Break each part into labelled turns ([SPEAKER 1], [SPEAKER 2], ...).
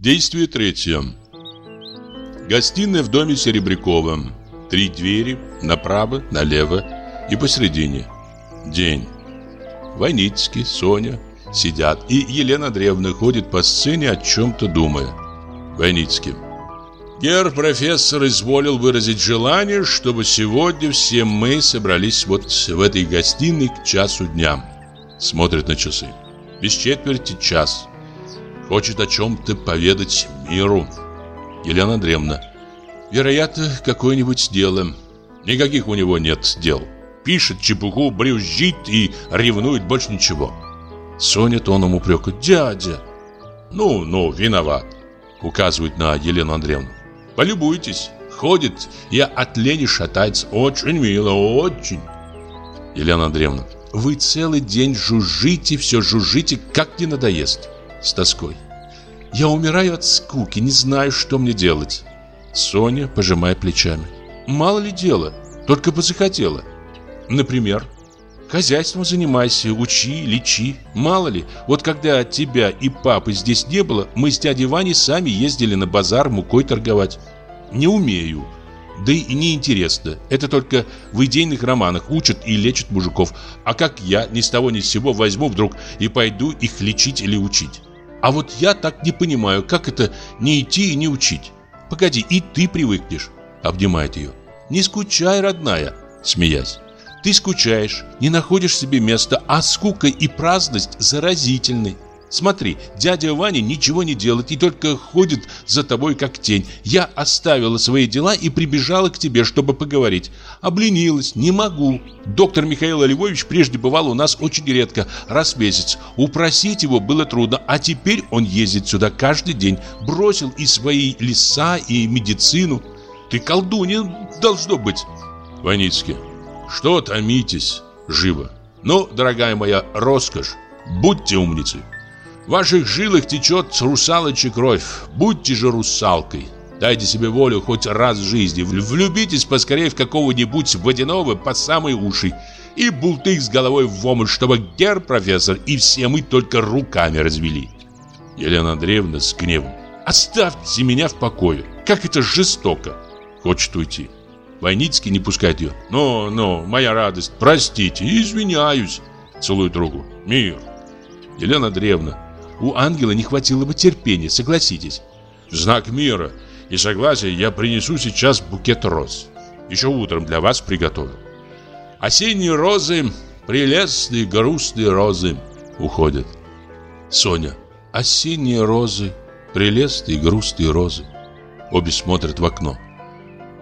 [SPEAKER 1] Действие третье. Гостиная в доме Серебрякова. Три двери, направо, налево и посередине. День. Войницкий, Соня сидят, и Елена Андреевна ходит по сцене, о чем-то думая. Войницкий. Гер профессор изволил выразить желание, чтобы сегодня все мы собрались вот в этой гостиной к часу дня. Смотрит на часы. Без четверти час. Хочет о чем-то поведать миру. Елена Андреевна. Вероятно, какое-нибудь дело. Никаких у него нет дел. Пишет чепуху, брюзжит и ревнует больше ничего. Соня тоном упрека. Дядя. Ну, ну, виноват. Указывает на Елену Андреевну. Полюбуйтесь. Ходит и от лени шатается. Очень мило, очень. Елена Андреевна. Вы целый день жужжите, все жужжите, как не надоест. С тоской. Я умираю от скуки, не знаю, что мне делать. Соня, пожимая плечами. Мало ли дела, только бы захотела. Например, хозяйством занимайся, учи, лечи. Мало ли, вот когда тебя и папы здесь не было, мы с дядей Ваней сами ездили на базар мукой торговать. Не умею. Да и неинтересно. Это только в идейных романах учат и лечат мужиков. А как я ни с того ни с сего возьму вдруг и пойду их лечить или учить? А вот я так не понимаю, как это не идти и не учить. Погоди, и ты привыкнешь. Обнимает ее. Не скучай, родная, смеясь. Ты скучаешь, не находишь себе места, а скука и праздность заразительны. Смотри, дядя Ваня ничего не делает и только ходит за тобой как тень. Я оставила свои дела и прибежала к тебе, чтобы поговорить. Обленилась, не могу. Доктор Михаил Львович прежде бывал у нас очень редко, раз в месяц. Упросить его было трудно, а теперь он ездит сюда каждый день. Бросил и свои леса, и медицину. Ты колдунья должно быть. Ваницкий. Что томитесь? Живо. Ну, дорогая моя роскошь, будьте умницей. В ваших жилах течет русалочья кровь. Будьте же русалкой. Дайте себе волю хоть раз в жизни. Влюбитесь поскорее в какого-нибудь водяного по самые уши. И бултых с головой в омут, чтобы гер профессор и все мы только руками развели. Елена Андреевна с гневом. Оставьте меня в покое. Как это жестоко. Хочет уйти. Войницкий не пускает ее. Но, но, моя радость, простите, извиняюсь. Целует другу. Мир. Елена Андреевна у ангела не хватило бы терпения, согласитесь. В знак мира и согласия я принесу сейчас букет роз. Еще утром для вас приготовил. Осенние розы, прелестные грустные розы, уходят. Соня. Осенние розы, прелестные грустные розы. Обе смотрят в окно.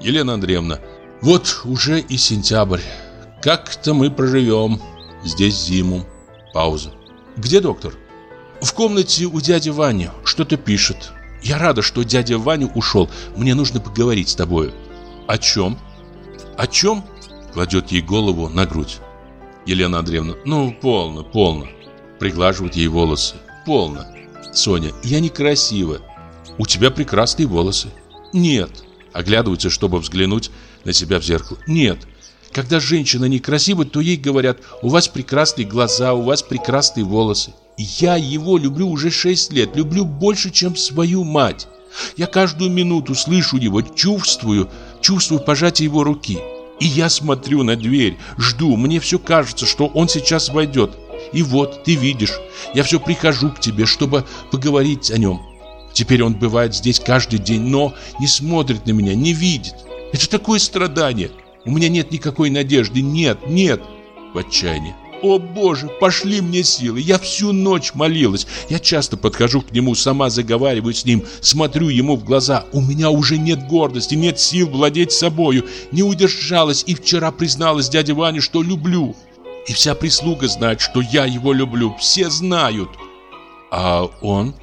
[SPEAKER 1] Елена Андреевна. Вот уже и сентябрь. Как-то мы проживем здесь зиму. Пауза. Где доктор? В комнате у дяди Вани что-то пишет. Я рада, что дядя Ваня ушел. Мне нужно поговорить с тобой. О чем? О чем? Кладет ей голову на грудь. Елена Андреевна, ну, полно, полно. Приглаживает ей волосы. Полно. Соня, я некрасива. У тебя прекрасные волосы. Нет. Оглядывается, чтобы взглянуть на себя в зеркало. Нет. Когда женщина некрасива, то ей говорят, у вас прекрасные глаза, у вас прекрасные волосы. Я его люблю уже шесть лет, люблю больше, чем свою мать. Я каждую минуту слышу его, чувствую, чувствую пожатие его руки. И я смотрю на дверь, жду, мне все кажется, что он сейчас войдет. И вот, ты видишь, я все прихожу к тебе, чтобы поговорить о нем. Теперь он бывает здесь каждый день, но не смотрит на меня, не видит. Это такое страдание. У меня нет никакой надежды, нет, нет. В отчаянии. О боже, пошли мне силы. Я всю ночь молилась. Я часто подхожу к нему, сама заговариваю с ним, смотрю ему в глаза. У меня уже нет гордости, нет сил владеть собою. Не удержалась и вчера призналась дяде Ване, что люблю. И вся прислуга знает, что я его люблю. Все знают. А он?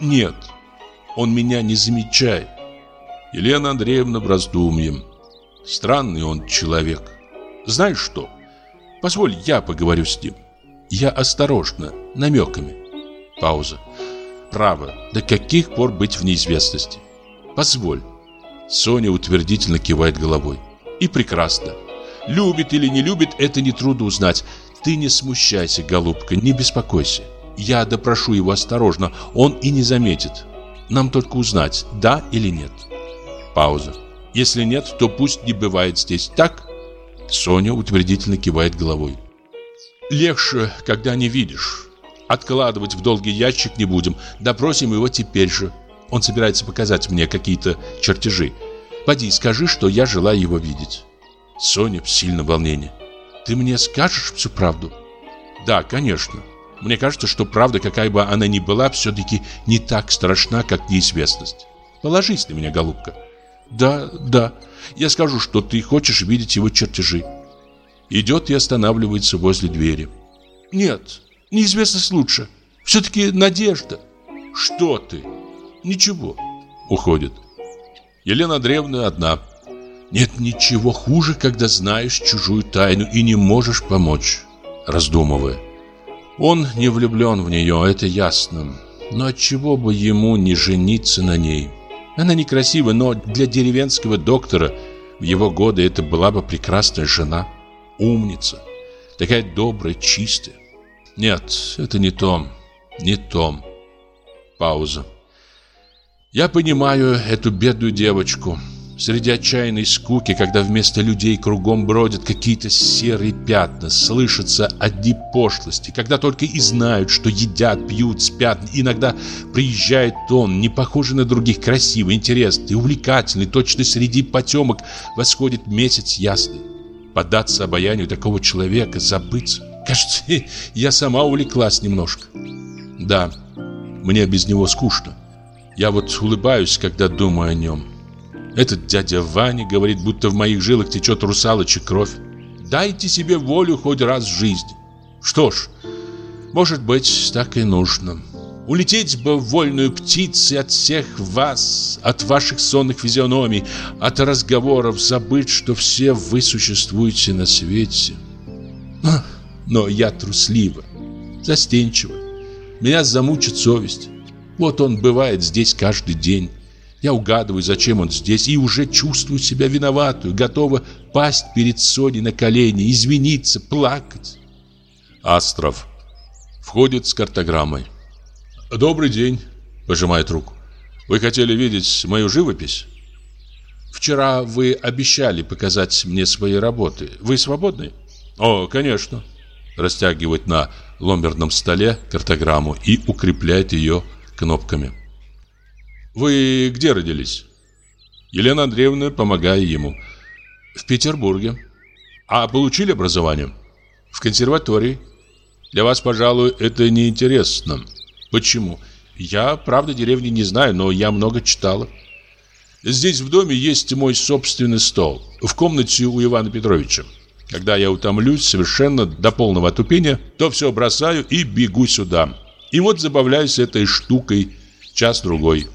[SPEAKER 1] Нет, он меня не замечает. Елена Андреевна в раздумье. Странный он человек. Знаешь что? Позволь, я поговорю с ним. Я осторожно, намеками. Пауза. Право, до каких пор быть в неизвестности? Позволь. Соня утвердительно кивает головой. И прекрасно. Любит или не любит, это нетрудно узнать. Ты не смущайся, голубка, не беспокойся. Я допрошу его осторожно, он и не заметит. Нам только узнать, да или нет. Пауза. Если нет, то пусть не бывает здесь. Так? Соня утвердительно кивает головой. Легче, когда не видишь. Откладывать в долгий ящик не будем. Допросим его теперь же. Он собирается показать мне какие-то чертежи. Поди, скажи, что я желаю его видеть. Соня в сильном волнении. Ты мне скажешь всю правду? Да, конечно. Мне кажется, что правда, какая бы она ни была, все-таки не так страшна, как неизвестность. Положись на меня, голубка. Да, да. Я скажу, что ты хочешь видеть его чертежи. Идет и останавливается возле двери. Нет, неизвестность лучше. Все-таки надежда. Что ты? Ничего. Уходит. Елена Андреевна одна. Нет ничего хуже, когда знаешь чужую тайну и не можешь помочь. Раздумывая. Он не влюблен в нее, это ясно. Но отчего бы ему не жениться на ней? Она некрасива, но для деревенского доктора в его годы это была бы прекрасная жена. Умница. Такая добрая, чистая. Нет, это не Том. Не Том. Пауза. Я понимаю эту бедную девочку. Среди отчаянной скуки, когда вместо людей кругом бродят какие-то серые пятна, слышатся одни пошлости, когда только и знают, что едят, пьют, спят. Иногда приезжает он, не похожий на других, красивый, интересный, увлекательный, точно среди потемок восходит месяц ясный. Поддаться обаянию такого человека, забыться. Кажется, я сама увлеклась немножко. Да, мне без него скучно. Я вот улыбаюсь, когда думаю о нем. Этот дядя Ваня говорит, будто в моих жилах течет русалочья кровь. Дайте себе волю хоть раз в жизни. Что ж, может быть, так и нужно. Улететь бы вольную птицей от всех вас, от ваших сонных физиономий, от разговоров, забыть, что все вы существуете на свете. Но я труслива, застенчива. Меня замучит совесть. Вот он бывает здесь каждый день. Я угадываю, зачем он здесь, и уже чувствую себя виноватую, готова пасть перед Соней на колени, извиниться, плакать. Астров входит с картограммой. «Добрый день», — пожимает руку. «Вы хотели видеть мою живопись?» «Вчера вы обещали показать мне свои работы. Вы свободны?» «О, конечно», — растягивает на ломберном столе картограмму и укрепляет ее кнопками. Вы где родились? Елена Андреевна, помогая ему. В Петербурге. А получили образование? В консерватории. Для вас, пожалуй, это неинтересно. Почему? Я, правда, деревни не знаю, но я много читала. Здесь в доме есть мой собственный стол. В комнате у Ивана Петровича. Когда я утомлюсь совершенно до полного отупения, то все бросаю и бегу сюда. И вот забавляюсь этой штукой час-другой.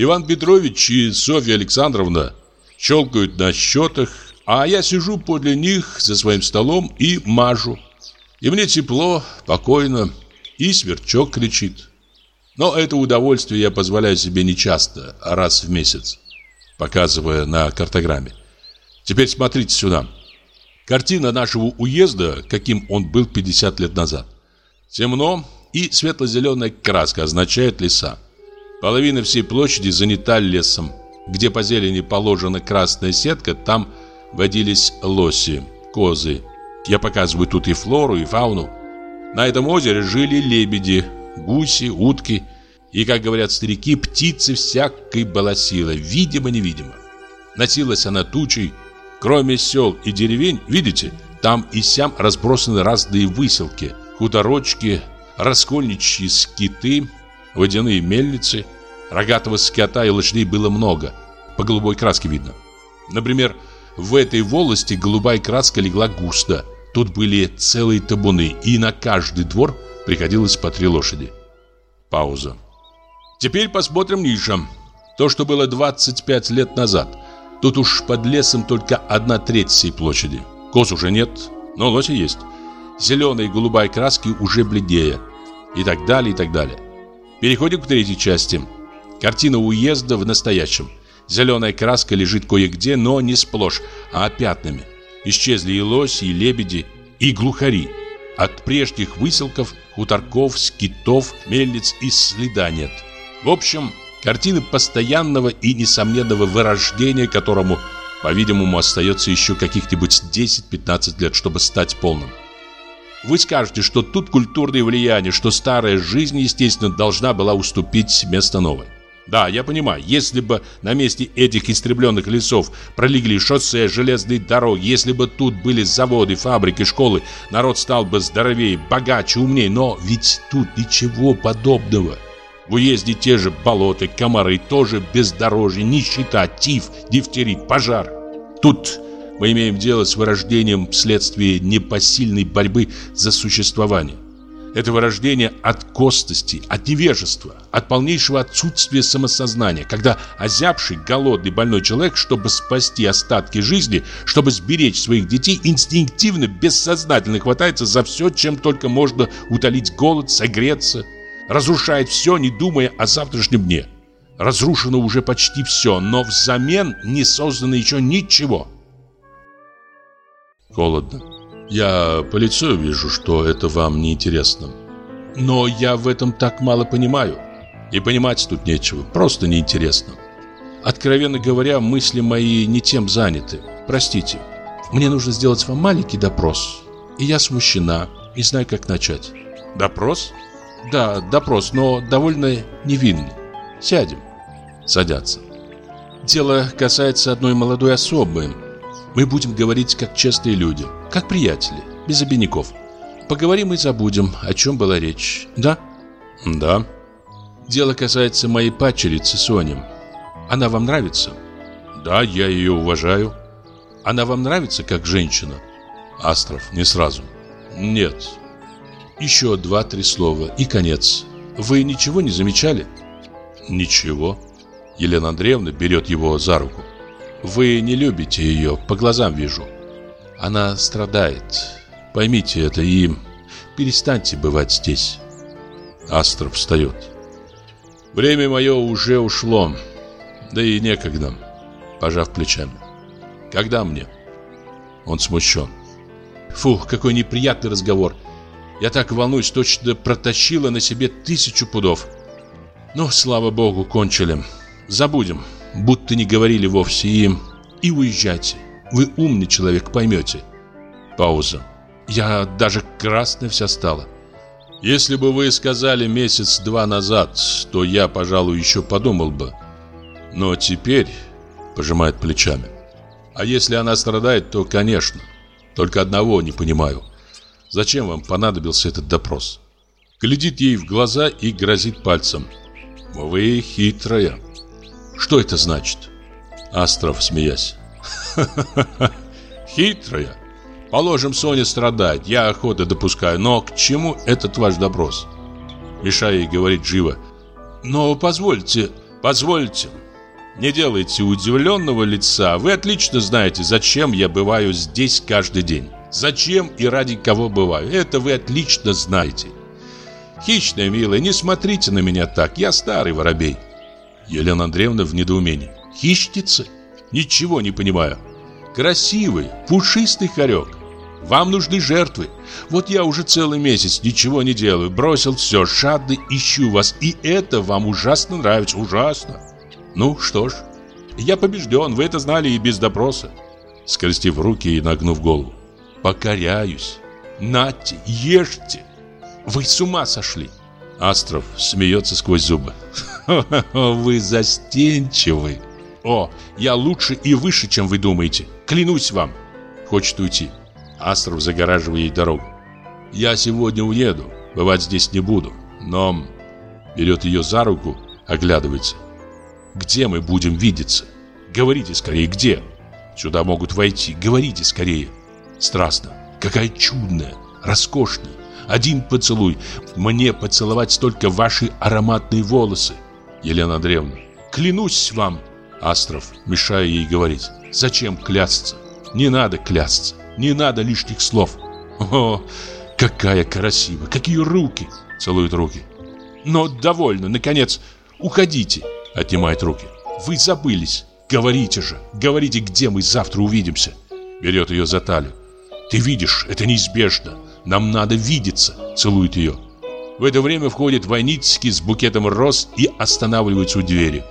[SPEAKER 1] Иван Петрович и Софья Александровна щелкают на счетах, а я сижу подле них за своим столом и мажу. И мне тепло, покойно, и сверчок кричит. Но это удовольствие я позволяю себе нечасто, а раз в месяц, показывая на картограмме. Теперь смотрите сюда. Картина нашего уезда, каким он был 50 лет назад. Темно, и светло-зеленая краска означает леса. Половина всей площади занята лесом. Где по зелени положена красная сетка, там водились лоси, козы. Я показываю тут и флору, и фауну. На этом озере жили лебеди, гуси, утки и, как говорят старики, птицы всякой баласила, видимо-невидимо. Носилась она тучей. Кроме сел и деревень, видите, там и сям разбросаны разные выселки, хуторочки, раскольничьи скиты, водяные мельницы. Рогатого скота и лошадей было много. По голубой краске видно. Например, в этой волости голубая краска легла густо. Тут были целые табуны, и на каждый двор приходилось по три лошади. Пауза. Теперь посмотрим ниже. То, что было 25 лет назад. Тут уж под лесом только одна треть всей площади. Коз уже нет, но лоси есть. Зеленая и голубая краски уже бледнее. И так далее, и так далее. Переходим к третьей части. Картина уезда в настоящем. Зеленая краска лежит кое-где, но не сплошь, а пятнами. Исчезли и лоси, и лебеди, и глухари. От прежних выселков, хуторков, скитов, мельниц и следа нет. В общем, Картина постоянного и несомненного вырождения, которому, по-видимому, остается еще каких-нибудь 10-15 лет, чтобы стать полным. Вы скажете, что тут культурное влияние, что старая жизнь, естественно, должна была уступить место новой. Да, я понимаю, если бы на месте этих истребленных лесов пролегли шоссе, железные дороги, если бы тут были заводы, фабрики, школы, народ стал бы здоровее, богаче, умнее, но ведь тут ничего подобного. В уезде те же болота, комары, тоже бездорожье, нищета, тиф, дифтерит, пожар. Тут мы имеем дело с вырождением вследствие непосильной борьбы за существование. Это вырождение от костности, от невежества, от полнейшего отсутствия самосознания, когда озябший, голодный, больной человек, чтобы спасти остатки жизни, чтобы сберечь своих детей, инстинктивно, бессознательно хватается за все, чем только можно утолить голод, согреться, разрушает все, не думая о завтрашнем дне. Разрушено уже почти все, но взамен не создано еще ничего. Холодно. Я по лицу вижу, что это вам не интересно. Но я в этом так мало понимаю. И понимать тут нечего, просто неинтересно. Откровенно говоря, мысли мои не тем заняты. Простите. Мне нужно сделать вам маленький допрос. И я смущена, не знаю, как начать. Допрос? Да, допрос, но довольно невинный. Сядем. Садятся. Дело касается одной молодой особы, мы будем говорить как честные люди, как приятели, без обиняков. Поговорим и забудем, о чем была речь. Да? Да. Дело касается моей падчерицы Сони. Она вам нравится? Да, я ее уважаю. Она вам нравится как женщина? Астров, не сразу. Нет. Еще два-три слова и конец. Вы ничего не замечали? Ничего. Елена Андреевна берет его за руку. Вы не любите ее, по глазам вижу. Она страдает. Поймите это и перестаньте бывать здесь. Астров встает. Время мое уже ушло. Да и некогда. Пожав плечами. Когда мне? Он смущен. Фух, какой неприятный разговор. Я так волнуюсь, точно протащила на себе тысячу пудов. Ну, слава богу, кончили. Забудем будто не говорили вовсе им, и уезжайте. Вы умный человек, поймете. Пауза. Я даже красная вся стала. Если бы вы сказали месяц-два назад, то я, пожалуй, еще подумал бы. Но теперь, пожимает плечами. А если она страдает, то, конечно. Только одного не понимаю. Зачем вам понадобился этот допрос? Глядит ей в глаза и грозит пальцем. Вы хитрая. Что это значит? Астров, смеясь. Хитрая. Положим, Соня страдает, я охотно допускаю, но к чему этот ваш допрос? Мешая ей говорить живо. Но позвольте, позвольте. Не делайте удивленного лица. Вы отлично знаете, зачем я бываю здесь каждый день. Зачем и ради кого бываю. Это вы отлично знаете. Хищная, милая, не смотрите на меня так. Я старый воробей. Елена Андреевна в недоумении. Хищница? Ничего не понимаю. Красивый, пушистый хорек. Вам нужны жертвы. Вот я уже целый месяц ничего не делаю. Бросил все, жадно ищу вас. И это вам ужасно нравится. Ужасно. Ну, что ж. Я побежден, вы это знали и без допроса. Скрестив руки и нагнув голову. Покоряюсь. Нате, ешьте. Вы с ума сошли. Астров смеется сквозь зубы. Вы застенчивы. О, я лучше и выше, чем вы думаете. Клянусь вам. Хочет уйти. Астров загораживает ей дорогу. Я сегодня уеду. Бывать здесь не буду. Но берет ее за руку, оглядывается. Где мы будем видеться? Говорите скорее, где? Сюда могут войти. Говорите скорее. Страстно. Какая чудная, роскошная. Один поцелуй. Мне поцеловать только ваши ароматные волосы. Елена Андреевна. Клянусь вам. Астров, мешая ей говорить. Зачем клясться? Не надо клясться. Не надо лишних слов. О, какая красивая, какие руки. Целует руки. Но довольно, наконец, уходите. Отнимает руки. Вы забылись. Говорите же, говорите, где мы завтра увидимся. Берет ее за талию. Ты видишь, это неизбежно. Нам надо видеться. Целует ее. В это время входит Войницкий с букетом роз и останавливается у двери.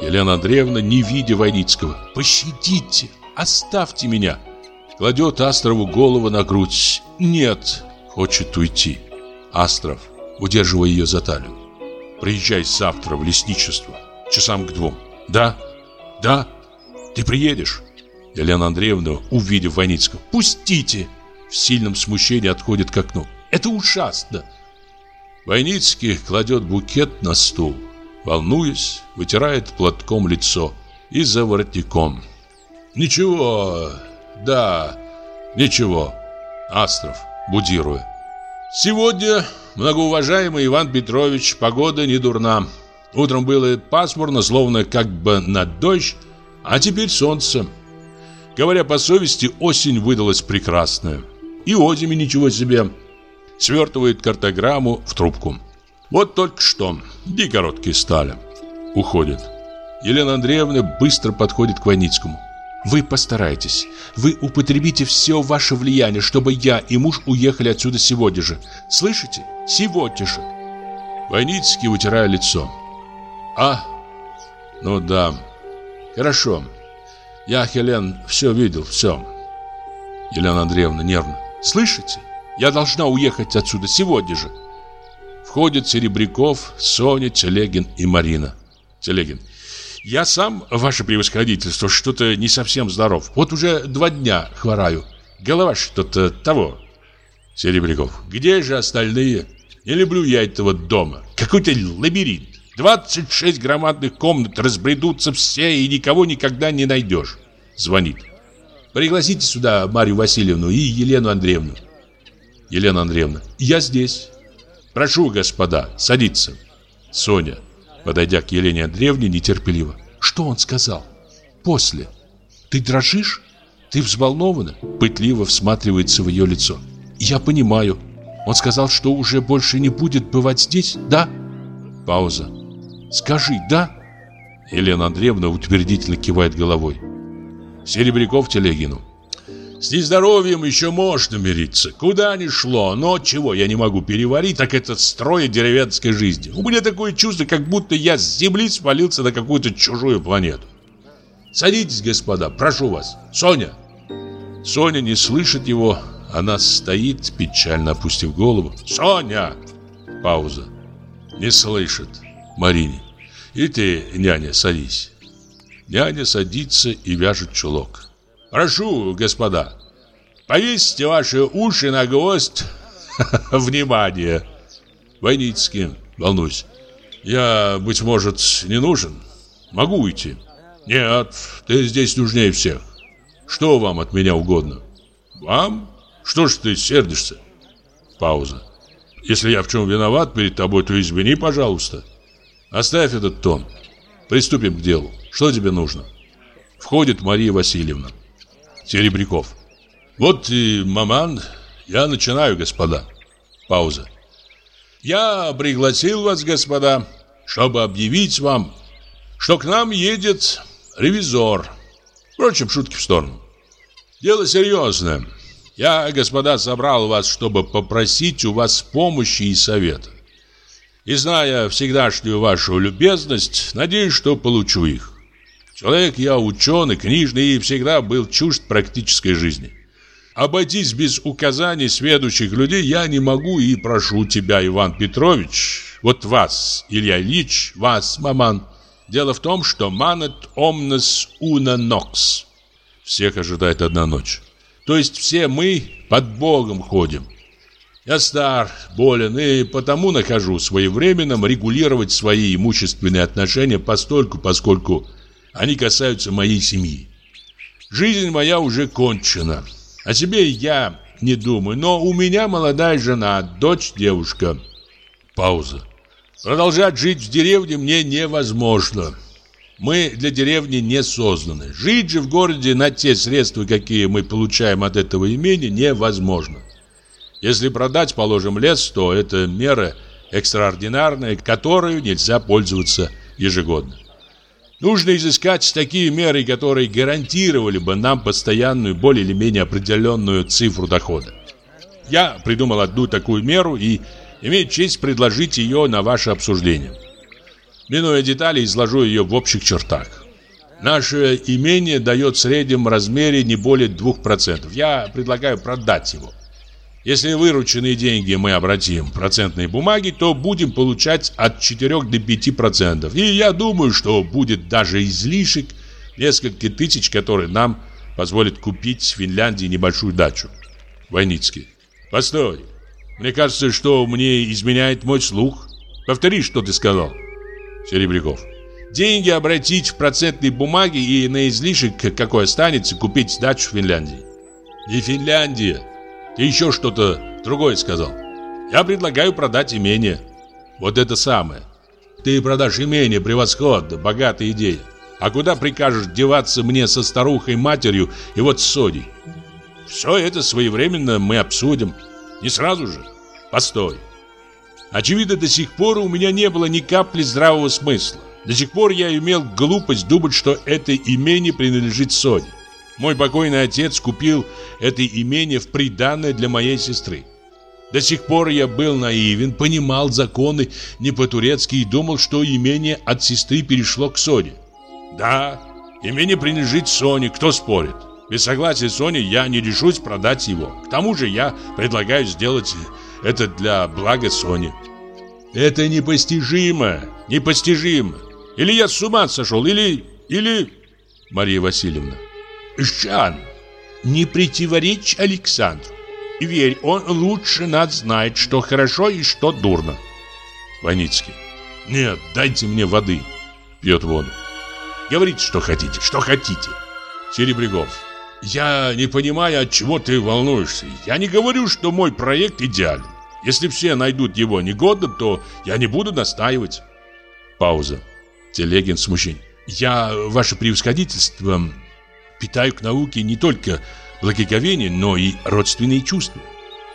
[SPEAKER 1] Елена Андреевна, не видя Войницкого, «Пощадите, оставьте меня!» Кладет Астрову голову на грудь. «Нет!» Хочет уйти. Астров, удерживая ее за талию. «Приезжай завтра в лесничество, часам к двум». «Да? Да? Ты приедешь?» Елена Андреевна, увидев Войницкого, «Пустите!» В сильном смущении отходит к окну. «Это ужасно!» Войницкий кладет букет на стул. Волнуясь, вытирает платком лицо и за воротником. «Ничего, да, ничего», Астров, будируя. «Сегодня, многоуважаемый Иван Петрович, погода не дурна. Утром было пасмурно, словно как бы на дождь, а теперь солнце. Говоря по совести, осень выдалась прекрасная. И озими ничего себе. Свертывает картограмму в трубку. Вот только что. Ди короткие стали. Уходит. Елена Андреевна быстро подходит к Войницкому. Вы постарайтесь. Вы употребите все ваше влияние, чтобы я и муж уехали отсюда сегодня же. Слышите? Сегодня же. Войницкий, вытирая лицо. А? Ну да. Хорошо. Я, Хелен, все видел, все. Елена Андреевна нервно. Слышите? Я должна уехать отсюда сегодня же. Входят Серебряков, Соня, Телегин и Марина. Телегин. Я сам, ваше превосходительство, что-то не совсем здоров. Вот уже два дня хвораю. Голова что-то того. Серебряков. Где же остальные? Не люблю я этого дома. Какой-то лабиринт. 26 громадных комнат, разбредутся все, и никого никогда не найдешь. Звонит. Пригласите сюда Марию Васильевну и Елену Андреевну. Елена Андреевна. Я здесь. Прошу, господа, садиться. Соня, подойдя к Елене Андреевне, нетерпеливо. Что он сказал? После. Ты дрожишь? Ты взволнована? Пытливо всматривается в ее лицо. Я понимаю. Он сказал, что уже больше не будет бывать здесь, да? Пауза. Скажи, да? Елена Андреевна утвердительно кивает головой. Серебряков Телегину. С нездоровьем еще можно мириться. Куда ни шло, но чего я не могу переварить, так это строя деревенской жизни. У меня такое чувство, как будто я с земли свалился на какую-то чужую планету. Садитесь, господа, прошу вас. Соня. Соня не слышит его. Она стоит, печально опустив голову. Соня! Пауза. Не слышит. Марине. И ты, няня, садись. Няня садится и вяжет чулок. Прошу, господа, повесьте ваши уши на гвоздь. Внимание! Войницкий, волнуюсь. Я, быть может, не нужен? Могу уйти? Нет, ты здесь нужнее всех. Что вам от меня угодно? Вам? Что ж ты сердишься? Пауза. Если я в чем виноват перед тобой, то извини, пожалуйста. Оставь этот тон. Приступим к делу. Что тебе нужно? Входит Мария Васильевна. Серебряков. Вот и маман. Я начинаю, господа. Пауза. Я пригласил вас, господа, чтобы объявить вам, что к нам едет ревизор. Впрочем, шутки в сторону. Дело серьезное. Я, господа, собрал вас, чтобы попросить у вас помощи и совета. И зная всегдашнюю вашу любезность, надеюсь, что получу их. Человек я ученый, книжный и всегда был чужд практической жизни. Обойтись без указаний сведущих людей я не могу и прошу тебя, Иван Петрович, вот вас, Илья Ильич, вас, маман. Дело в том, что манет omnes una nox. Всех ожидает одна ночь. То есть все мы под Богом ходим. Я стар, болен и потому нахожу своевременным регулировать свои имущественные отношения постольку, поскольку они касаются моей семьи. Жизнь моя уже кончена. О себе я не думаю, но у меня молодая жена, дочь, девушка. Пауза. Продолжать жить в деревне мне невозможно. Мы для деревни не созданы. Жить же в городе на те средства, какие мы получаем от этого имени, невозможно. Если продать, положим, лес, то это мера экстраординарная, которой нельзя пользоваться ежегодно. Нужно изыскать такие меры, которые гарантировали бы нам постоянную, более или менее определенную цифру дохода. Я придумал одну такую меру и имею честь предложить ее на ваше обсуждение. Минуя детали, изложу ее в общих чертах. Наше имение дает в среднем размере не более 2%. Я предлагаю продать его. Если вырученные деньги мы обратим в процентные бумаги, то будем получать от 4 до 5%. И я думаю, что будет даже излишек несколько тысяч, которые нам позволят купить в Финляндии небольшую дачу. Войницкий. Постой. Мне кажется, что мне изменяет мой слух. Повтори, что ты сказал. Серебряков. Деньги обратить в процентные бумаги и на излишек, какой останется, купить дачу в Финляндии. Не Финляндия. Ты еще что-то другое сказал. Я предлагаю продать имение. Вот это самое. Ты продашь имение превосходно, богатая идея. А куда прикажешь деваться мне со старухой-матерью и вот с Содей? Все это своевременно мы обсудим. Не сразу же. Постой. Очевидно, до сих пор у меня не было ни капли здравого смысла. До сих пор я имел глупость думать, что это имение принадлежит Соне. Мой покойный отец купил это имение в приданное для моей сестры. До сих пор я был наивен, понимал законы не по-турецки и думал, что имение от сестры перешло к Соне. Да, имение принадлежит Соне, кто спорит? Без согласия Сони я не решусь продать его. К тому же я предлагаю сделать это для блага Сони. Это непостижимо, непостижимо. Или я с ума сошел, или... или... Мария Васильевна. Жан, не противоречь Александру. Верь, он лучше нас знает, что хорошо и что дурно. Ваницкий. Нет, дайте мне воды. Пьет воду. Говорите, что хотите, что хотите. Серебряков. Я не понимаю, от чего ты волнуешься. Я не говорю, что мой проект идеален. Если все найдут его негодным, то я не буду настаивать. Пауза. Телегин смущен. Я, ваше превосходительство, питаю к науке не только благоговение, но и родственные чувства.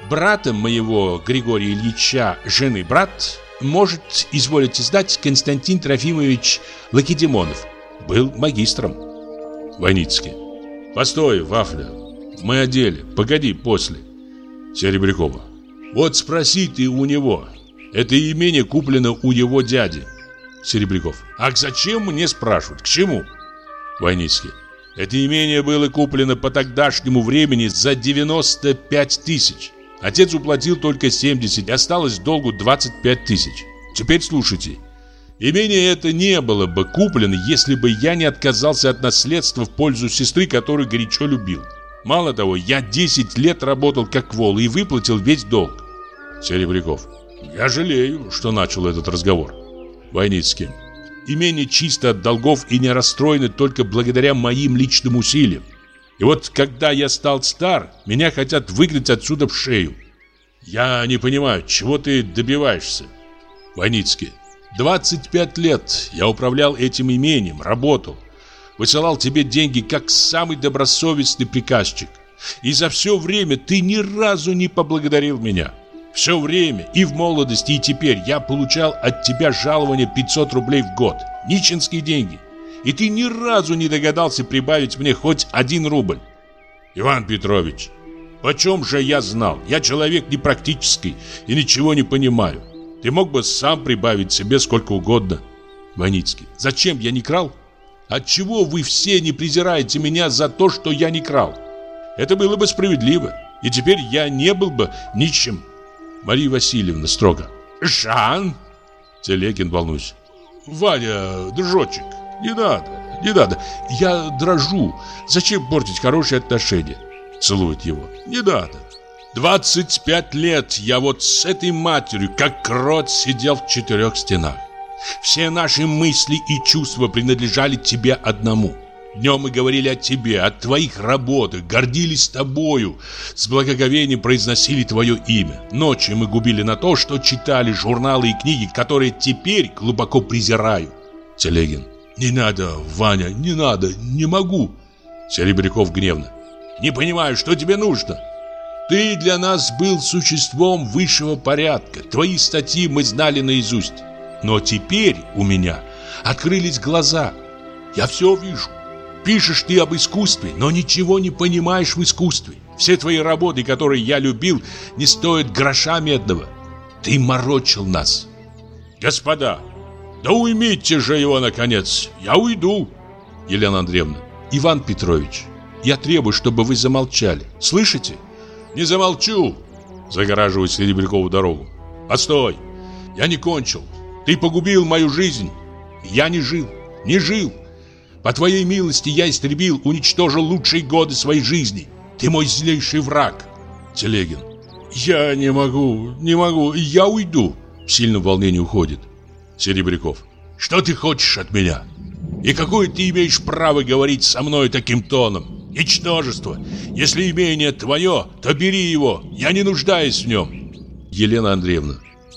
[SPEAKER 1] Братом моего Григория Ильича, жены брат, может, изволить издать Константин Трофимович Лакедемонов. Был магистром. Войницкий. Постой, Вафля. Мы одели. Погоди, после. Серебрякова. Вот спроси ты у него. Это имение куплено у его дяди. Серебряков. А зачем мне спрашивать? К чему? Войницкий. Это имение было куплено по тогдашнему времени за 95 тысяч. Отец уплатил только 70, осталось долгу 25 тысяч. Теперь слушайте. Имение это не было бы куплено, если бы я не отказался от наследства в пользу сестры, которую горячо любил. Мало того, я 10 лет работал как вол и выплатил весь долг. Серебряков. Я жалею, что начал этот разговор. Войницкий имение чисто от долгов и не расстроено только благодаря моим личным усилиям. И вот когда я стал стар, меня хотят выгнать отсюда в шею. Я не понимаю, чего ты добиваешься? Войницкий. 25 лет я управлял этим имением, работал. Высылал тебе деньги как самый добросовестный приказчик. И за все время ты ни разу не поблагодарил меня. Все время, и в молодости, и теперь я получал от тебя жалование 500 рублей в год. Нищенские деньги. И ты ни разу не догадался прибавить мне хоть один рубль. Иван Петрович, почем же я знал? Я человек непрактический и ничего не понимаю. Ты мог бы сам прибавить себе сколько угодно. Ваницкий, зачем я не крал? Отчего вы все не презираете меня за то, что я не крал? Это было бы справедливо, и теперь я не был бы нищим. Мария Васильевна строго. «Жан!» Телегин волнуюсь. «Ваня, дружочек, не надо, не надо. Я дрожу. Зачем портить хорошие отношения?» Целует его. «Не надо. 25 лет я вот с этой матерью, как крот, сидел в четырех стенах. Все наши мысли и чувства принадлежали тебе одному. Днем мы говорили о тебе, о твоих работах, гордились тобою, с благоговением произносили твое имя. Ночью мы губили на то, что читали журналы и книги, которые теперь глубоко презираю. Телегин. Не надо, Ваня, не надо, не могу. Серебряков гневно. Не понимаю, что тебе нужно. Ты для нас был существом высшего порядка. Твои статьи мы знали наизусть. Но теперь у меня открылись глаза. Я все вижу. Пишешь ты об искусстве, но ничего не понимаешь в искусстве. Все твои работы, которые я любил, не стоят гроша медного. Ты морочил нас. Господа, да уймите же его, наконец. Я уйду. Елена Андреевна. Иван Петрович, я требую, чтобы вы замолчали. Слышите? Не замолчу. Загораживает Серебрякову дорогу. Постой. Я не кончил. Ты погубил мою жизнь. Я не жил. Не жил. По твоей милости я истребил, уничтожил лучшие годы своей жизни. Ты мой злейший враг. Телегин. Я не могу, не могу, я уйду. В сильном волнении уходит. Серебряков. Что ты хочешь от меня? И какое ты имеешь право говорить со мной таким тоном? Ничтожество. Если имение твое, то бери его. Я не нуждаюсь в нем. Елена Андреевна.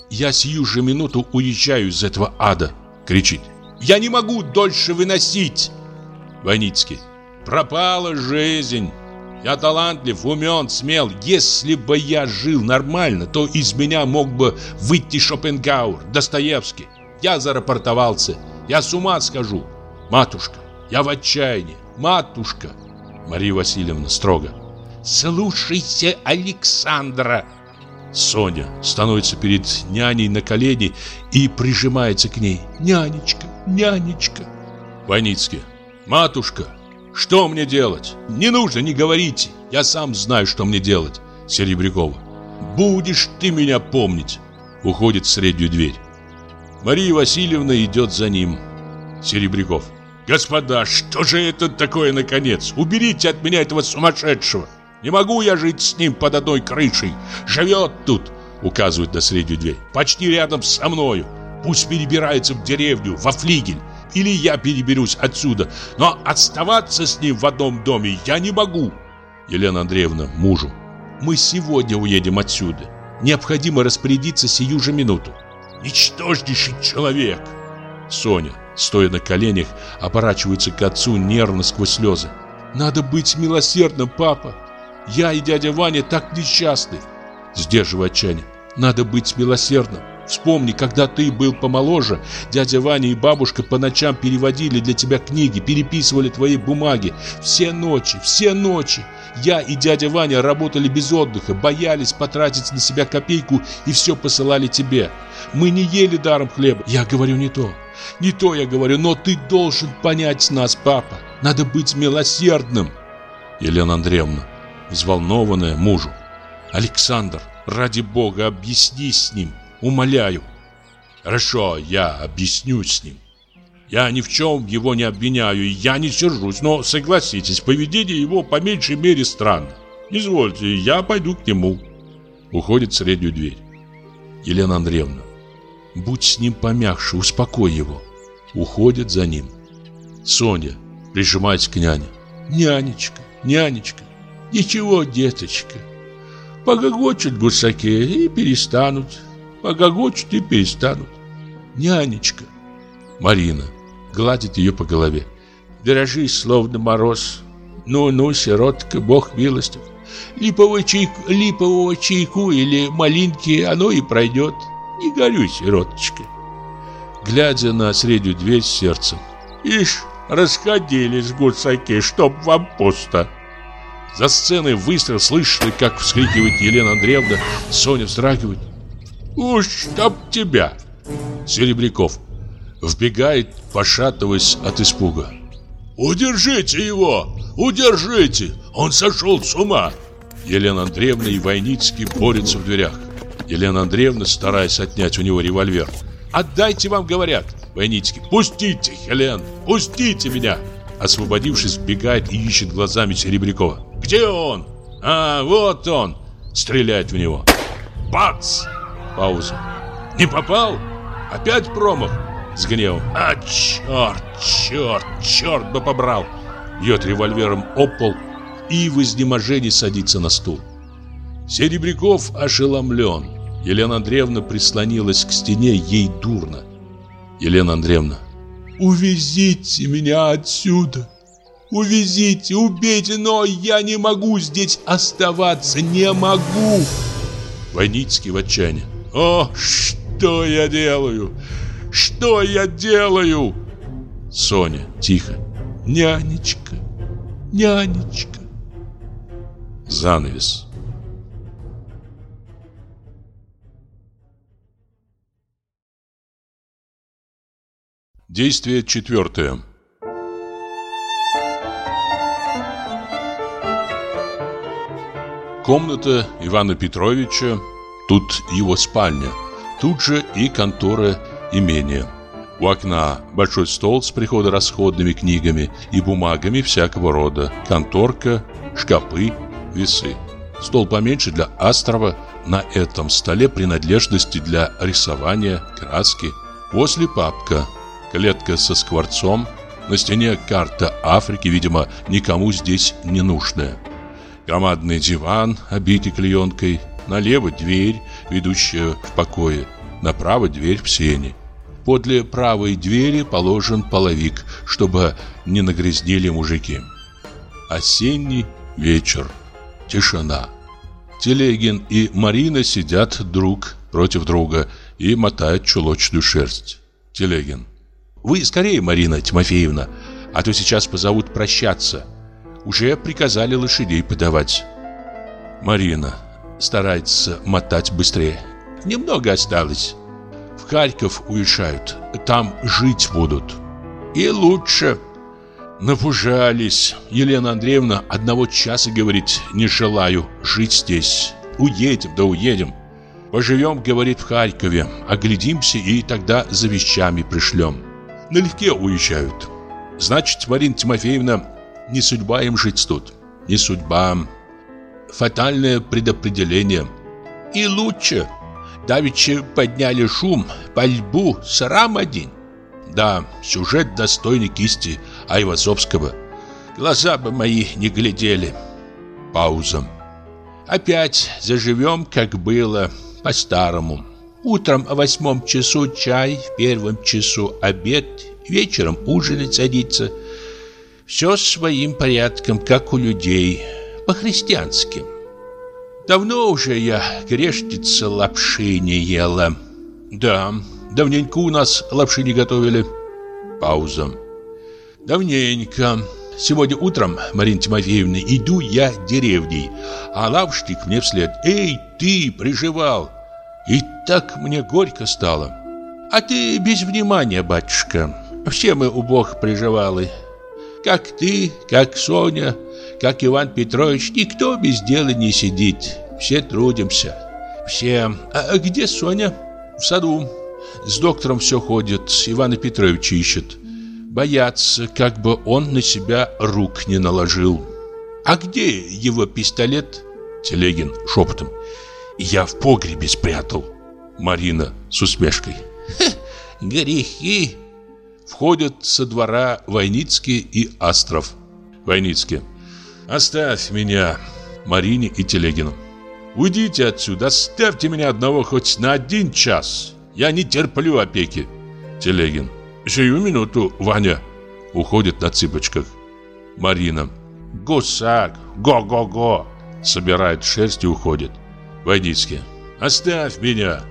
[SPEAKER 1] Я сию же минуту уезжаю из этого ада. Кричит. Я не могу дольше выносить. Войницкий. Пропала жизнь. Я талантлив, умен, смел. Если бы я жил нормально, то из меня мог бы выйти Шопенгауэр, Достоевский. Я зарапортовался. Я с ума схожу. Матушка, я в отчаянии. Матушка. Мария Васильевна строго. Слушайся Александра. Соня становится перед няней на колени и прижимается к ней. Нянечка, нянечка. Войницкий. Матушка, что мне делать? Не нужно, не говорите. Я сам знаю, что мне делать. Серебрякова. Будешь ты меня помнить. Уходит в среднюю дверь. Мария Васильевна идет за ним. Серебряков. Господа, что же это такое наконец? Уберите от меня этого сумасшедшего. Не могу я жить с ним под одной крышей. Живет тут, указывает на среднюю дверь. Почти рядом со мною. Пусть перебирается в деревню, во флигель. Или я переберусь отсюда. Но оставаться с ним в одном доме я не могу. Елена Андреевна, мужу. Мы сегодня уедем отсюда. Необходимо распорядиться сию же минуту. Ничтожнейший человек. Соня, стоя на коленях, оборачивается к отцу нервно сквозь слезы. Надо быть милосердным, папа. Я и дядя Ваня так несчастны. Сдерживая отчаяние. Надо быть милосердным. Вспомни, когда ты был помоложе, дядя Ваня и бабушка по ночам переводили для тебя книги, переписывали твои бумаги. Все ночи, все ночи. Я и дядя Ваня работали без отдыха, боялись потратить на себя копейку и все посылали тебе. Мы не ели даром хлеба. Я говорю не то. Не то я говорю, но ты должен понять нас, папа. Надо быть милосердным. Елена Андреевна, взволнованная мужу. Александр, ради бога, объясни с ним. Умоляю. Хорошо, я объясню с ним. Я ни в чем его не обвиняю, и я не сержусь, но согласитесь, поведение его по меньшей мере странно. Извольте, я пойду к нему. Уходит в среднюю дверь. Елена Андреевна. Будь с ним помягче, успокой его. Уходит за ним. Соня, прижимаясь к няне. Нянечка, нянечка, ничего, деточка. Погогочут гусаки и перестанут погогочут и перестанут. Нянечка. Марина гладит ее по голове. Дрожи, словно мороз. Ну-ну, сиротка, бог милостив. Липового чайку, липового чайку или малинки, оно и пройдет. Не горюй, сироточка. Глядя на среднюю дверь с сердцем. Ишь, расходились гусаки, чтоб вам пусто. За сценой выстрел слышно, как вскрикивает Елена Андреевна. Соня вздрагивает. Уж чтоб тебя!» Серебряков вбегает, пошатываясь от испуга. «Удержите его! Удержите! Он сошел с ума!» Елена Андреевна и Войницкий борются в дверях. Елена Андреевна, стараясь отнять у него револьвер. «Отдайте вам, говорят!» Войницкий. «Пустите, Хелен! Пустите меня!» Освободившись, бегает и ищет глазами Серебрякова. «Где он?» «А, вот он!» Стреляет в него. «Бац!» Пауза. «Не попал? Опять промах?» С гневом. «А, черт, черт, черт бы побрал!» Бьет револьвером об пол и в изнеможении садится на стул. Серебряков ошеломлен. Елена Андреевна прислонилась к стене, ей дурно. Елена Андреевна. «Увезите меня отсюда! Увезите, убейте, но я не могу здесь оставаться, не могу!» Войницкий в отчаянии. О, что я делаю? Что я делаю? Соня, тихо. Нянечка, нянечка. Занавес. Действие четвертое. Комната Ивана Петровича тут его спальня, тут же и контора имения. У окна большой стол с приходо-расходными книгами и бумагами всякого рода, конторка, шкапы, весы. Стол поменьше для острова, на этом столе принадлежности для рисования, краски. После папка, клетка со скворцом, на стене карта Африки, видимо, никому здесь не нужная. Громадный диван, обитый клеенкой, налево дверь, ведущая в покое, направо дверь в сени. Подле правой двери положен половик, чтобы не нагрязнили мужики. Осенний вечер. Тишина. Телегин и Марина сидят друг против друга и мотают чулочную шерсть. Телегин. Вы скорее, Марина Тимофеевна, а то сейчас позовут прощаться. Уже приказали лошадей подавать. Марина старается мотать быстрее. Немного осталось. Харьков уезжают. Там жить будут. И лучше. Напужались. Елена Андреевна одного часа говорит, не желаю жить здесь. Уедем, да уедем. Поживем, говорит, в Харькове. Оглядимся и тогда за вещами пришлем. Налегке уезжают. Значит, Марина Тимофеевна, не судьба им жить тут. Не судьба. Фатальное предопределение. И лучше. Давичи подняли шум, пальбу, срам один. Да, сюжет достойный кисти Айвазовского. Глаза бы мои не глядели. Пауза. Опять заживем, как было, по-старому. Утром о восьмом часу чай, в первом часу обед, вечером ужинать садиться. Все своим порядком, как у людей, по-христиански. Давно уже я, грешница, лапши не ела. Да, давненько у нас лапши не готовили. Пауза. Давненько. Сегодня утром, Марина Тимофеевна, иду я деревней, а лавштик мне вслед. Эй, ты, приживал! И так мне горько стало. А ты без внимания, батюшка. Все мы у Бога приживалы. Как ты, как Соня, как Иван Петрович, никто без дела не сидит. Все трудимся. Все. А где Соня? В саду. С доктором все ходит, Ивана Петровича ищет. Боятся, как бы он на себя рук не наложил. А где его пистолет? Телегин шепотом. Я в погребе спрятал. Марина с усмешкой. Грехи. Входят со двора Войницкий и Астров. Войницкий. Оставь меня, Марине и Телегину. Уйдите отсюда, оставьте меня одного хоть на один час. Я не терплю опеки. Телегин. Сию минуту, Ваня. Уходит на цыпочках. Марина. Гусак, го-го-го. Собирает шерсть и уходит. Войницкий. Оставь меня.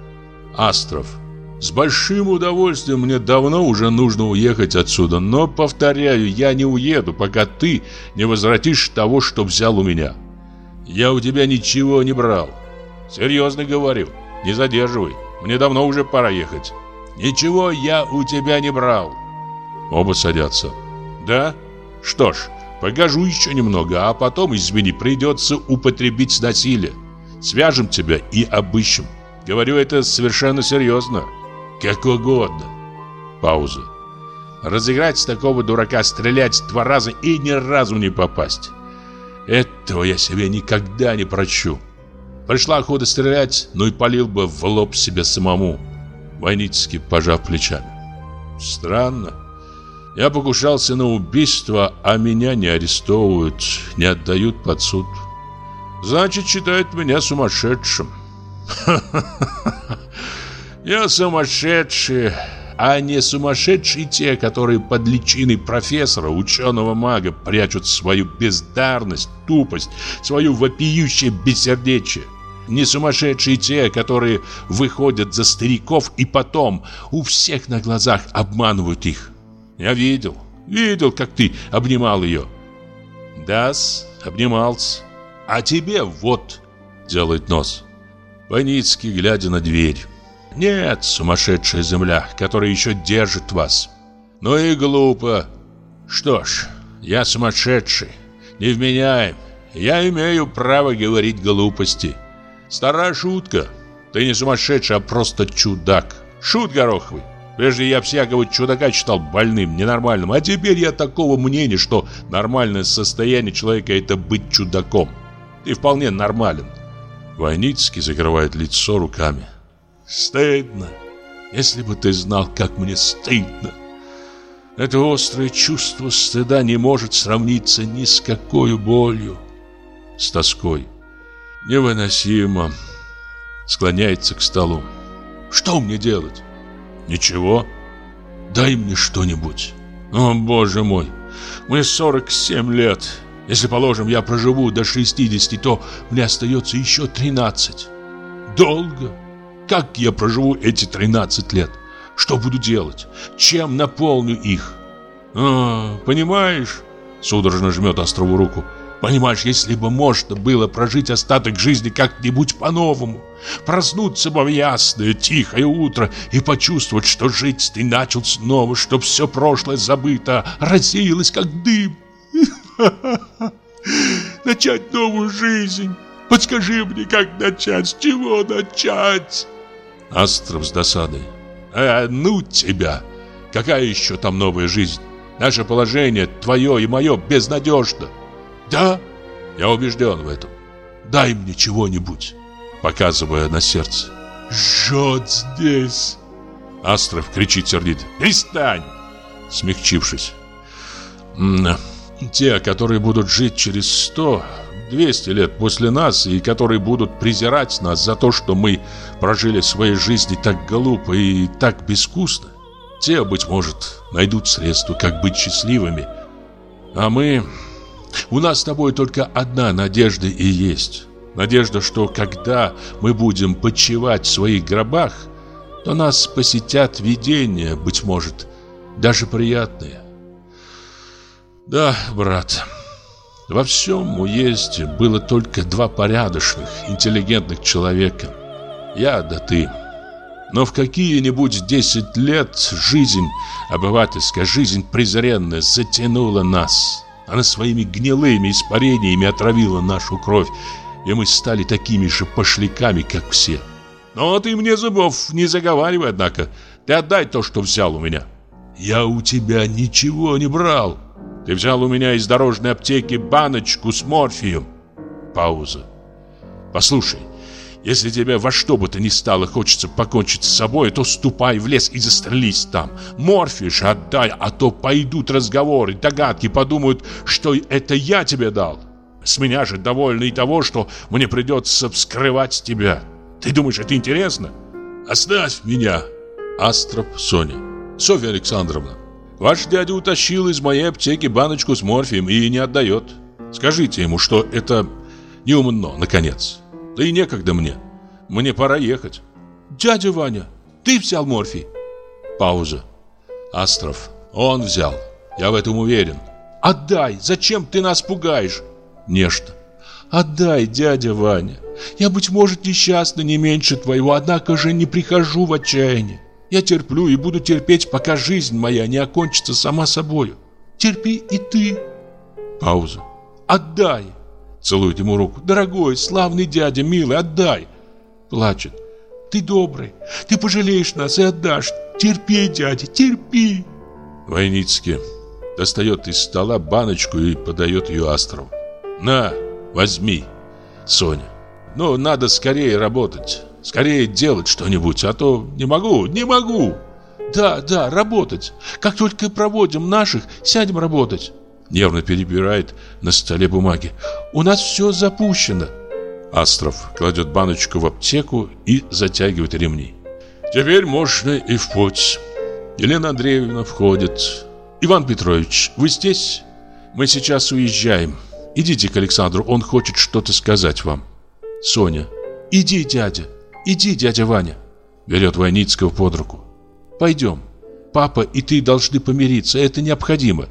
[SPEAKER 1] Астров. С большим удовольствием мне давно уже нужно уехать отсюда, но, повторяю, я не уеду, пока ты не возвратишь того, что взял у меня. Я у тебя ничего не брал. Серьезно говорю, не задерживай, мне давно уже пора ехать. Ничего я у тебя не брал. Оба садятся. Да? Что ж, покажу еще немного, а потом, извини, придется употребить насилие. Свяжем тебя и обыщем. Говорю это совершенно серьезно. Как угодно. Пауза. Разыграть с такого дурака, стрелять два раза и ни разу не попасть. Этого я себе никогда не прощу. Пришла охота стрелять, ну и полил бы в лоб себе самому. Войницкий, пожав плечами. Странно. Я покушался на убийство, а меня не арестовывают, не отдают под суд. Значит, считают меня сумасшедшим. Ха-ха-ха. Я сумасшедший, а не сумасшедшие те, которые под личиной профессора, ученого-мага прячут свою бездарность, тупость, свою вопиющее бессердечие. Не сумасшедшие те, которые выходят за стариков и потом у всех на глазах обманывают их. Я видел, видел, как ты обнимал ее. Дас, обнимался. А тебе вот, делает нос. Ваницкий, глядя на дверь. Нет, сумасшедшая земля, которая еще держит вас. Ну и глупо. Что ж, я сумасшедший, невменяем. Я имею право говорить глупости. Старая шутка. Ты не сумасшедший, а просто чудак. Шут гороховый. Прежде я всякого чудака считал больным, ненормальным, а теперь я такого мнения, что нормальное состояние человека – это быть чудаком. Ты вполне нормален. Войницкий закрывает лицо руками. Стыдно. Если бы ты знал, как мне стыдно. Это острое чувство стыда не может сравниться ни с какой болью. С тоской. Невыносимо. Склоняется к столу. Что мне делать? Ничего. Дай мне что-нибудь. О, боже мой. Мне 47 лет. Если, положим, я проживу до 60, то мне остается еще 13. Долго. Как я проживу эти 13 лет? Что буду делать? Чем наполню их? А, понимаешь? Судорожно жмет Острову руку. Понимаешь, если бы можно было прожить остаток жизни как-нибудь по-новому, проснуться бы в ясное, тихое утро и почувствовать, что жить ты начал снова, что все прошлое забыто, рассеялось как дым. Начать новую жизнь. Подскажи мне, как начать, с чего начать? Астров с досадой. «А ну тебя! Какая еще там новая жизнь? Наше положение, твое и мое, безнадежно!» «Да, я убежден в этом. Дай мне чего-нибудь!» Показывая на сердце. «Жжет здесь!» Астров кричит сердито. «Перестань!» Смягчившись. «Те, которые будут жить через сто, 200 лет после нас и которые будут презирать нас за то, что мы прожили свои жизни так глупо и так безвкусно, те, быть может, найдут средства, как быть счастливыми. А мы... У нас с тобой только одна надежда и есть. Надежда, что когда мы будем почивать в своих гробах, то нас посетят видения, быть может, даже приятные. Да, брат... Во всем уезде было только два порядочных, интеллигентных человека. Я да ты. Но в какие-нибудь десять лет жизнь, обывательская жизнь презренная, затянула нас. Она своими гнилыми испарениями отравила нашу кровь, и мы стали такими же пошляками, как все. Но ты мне зубов не заговаривай, однако. Ты отдай то, что взял у меня. Я у тебя ничего не брал. Ты взял у меня из дорожной аптеки баночку с морфием. Пауза. Послушай, если тебе во что бы то ни стало хочется покончить с собой, то ступай в лес и застрелись там. Морфий же отдай, а то пойдут разговоры, догадки, подумают, что это я тебе дал. С меня же довольно и того, что мне придется вскрывать тебя. Ты думаешь, это интересно? Оставь меня. Астров Соня. Софья Александровна. Ваш дядя утащил из моей аптеки баночку с морфием и не отдает. Скажите ему, что это неумно, наконец. Да и некогда мне. Мне пора ехать. Дядя Ваня, ты взял морфий? Пауза. Астров. Он взял. Я в этом уверен. Отдай. Зачем ты нас пугаешь? Нечто. Отдай, дядя Ваня. Я, быть может, несчастна не меньше твоего, однако же не прихожу в отчаяние. Я терплю и буду терпеть, пока жизнь моя не окончится сама собою. Терпи и ты. Пауза. Отдай. Целует ему руку. Дорогой, славный дядя, милый, отдай. Плачет. Ты добрый. Ты пожалеешь нас и отдашь. Терпи, дядя, терпи. Войницкий достает из стола баночку и подает ее Астрову. На, возьми, Соня. Ну, надо скорее работать. Скорее делать что-нибудь, а то не могу, не могу. Да, да, работать. Как только проводим наших, сядем работать. Нервно перебирает на столе бумаги. У нас все запущено. Астров кладет баночку в аптеку и затягивает ремни. Теперь можно и в путь. Елена Андреевна входит. Иван Петрович, вы здесь? Мы сейчас уезжаем. Идите к Александру, он хочет что-то сказать вам. Соня. Иди, дядя. Иди, дядя Ваня. Берет Войницкого под руку. Пойдем. Папа и ты должны помириться, это необходимо.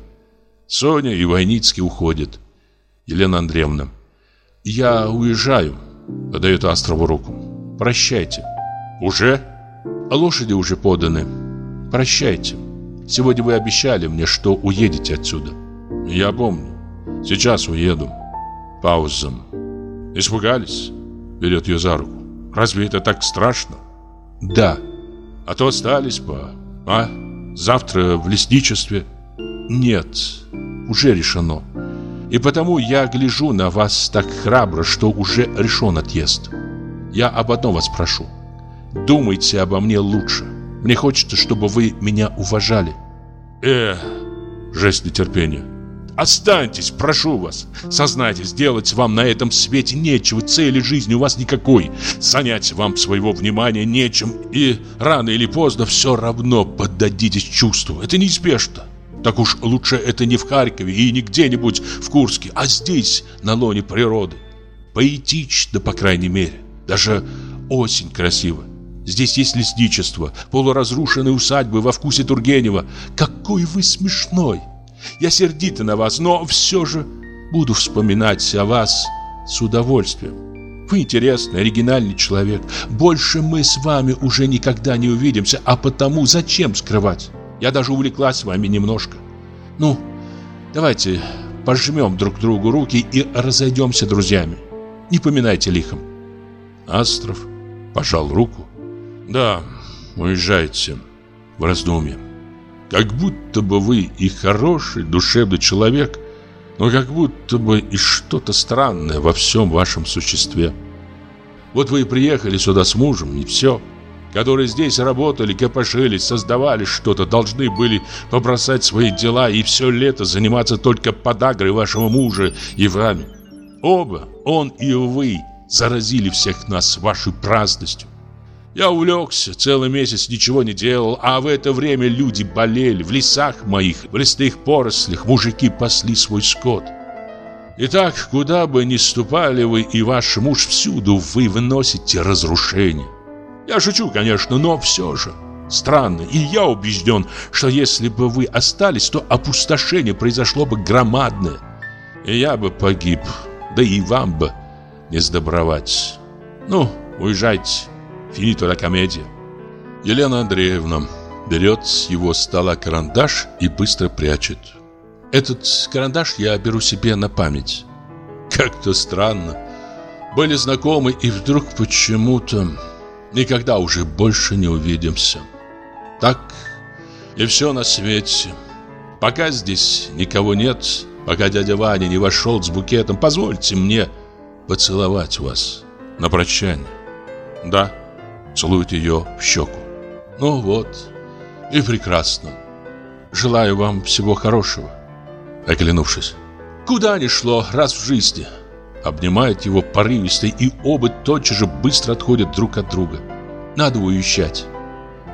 [SPEAKER 1] Соня и Войницкий уходят. Елена Андреевна. Я уезжаю. Подает Астрову руку. Прощайте. Уже? Лошади уже поданы. Прощайте. Сегодня вы обещали мне, что уедете отсюда. Я помню. Сейчас уеду. Пауза. Испугались? Берет ее за руку. Разве это так страшно? Да. А то остались бы. А? Завтра в лесничестве? Нет. Уже решено. И потому я гляжу на вас так храбро, что уже решен отъезд. Я об одном вас прошу. Думайте обо мне лучше. Мне хочется, чтобы вы меня уважали. Э, жесть нетерпения. Останьтесь, прошу вас. Сознайтесь, делать вам на этом свете нечего, цели жизни у вас никакой. Занять вам своего внимания нечем, и рано или поздно все равно поддадитесь чувству. Это неизбежно. Так уж лучше это не в Харькове и не где-нибудь в Курске, а здесь, на лоне природы. Поэтично, по крайней мере. Даже осень красивая. Здесь есть лесничество, полуразрушенные усадьбы во вкусе Тургенева. Какой вы смешной! Я сердита на вас, но все же буду вспоминать о вас с удовольствием. Вы интересный, оригинальный человек. Больше мы с вами уже никогда не увидимся, а потому зачем скрывать? Я даже увлеклась вами немножко. Ну, давайте пожмем друг другу руки и разойдемся друзьями. Не поминайте лихом. Астров пожал руку да, уезжайте в раздумье. Как будто бы вы и хороший, душевный человек, но как будто бы и что-то странное во всем вашем существе. Вот вы и приехали сюда с мужем, и все. Которые здесь работали, копошились, создавали что-то, должны были побросать свои дела и все лето заниматься только подагрой вашего мужа и вами. Оба, он и вы, заразили всех нас вашей праздностью. Я увлекся, целый месяц ничего не делал, а в это время люди болели. В лесах моих, в лесных порослях мужики пасли свой скот. Итак, куда бы ни ступали вы и ваш муж, всюду вы выносите разрушение. Я шучу, конечно, но все же странно. И я убежден, что если бы вы остались, то опустошение произошло бы громадное. И я бы погиб, да и вам бы не сдобровать. Ну, уезжайте. Финито ла комедия. Елена Андреевна берет с его стола карандаш и быстро прячет. Этот карандаш я беру себе на память. Как-то странно. Были знакомы и вдруг почему-то никогда уже больше не увидимся. Так и все на свете. Пока здесь никого нет, пока дядя Ваня не вошел с букетом, позвольте мне поцеловать вас на прощание. Да целует ее в щеку. Ну вот, и прекрасно. Желаю вам всего хорошего. Оглянувшись. Куда ни шло, раз в жизни. Обнимает его порывисто, и оба тотчас же быстро отходят друг от друга. Надо уезжать.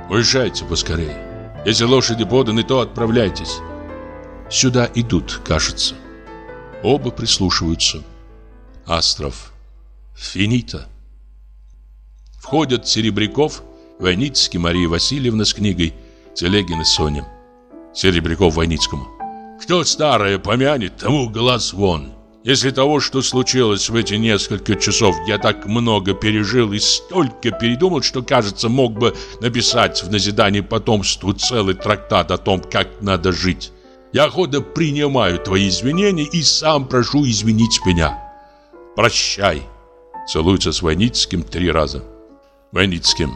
[SPEAKER 1] Уезжайте поскорее. Если лошади поданы, то отправляйтесь. Сюда идут, кажется. Оба прислушиваются. Астров. Финита. Входят Серебряков, Войницкий, Мария Васильевна с книгой, Телегин и Соня. Серебряков Войницкому. Кто старое помянет, тому глаз вон. Если того, что случилось в эти несколько часов, я так много пережил и столько передумал, что, кажется, мог бы написать в назидании потомству целый трактат о том, как надо жить. Я охотно принимаю твои извинения и сам прошу извинить меня. Прощай. Целуется с Войницким три раза. Войницким.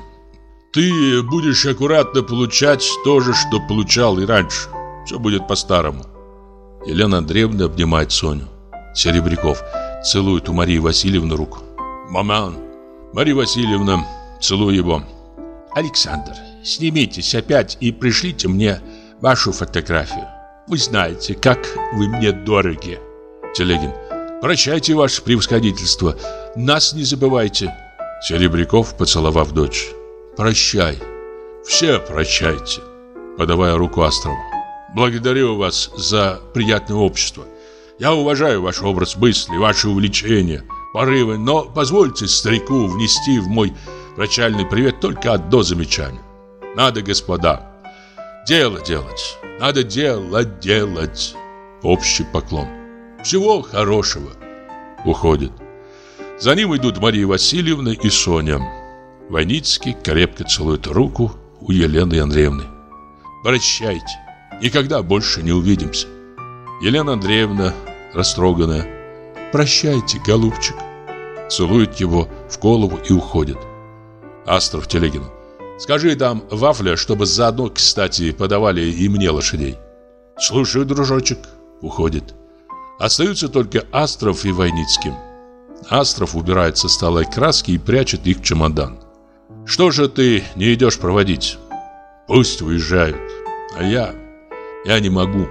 [SPEAKER 1] Ты будешь аккуратно получать то же, что получал и раньше. Все будет по-старому. Елена Андреевна обнимает Соню. Серебряков целует у Марии Васильевны руку. «Маман!» Мария Васильевна целует его. «Александр, снимитесь опять и пришлите мне вашу фотографию. Вы знаете, как вы мне дороги». Телегин. «Прощайте, ваше превосходительство. Нас не забывайте». Серебряков, поцеловав дочь. «Прощай. Все прощайте», подавая руку Астрову. «Благодарю вас за приятное общество. Я уважаю ваш образ мысли, ваши увлечения, порывы, но позвольте старику внести в мой прощальный привет только одно замечание. Надо, господа, дело делать. Надо дело делать». Общий поклон. «Всего хорошего». Уходит. За ним идут Мария Васильевна и Соня. Войницкий крепко целует руку у Елены Андреевны. «Прощайте, Никогда больше не увидимся. Елена Андреевна, растроганная, «Прощайте, голубчик», целует его в голову и уходит. Астров Телегину. «Скажи там вафля, чтобы заодно, кстати, подавали и мне лошадей». «Слушаю, дружочек», уходит. Остаются только Астров и Войницкий. Астров убирает со стола краски и прячет их в чемодан. «Что же ты не идешь проводить?» «Пусть уезжают. А я... я не могу.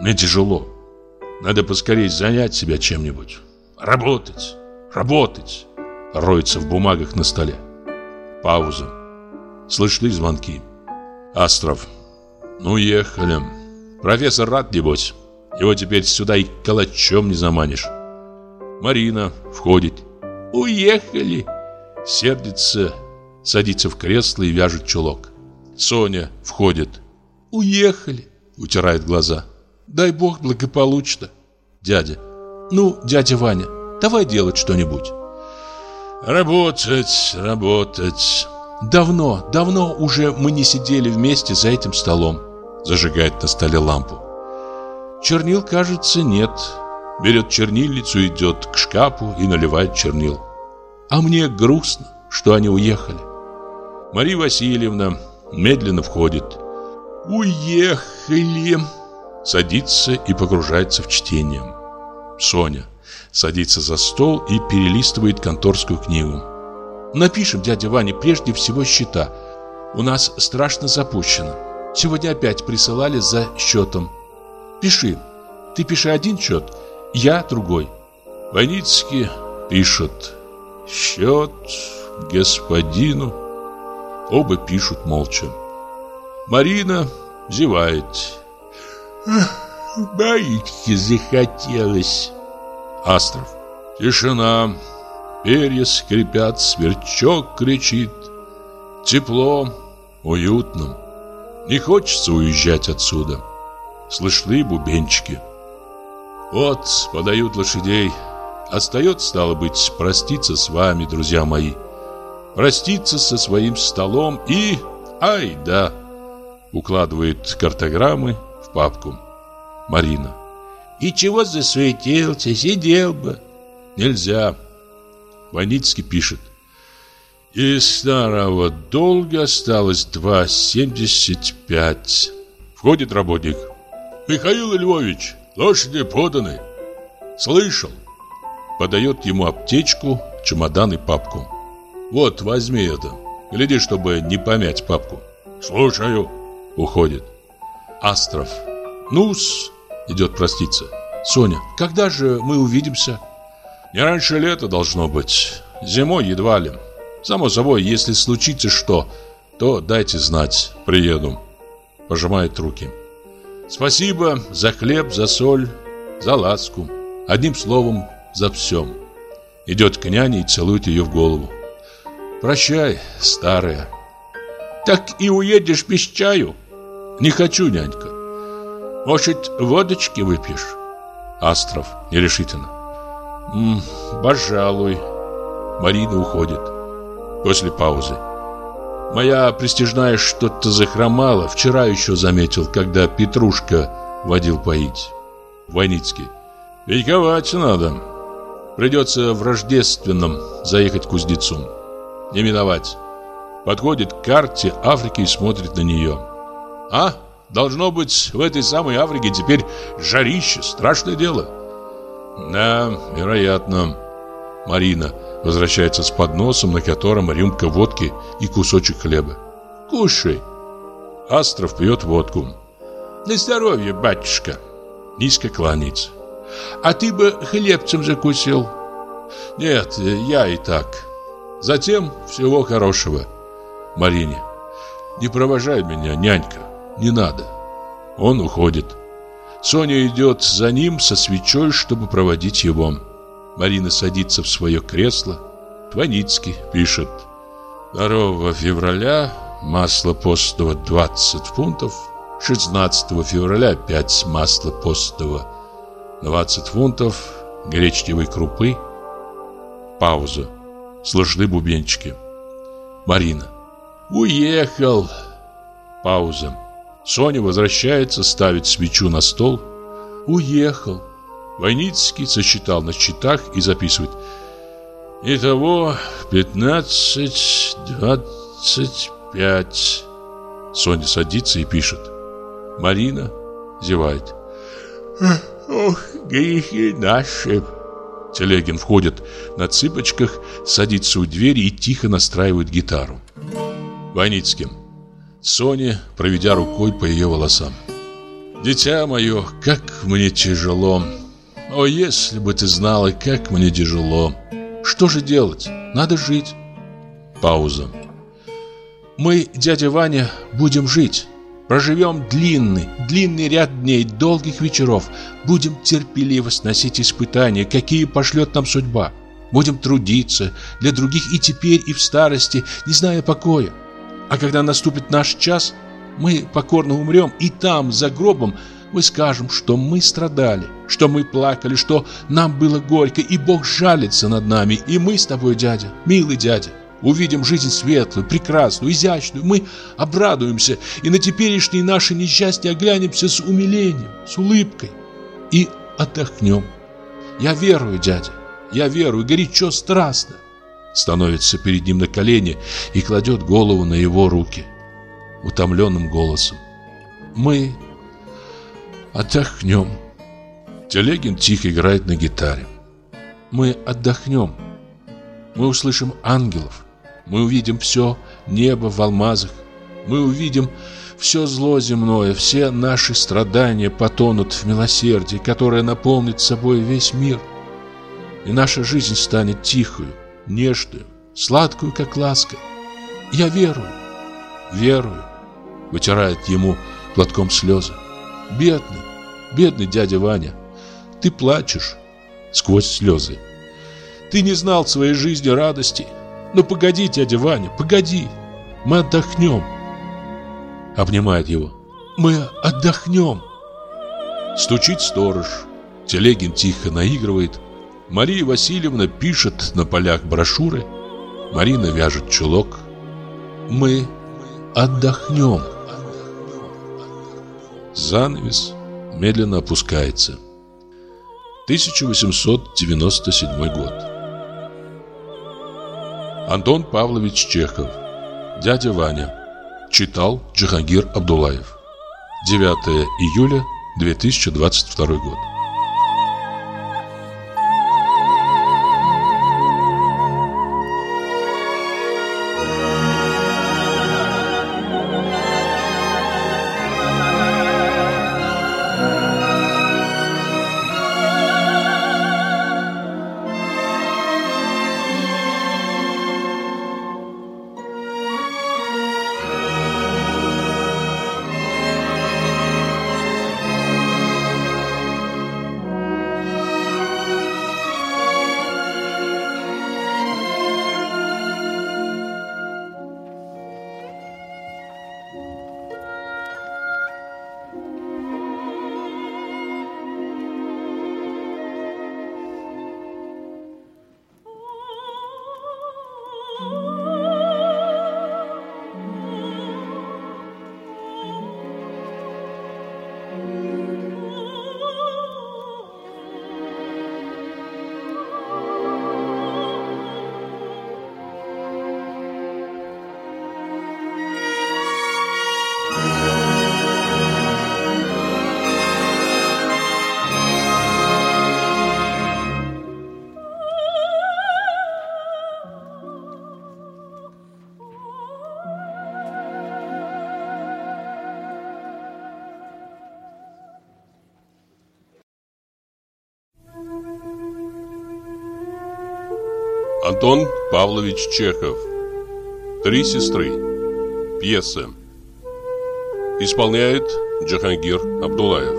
[SPEAKER 1] Мне тяжело. Надо поскорее занять себя чем-нибудь. Работать, работать!» Роется в бумагах на столе. Пауза. Слышны звонки. Астров. «Ну, ехали. Профессор рад, небось?» Его теперь сюда и калачом не заманишь. Марина входит. «Уехали!» Сердится, садится в кресло и вяжет чулок. Соня входит. «Уехали!» Утирает глаза. «Дай бог благополучно!» Дядя. «Ну, дядя Ваня, давай делать что-нибудь!» «Работать, работать!» «Давно, давно уже мы не сидели вместе за этим столом!» Зажигает на столе лампу. Чернил, кажется, нет. Берет чернильницу, идет к шкафу и наливает чернил. А мне грустно, что они уехали. Мария Васильевна медленно входит. «Уехали!» Садится и погружается в чтение. Соня садится за стол и перелистывает конторскую книгу. «Напишем дядя Ване прежде всего счета. У нас страшно запущено. Сегодня опять присылали за счетом. Пиши. Ты пиши один счет, я другой. Войницкий пишет. Счет господину. Оба пишут молча. Марина зевает. Боитки захотелось. Астров. Тишина. Перья скрипят, сверчок кричит. Тепло, уютно. Не хочется уезжать отсюда слышны бубенчики. Вот, подают лошадей. Остается, стало быть, проститься с вами, друзья мои. Проститься со своим столом и... Ай, да! Укладывает картограммы в папку. Марина. И чего засуетился, сидел бы. Нельзя. Ваницкий пишет. Из старого долга осталось 2,75. Входит работник. Михаил Львович, лошади поданы. Слышал. Подает ему аптечку, чемодан и папку. Вот, возьми это. Гляди, чтобы не помять папку. Слушаю. Уходит. Астров. Нус, идет проститься. Соня, когда же мы увидимся? Не раньше лета должно быть. Зимой едва ли. Само собой, если случится что, то дайте знать. Приеду. Пожимает руки. Спасибо за хлеб, за соль, за ласку. Одним словом, за всем. Идет к няне и целует ее в голову. Прощай, старая. Так и уедешь без чаю? Не хочу, нянька. Может, водочки выпьешь? Астров нерешительно. М -м, пожалуй. Марина уходит. После паузы. Моя престижная что-то захромала. Вчера еще заметил, когда Петрушка водил поить. Войницкий. Вейковать надо. Придется в рождественном заехать к кузнецу. Не миновать. Подходит к карте Африки и смотрит на нее. А, должно быть, в этой самой Африке теперь жарище, страшное дело. Да, вероятно. Марина возвращается с подносом, на котором рюмка водки и кусочек хлеба. «Кушай!» Астров пьет водку. «На здоровье, батюшка!» Низко кланяется. «А ты бы хлебцем закусил?» «Нет, я и так. Затем всего хорошего, Марине. Не провожай меня, нянька, не надо». Он уходит. Соня идет за ним со свечой, чтобы проводить его. Марина садится в свое кресло. Тваницкий пишет. 2 февраля масло постного 20 фунтов. 16 февраля опять масло постного 20 фунтов. Гречневой крупы. Пауза. Слышны бубенчики. Марина. Уехал. Пауза. Соня возвращается, ставит свечу на стол. Уехал. Войницкий сосчитал на счетах и записывает. Итого 15, 25. Соня садится и пишет. Марина зевает. Ох, грехи наши. Телегин входит на цыпочках, садится у двери и тихо настраивает гитару. Войницким. Соня, проведя рукой по ее волосам. «Дитя мое, как мне тяжело! О, если бы ты знала, как мне тяжело! Что же делать? Надо жить!» Пауза. «Мы, дядя Ваня, будем жить!» Проживем длинный, длинный ряд дней, долгих вечеров. Будем терпеливо сносить испытания, какие пошлет нам судьба. Будем трудиться для других и теперь, и в старости, не зная покоя. А когда наступит наш час, мы покорно умрем, и там, за гробом, мы скажем, что мы страдали, что мы плакали, что нам было горько, и Бог жалится над нами, и мы с тобой, дядя, милый дядя, увидим жизнь светлую, прекрасную, изящную, мы обрадуемся и на теперешние наши несчастья оглянемся с умилением, с улыбкой и отдохнем. Я верую, дядя, я верую, горячо, страстно. Становится перед ним на колени и кладет голову на его руки утомленным голосом. Мы отдохнем. Телегин тихо играет на гитаре. Мы отдохнем. Мы услышим ангелов. Мы увидим все небо в алмазах. Мы увидим все зло земное, все наши страдания потонут в милосердии, которое наполнит собой весь мир. И наша жизнь станет тихою, нежную, сладкую, как ласка. Я верую, верую, вытирает ему платком слезы. Бедный, бедный дядя Ваня, ты плачешь сквозь слезы. Ты не знал своей жизни радости, ну погоди, дядя Ваня, погоди. Мы отдохнем. Обнимает его. Мы отдохнем. Стучит сторож. Телегин тихо наигрывает. Мария Васильевна пишет на полях брошюры. Марина вяжет чулок. Мы отдохнем. Занавес медленно опускается. 1897 год. Антон Павлович Чехов Дядя Ваня Читал Джихангир Абдулаев 9 июля 2022 год Павлович Чехов. Три сестры. Пьеса. Исполняет Джахангир Абдулаев.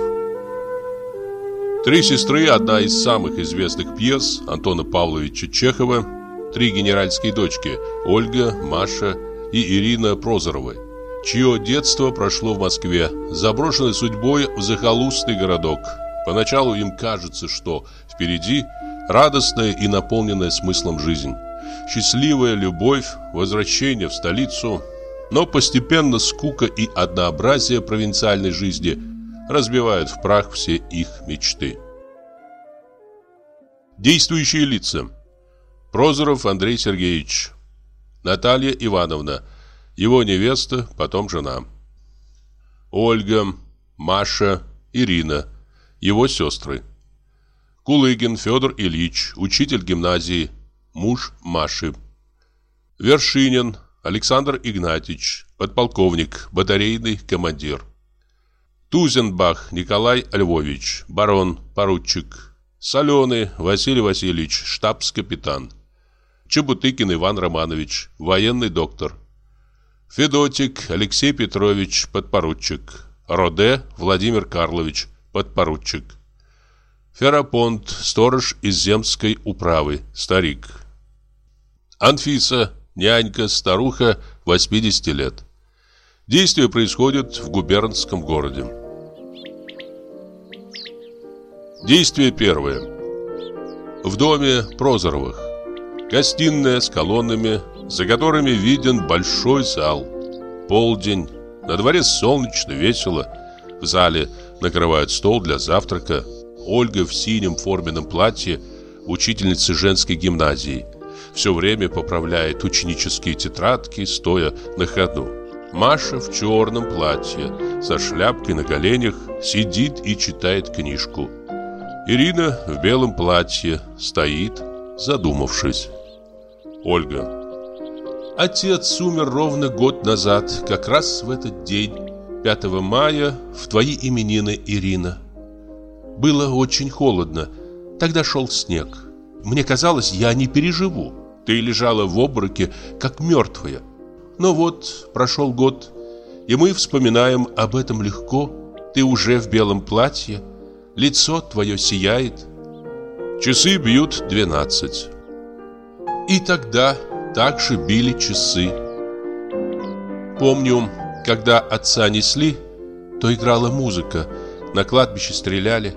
[SPEAKER 1] Три сестры – одна из самых известных пьес Антона Павловича Чехова. Три генеральские дочки – Ольга, Маша и Ирина Прозоровы Чье детство прошло в Москве, заброшенной судьбой в захолустный городок. Поначалу им кажется, что впереди – Радостная и наполненная смыслом жизнь. Счастливая любовь, возвращение в столицу. Но постепенно скука и однообразие провинциальной жизни разбивают в прах все их мечты. Действующие лица. Прозоров Андрей Сергеевич. Наталья Ивановна. Его невеста, потом жена. Ольга, Маша, Ирина. Его сестры. Кулыгин Федор Ильич, учитель гимназии, муж Маши. Вершинин Александр Игнатьевич, подполковник, батарейный командир. Тузенбах Николай Львович, барон, поручик. Соленый Василий Васильевич, штабс-капитан. Чебутыкин Иван Романович, военный доктор. Федотик Алексей Петрович, подпоручик. Роде Владимир Карлович, подпоручик. Ферапонт, сторож из земской управы, старик. Анфиса, нянька, старуха, 80 лет. Действие происходит в губернском городе. Действие первое. В доме Прозоровых. Гостиная с колоннами, за которыми виден большой зал. Полдень. На дворе солнечно, весело. В зале накрывают стол для завтрака. Ольга в синем форменном платье, учительница женской гимназии. Все время поправляет ученические тетрадки, стоя на ходу. Маша в черном платье, со шляпкой на коленях, сидит и читает книжку. Ирина в белом платье стоит, задумавшись. Ольга. Отец умер ровно год назад, как раз в этот день, 5 мая, в твои именины, Ирина. Было очень холодно. Тогда шел снег. Мне казалось, я не переживу. Ты лежала в обмороке, как мертвая. Но вот прошел год, и мы вспоминаем об этом легко. Ты уже в белом платье, лицо твое сияет. Часы бьют двенадцать. И тогда также били часы. Помню, когда отца несли, то играла музыка, на кладбище стреляли.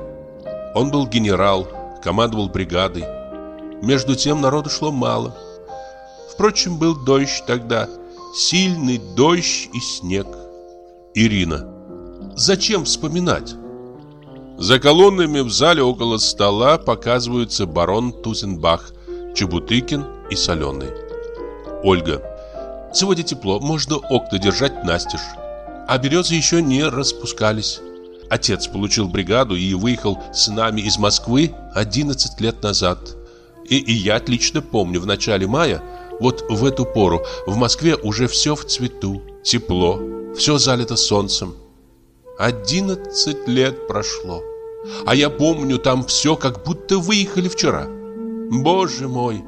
[SPEAKER 1] Он был генерал, командовал бригадой. Между тем народу шло мало. Впрочем, был дождь тогда, сильный дождь и снег. Ирина. Зачем вспоминать? За колоннами в зале около стола показываются барон Тузенбах, Чебутыкин и Соленый. Ольга. Сегодня тепло, можно окна держать настежь. А березы еще не распускались. Отец получил бригаду и выехал с нами из Москвы 11 лет назад. И, и я отлично помню, в начале мая, вот в эту пору, в Москве уже все в цвету, тепло, все залито солнцем. 11 лет прошло. А я помню там все, как будто выехали вчера. Боже мой!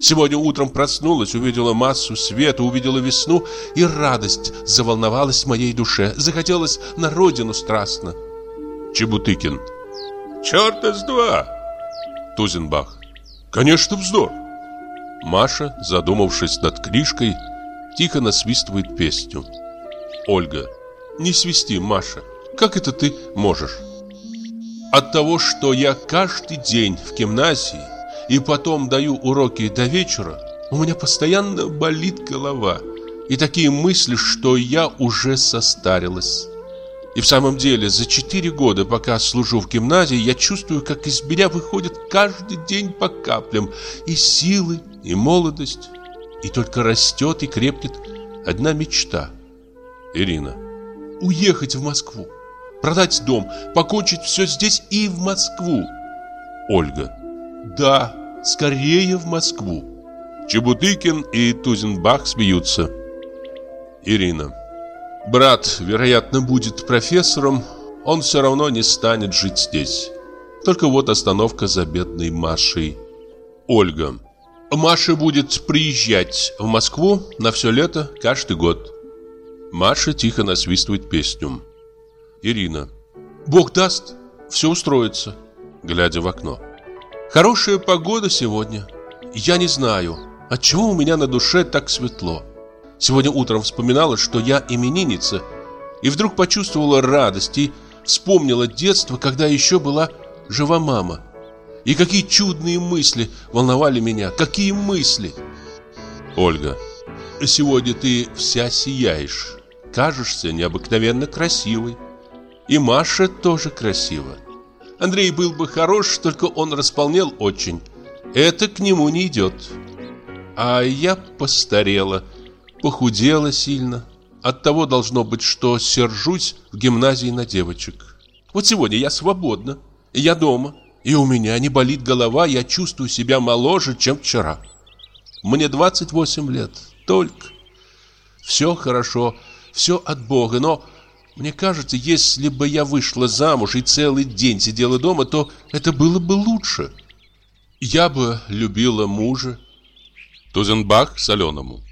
[SPEAKER 1] Сегодня утром проснулась, увидела массу света, увидела весну, и радость заволновалась в моей душе. Захотелось на родину страстно. Чебутыкин. Черт из два! Тузенбах. Конечно, вздор. Маша, задумавшись над книжкой, тихо насвистывает песню. Ольга. Не свисти, Маша. Как это ты можешь? От того, что я каждый день в гимназии и потом даю уроки до вечера, у меня постоянно болит голова. И такие мысли, что я уже состарилась. И в самом деле, за четыре года, пока служу в гимназии, я чувствую, как из меня выходит каждый день по каплям и силы, и молодость. И только растет и крепнет одна мечта. Ирина. Уехать в Москву, продать дом, покончить все здесь и в Москву. Ольга. Да, скорее в Москву. Чебутыкин и Тузенбах смеются. Ирина. Брат, вероятно, будет профессором, он все равно не станет жить здесь. Только вот остановка за бедной Машей. Ольга. Маша будет приезжать в Москву на все лето каждый год. Маша тихо насвистывает песню. Ирина. Бог даст, все устроится, глядя в окно. Хорошая погода сегодня. Я не знаю, от чего у меня на душе так светло. Сегодня утром вспоминала, что я именинница, и вдруг почувствовала радость и вспомнила детство, когда еще была жива мама. И какие чудные мысли волновали меня, какие мысли. Ольга.
[SPEAKER 2] сегодня ты вся сияешь. Кажешься необыкновенно красивой. И Маша тоже красива. Андрей был бы хорош, только он располнел очень. Это к нему не идет. А я постарела, похудела сильно. От того должно быть, что сержусь в гимназии на девочек. Вот сегодня я свободна, я дома, и у меня не болит голова, я чувствую себя моложе, чем вчера. Мне 28 лет, только. Все хорошо, все от Бога, но мне кажется, если бы я вышла замуж и целый день сидела дома, то это было бы лучше. Я бы любила мужа.
[SPEAKER 1] Тузенбах соленому.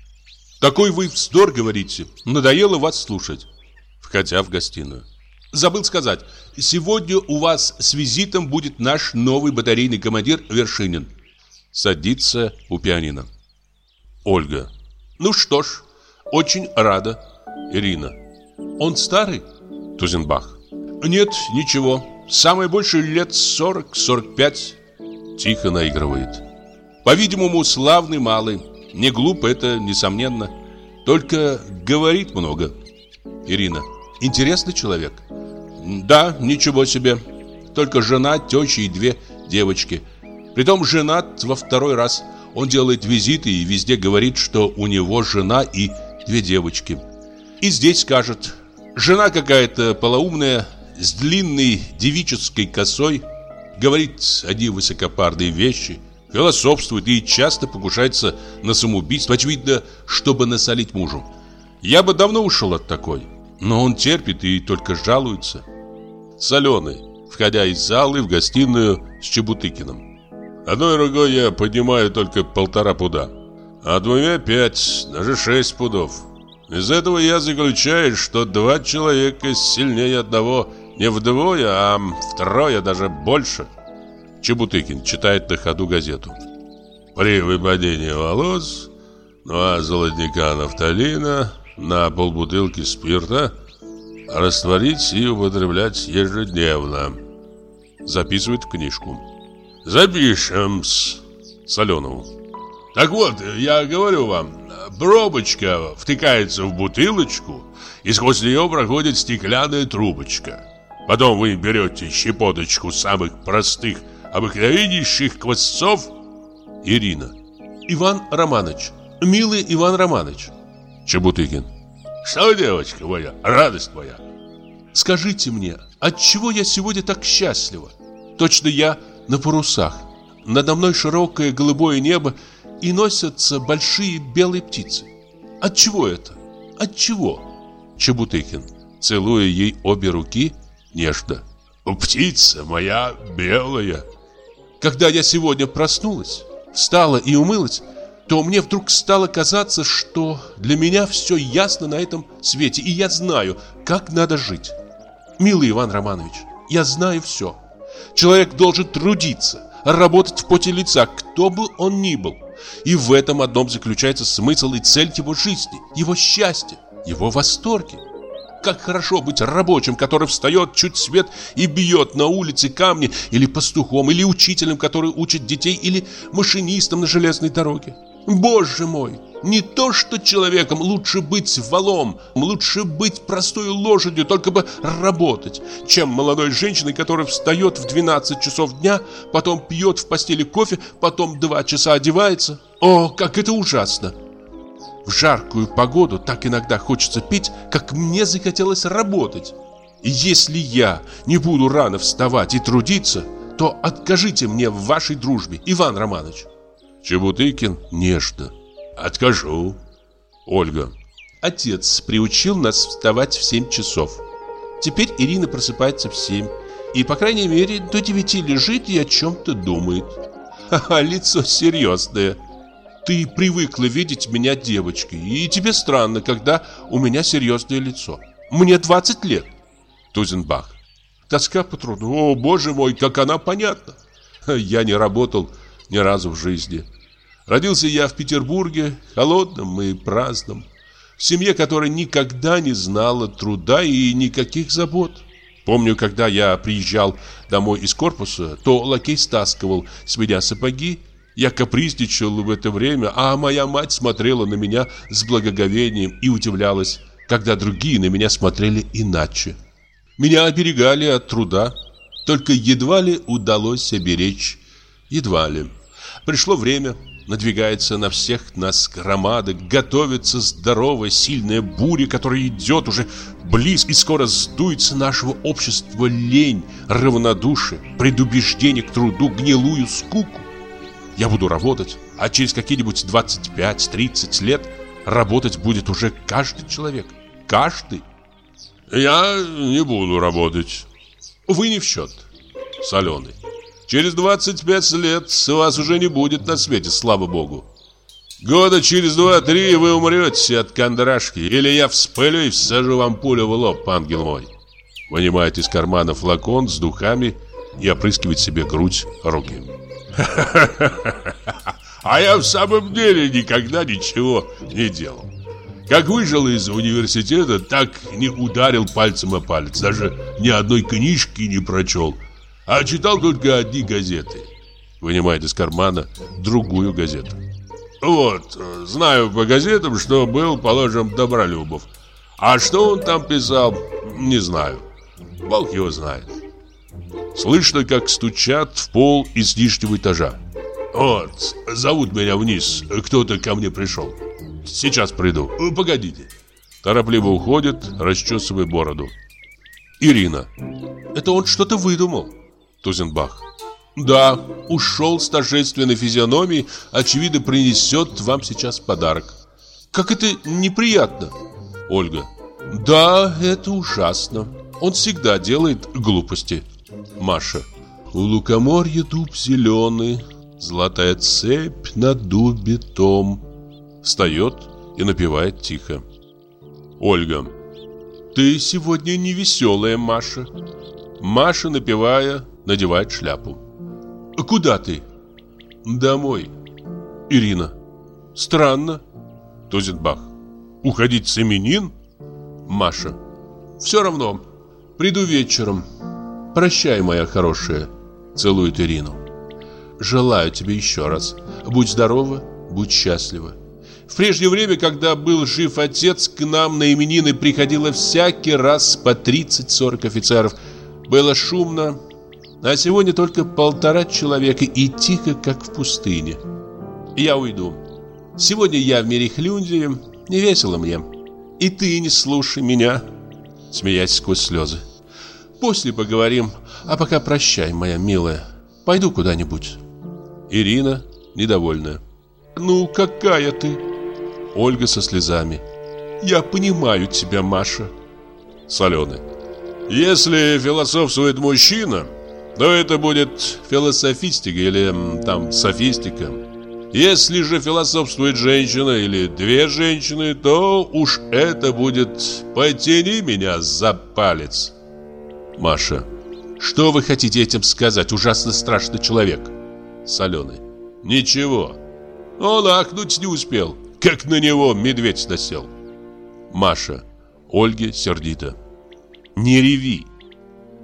[SPEAKER 2] Такой вы вздор говорите. Надоело вас слушать.
[SPEAKER 1] Входя в гостиную.
[SPEAKER 2] Забыл сказать, сегодня у вас с визитом будет наш новый батарейный командир Вершинин.
[SPEAKER 1] Садится у пианино. Ольга.
[SPEAKER 2] Ну что ж, очень рада.
[SPEAKER 1] Ирина.
[SPEAKER 2] Он старый?
[SPEAKER 1] Тузенбах.
[SPEAKER 2] Нет, ничего. Самое больше лет 40-45.
[SPEAKER 1] Тихо наигрывает.
[SPEAKER 2] По-видимому, славный малый. Не глуп это, несомненно. Только говорит много.
[SPEAKER 1] Ирина.
[SPEAKER 2] Интересный человек. Да, ничего себе. Только жена, теща и две девочки. Притом женат во второй раз. Он делает визиты и везде говорит, что у него жена и две девочки. И здесь скажет, жена какая-то полоумная, с длинной девической косой, говорит одни высокопарные вещи – философствует и часто покушается на самоубийство, очевидно, чтобы насолить мужу. Я бы давно ушел от такой, но он терпит и только жалуется.
[SPEAKER 1] Соленый, входя из залы в гостиную с Чебутыкиным. Одной рукой я поднимаю только полтора пуда, а двумя пять, даже шесть пудов. Из этого я заключаю, что два человека сильнее одного не вдвое, а втрое даже больше – Чебутыкин читает на ходу газету. При выпадении волос, два золотника нафталина на полбутылки спирта растворить и употреблять ежедневно. Записывает в книжку. Запишем-с Соленову. Так вот, я говорю вам, пробочка втыкается в бутылочку, и сквозь нее проходит стеклянная трубочка. Потом вы берете щепоточку самых простых обыкновеннейших квасцов
[SPEAKER 2] Ирина. Иван Романович, милый Иван Романович.
[SPEAKER 1] Чебутыкин.
[SPEAKER 2] Что, девочка моя, радость моя? Скажите мне, от чего я сегодня так счастлива? Точно я на парусах. Надо мной широкое голубое небо И носятся большие белые птицы. От чего это? От чего?
[SPEAKER 1] Чебутыкин, целуя ей обе руки, нежно.
[SPEAKER 2] Птица моя белая когда я сегодня проснулась, встала и умылась, то мне вдруг стало казаться, что для меня все ясно на этом свете, и я знаю, как надо жить. Милый Иван Романович, я знаю все. Человек должен трудиться, работать в поте лица, кто бы он ни был. И в этом одном заключается смысл и цель его жизни, его счастья, его восторги. Как хорошо быть рабочим, который встает чуть свет и бьет на улице камни, или пастухом, или учителем, который учит детей, или машинистом на железной дороге. Боже мой, не то что человеком, лучше быть валом, лучше быть простой лошадью, только бы работать, чем молодой женщиной, которая встает в 12 часов дня, потом пьет в постели кофе, потом 2 часа одевается. О, как это ужасно! В жаркую погоду так иногда хочется пить, как мне захотелось работать. И если я не буду рано вставать и трудиться, то откажите мне в вашей дружбе, Иван Романович.
[SPEAKER 1] Чебутыкин нежно. Откажу.
[SPEAKER 2] Ольга. Отец приучил нас вставать в 7 часов. Теперь Ирина просыпается в 7. И, по крайней мере, до 9 лежит и о чем-то думает. Ха-ха, лицо серьезное. Ты привыкла видеть меня девочкой, и тебе странно, когда у меня серьезное лицо. Мне 20 лет. Тузенбах. Тоска по труду. О, боже мой, как она понятна. Я не работал ни разу в жизни. Родился я в Петербурге, холодном и праздном, в семье, которая никогда не знала труда и никаких забот. Помню, когда я приезжал домой из корпуса, то лакей стаскивал с меня сапоги Я капризничал в это время, а моя мать смотрела на меня с благоговением и удивлялась, когда другие на меня смотрели иначе. Меня оберегали от труда, только едва ли удалось оберечь, едва ли. Пришло время, надвигается на всех нас громада, готовится здоровая, сильная буря, которая идет уже близко и скоро сдуется нашего общества лень, равнодушие, предубеждение к труду, гнилую скуку. Я буду работать, а через какие-нибудь 25-30 лет работать будет уже каждый человек. Каждый.
[SPEAKER 1] Я не буду работать.
[SPEAKER 2] Вы не в счет.
[SPEAKER 1] Соленый. Через 25 лет вас уже не будет на свете, слава богу. Года через два-три вы умрете от кондрашки, или я вспылю и всажу вам пулю в лоб, ангел мой. Вынимает из кармана флакон с духами и опрыскивает себе грудь руки. А я в самом деле никогда ничего не делал. Как вышел из университета, так не ударил пальцем о палец, даже ни одной книжки не прочел, а читал только одни газеты. Вынимает из кармана другую газету. Вот, знаю по газетам, что был положен Добролюбов. А что он там писал, не знаю. Бог его знает. Слышно, как стучат в пол из нижнего этажа. Вот, зовут меня вниз, кто-то ко мне пришел. Сейчас приду, погодите. Торопливо уходит, расчесывая бороду. Ирина.
[SPEAKER 2] Это он что-то выдумал. Тузенбах. Да, ушел с торжественной физиономией, очевидно, принесет вам сейчас подарок. Как это неприятно.
[SPEAKER 1] Ольга.
[SPEAKER 2] Да, это ужасно. Он всегда делает глупости.
[SPEAKER 1] Маша. У лукоморья дуб зеленый, Золотая цепь на дубе том. Встает и напевает тихо. Ольга.
[SPEAKER 2] Ты сегодня не веселая, Маша. Маша, напевая, надевает шляпу. Куда ты?
[SPEAKER 1] Домой.
[SPEAKER 2] Ирина. Странно.
[SPEAKER 1] Тузенбах. Уходить с именин?
[SPEAKER 2] Маша. Все равно. Приду вечером. Прощай, моя хорошая. Целует Ирину. Желаю тебе еще раз. Будь здорова, будь счастлива. В прежнее время, когда был жив отец, к нам на именины приходило всякий раз по 30-40 офицеров. Было шумно, а сегодня только полтора человека и тихо, как в пустыне. Я уйду. Сегодня я в Мерехлюнде, не весело мне. И ты не слушай меня, смеясь сквозь слезы. После поговорим, а пока прощай, моя милая. Пойду куда-нибудь.
[SPEAKER 1] Ирина, недовольная.
[SPEAKER 2] Ну, какая ты?
[SPEAKER 1] Ольга со слезами.
[SPEAKER 2] Я понимаю тебя, Маша.
[SPEAKER 1] Соленый. Если философствует мужчина, то это будет философистика или там софистика. Если же философствует женщина или две женщины, то уж это будет «потяни меня за палец».
[SPEAKER 2] Маша. Что вы хотите этим сказать, ужасно страшный человек?
[SPEAKER 1] Соленый. Ничего. Он ахнуть не успел, как на него медведь насел.
[SPEAKER 2] Маша. Ольге сердито. Не реви.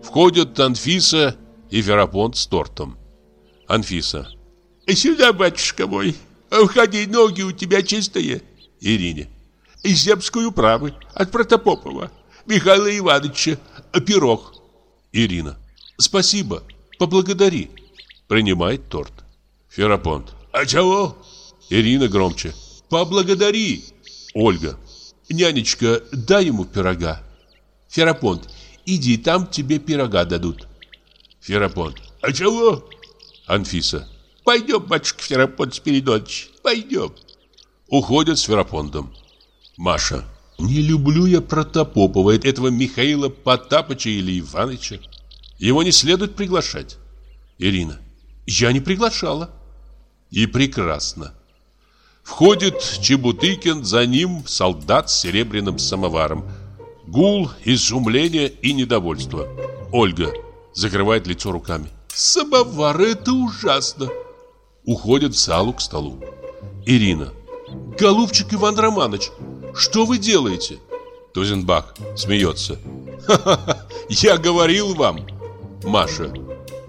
[SPEAKER 2] Входят Анфиса и Ферапонт с тортом. Анфиса.
[SPEAKER 3] Сюда, батюшка мой. Входи, ноги у тебя чистые.
[SPEAKER 2] Ирине.
[SPEAKER 3] Земскую правы от Протопопова. Михаила Ивановича. Пирог.
[SPEAKER 2] Ирина. Спасибо. Поблагодари. Принимает торт.
[SPEAKER 1] Ферапонт.
[SPEAKER 3] А чего?
[SPEAKER 2] Ирина громче. Поблагодари. Ольга. Нянечка, дай ему пирога. Ферапонт. Иди, там тебе пирога дадут.
[SPEAKER 1] Ферапонт.
[SPEAKER 3] А чего?
[SPEAKER 2] Анфиса.
[SPEAKER 3] Пойдем, батюшка Ферапонт Спиридонович, пойдем.
[SPEAKER 2] Уходят с Ферапонтом. Маша. Не люблю я Протопопова, этого Михаила Потапыча или Иваныча. Его не следует приглашать. Ирина. Я не приглашала. И прекрасно. Входит Чебутыкин, за ним солдат с серебряным самоваром. Гул, изумление и недовольство. Ольга закрывает лицо руками.
[SPEAKER 3] Самовар, это ужасно.
[SPEAKER 2] Уходит в залу к столу. Ирина. Голубчик Иван Романович, что вы делаете? Тузенбах смеется. Ха-ха-ха, я говорил вам. Маша.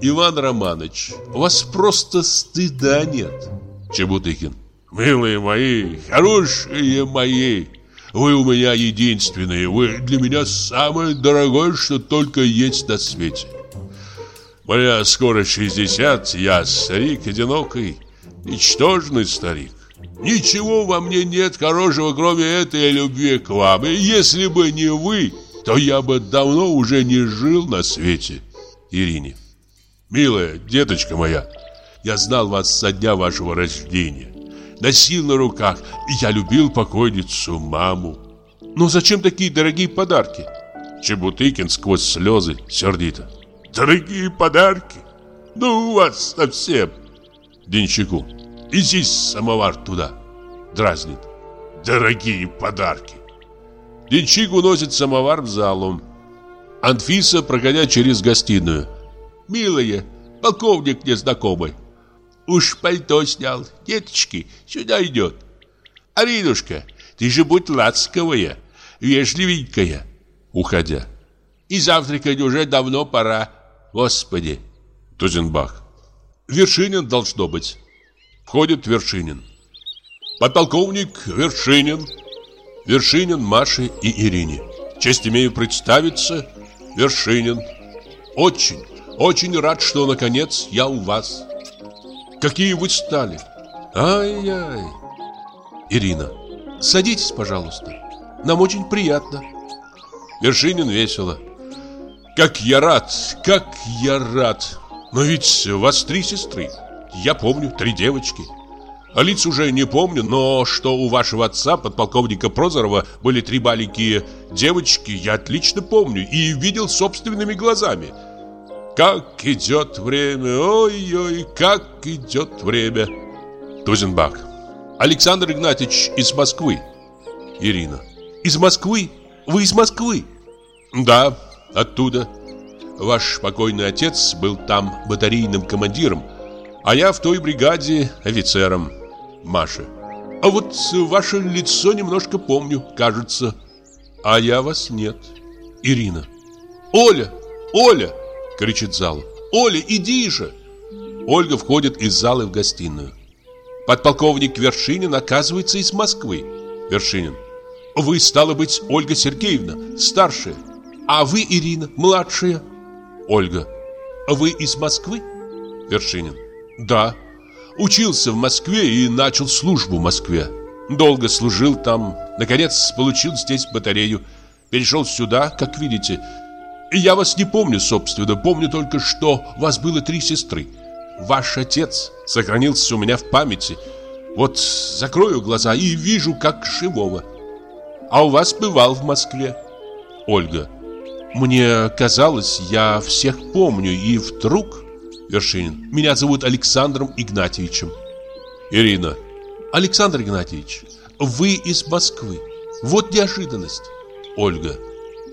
[SPEAKER 1] Иван Романович, у вас просто стыда нет. Чебутыкин.
[SPEAKER 3] Милые мои, хорошие мои, вы у меня единственные, вы для меня самое дорогое, что только есть на свете. Мне скоро 60, я старик одинокий, ничтожный старик. Ничего во мне нет хорошего, кроме этой любви к вам. И если бы не вы, то я бы давно уже не жил на свете.
[SPEAKER 1] Ирине.
[SPEAKER 3] Милая деточка моя, я знал вас со дня вашего рождения. Носил на руках, и я любил покойницу маму.
[SPEAKER 1] Но зачем такие дорогие подарки?
[SPEAKER 3] Чебутыкин сквозь слезы сердито. Дорогие подарки? Ну у вас совсем.
[SPEAKER 1] Денщику.
[SPEAKER 3] Иди самовар туда. Дразнит. Дорогие подарки.
[SPEAKER 1] Денщик уносит самовар в залу. Анфиса, проходя через гостиную.
[SPEAKER 3] Милая, полковник незнакомый. Уж пальто снял. Деточки, сюда идет. Аринушка, ты же будь ласковая, вежливенькая.
[SPEAKER 1] Уходя.
[SPEAKER 3] И завтракать уже давно пора. Господи.
[SPEAKER 1] Тузенбах. Вершинин должно быть. Входит Вершинин. Подполковник Вершинин. Вершинин Маше и Ирине. Честь имею представиться. Вершинин. Очень, очень рад, что наконец я у вас. Какие вы стали. Ай-яй. Ирина. Садитесь, пожалуйста. Нам очень приятно. Вершинин весело. Как я рад, как я рад. Но ведь у вас три сестры. Я помню, три девочки. А лиц уже не помню, но что у вашего отца, подполковника Прозорова, были три маленькие девочки, я отлично помню и видел собственными глазами. Как идет время, ой-ой, как идет время. Тузенбах. Александр Игнатьевич из Москвы. Ирина. Из Москвы? Вы из Москвы? Да, оттуда. Ваш покойный отец был там батарейным командиром, а я в той бригаде офицером. Маша. А вот ваше лицо немножко помню, кажется. А я вас нет. Ирина. Оля! Оля! кричит зал. Оля, иди же! Ольга входит из зала в гостиную. Подполковник Вершинин оказывается из Москвы. Вершинин. Вы, стало быть, Ольга Сергеевна, старшая. А вы, Ирина, младшая. Ольга. Вы из Москвы? Вершинин. Да. Учился в Москве и начал службу в Москве. Долго служил там. Наконец, получил здесь батарею. Перешел сюда, как видите. И я вас не помню, собственно. Помню только, что у вас было три сестры. Ваш отец сохранился у меня в памяти. Вот закрою глаза и вижу, как живого. А у вас бывал в Москве. Ольга. Мне казалось, я всех помню, и вдруг... Вершинин. Меня зовут Александром Игнатьевичем. Ирина. Александр Игнатьевич, вы из Москвы. Вот неожиданность. Ольга.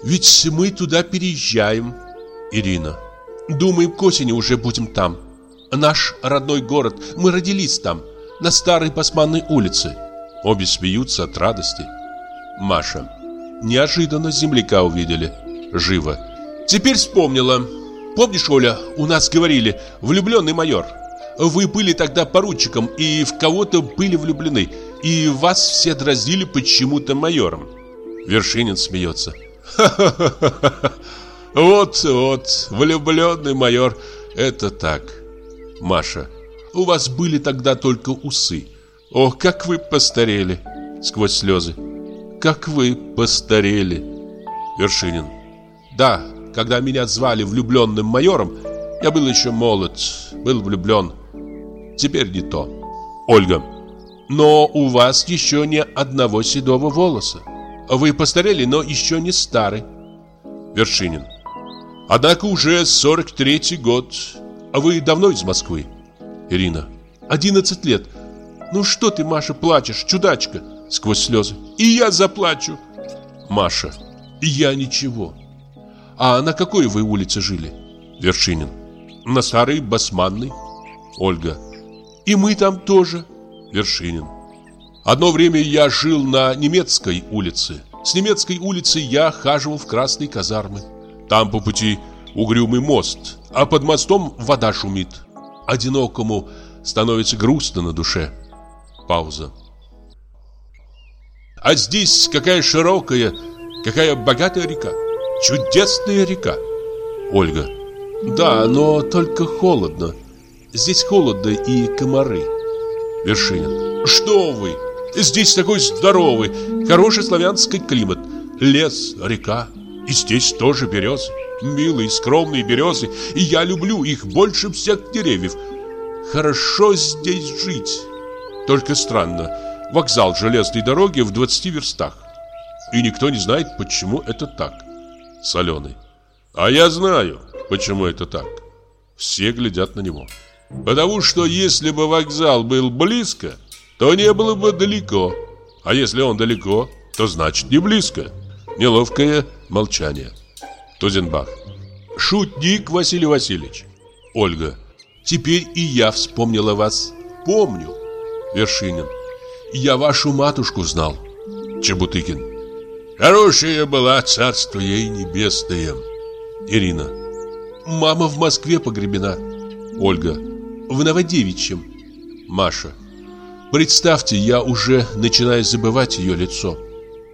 [SPEAKER 1] Ведь мы туда переезжаем. Ирина. Думаем, к осени уже будем там. Наш родной город. Мы родились там, на старой Басманной улице. Обе смеются от радости. Маша. Неожиданно земляка увидели. Живо. Теперь вспомнила. Помнишь, Оля, у нас говорили «влюбленный майор». Вы были тогда поручиком и в кого-то были влюблены, и вас все дразнили почему-то майором. Вершинин смеется. Вот-вот, влюбленный майор, это так. Маша, у вас были тогда только усы. Ох, как вы постарели! Сквозь слезы. Как вы постарели! Вершинин. Да, когда меня звали влюбленным майором, я был еще молод, был влюблен. Теперь не то. Ольга. Но у вас еще ни одного седого волоса. Вы постарели, но еще не старый. Вершинин. Однако уже 43-й год. А вы давно из Москвы? Ирина. 11 лет. Ну что ты, Маша, плачешь, чудачка? Сквозь слезы. И я заплачу. Маша. Я ничего. А на какой вы улице жили? Вершинин. На старой Басманной. Ольга. И мы там тоже. Вершинин. Одно время я жил на немецкой улице. С немецкой улицы я хаживал в красные казармы. Там по пути угрюмый мост,
[SPEAKER 2] а под мостом вода шумит. Одинокому становится грустно на душе. Пауза. А здесь какая широкая, какая богатая река. Чудесная река. Ольга. Да, но только холодно. Здесь холодно и комары. Вершинин. Что вы? Здесь такой здоровый, хороший славянский климат. Лес, река. И здесь тоже березы. Милые, скромные березы. И я люблю их больше всех деревьев. Хорошо здесь жить. Только странно. Вокзал железной дороги в 20 верстах. И никто не знает, почему это так. Соленый. А я знаю, почему это так. Все глядят на него. Потому что если бы вокзал был близко, то не было бы далеко. А если он далеко, то значит не близко. Неловкое молчание. Тузенбах. Шутник Василий Васильевич. Ольга. Теперь и я вспомнила вас. Помню. Вершинин. Я вашу матушку знал. Чебутыкин. Хорошая была, царство ей небесное. Ирина. Мама в Москве погребена. Ольга. В Новодевичьем. Маша. Представьте, я уже начинаю забывать ее лицо.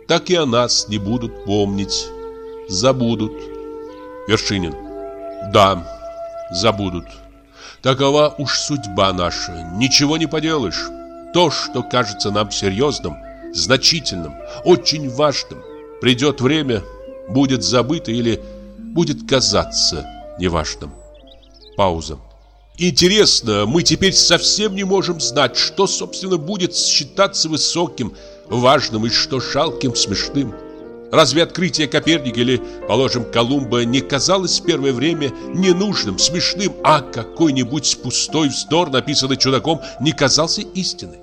[SPEAKER 2] Так и о нас не будут помнить. Забудут. Вершинин. Да, забудут. Такова уж судьба наша. Ничего не поделаешь. То, что кажется нам серьезным, значительным, очень важным, Придет время, будет забыто или будет казаться неважным. Пауза. Интересно, мы теперь совсем не можем знать, что, собственно, будет считаться высоким, важным и что жалким, смешным. Разве открытие Коперника или, положим, Колумба не казалось в первое время ненужным, смешным, а какой-нибудь пустой вздор, написанный чудаком, не казался истиной?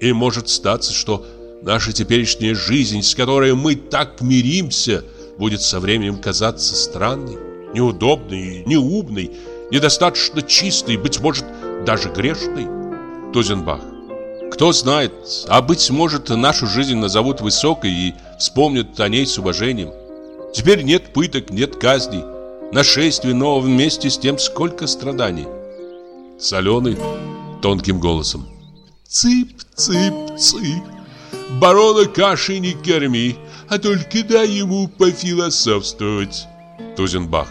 [SPEAKER 2] И может статься, что Наша теперешняя жизнь, с которой мы так миримся, будет со временем казаться странной, неудобной, неумной, недостаточно чистой, быть может, даже грешной. Тузенбах. Кто знает, а быть может, нашу жизнь назовут высокой и вспомнят о ней с уважением. Теперь нет пыток, нет казней, нашествий, но вместе с тем сколько страданий. Соленый тонким голосом. Цып, цып, цып. Барона каши не корми, а только дай ему пофилософствовать. Тузенбах.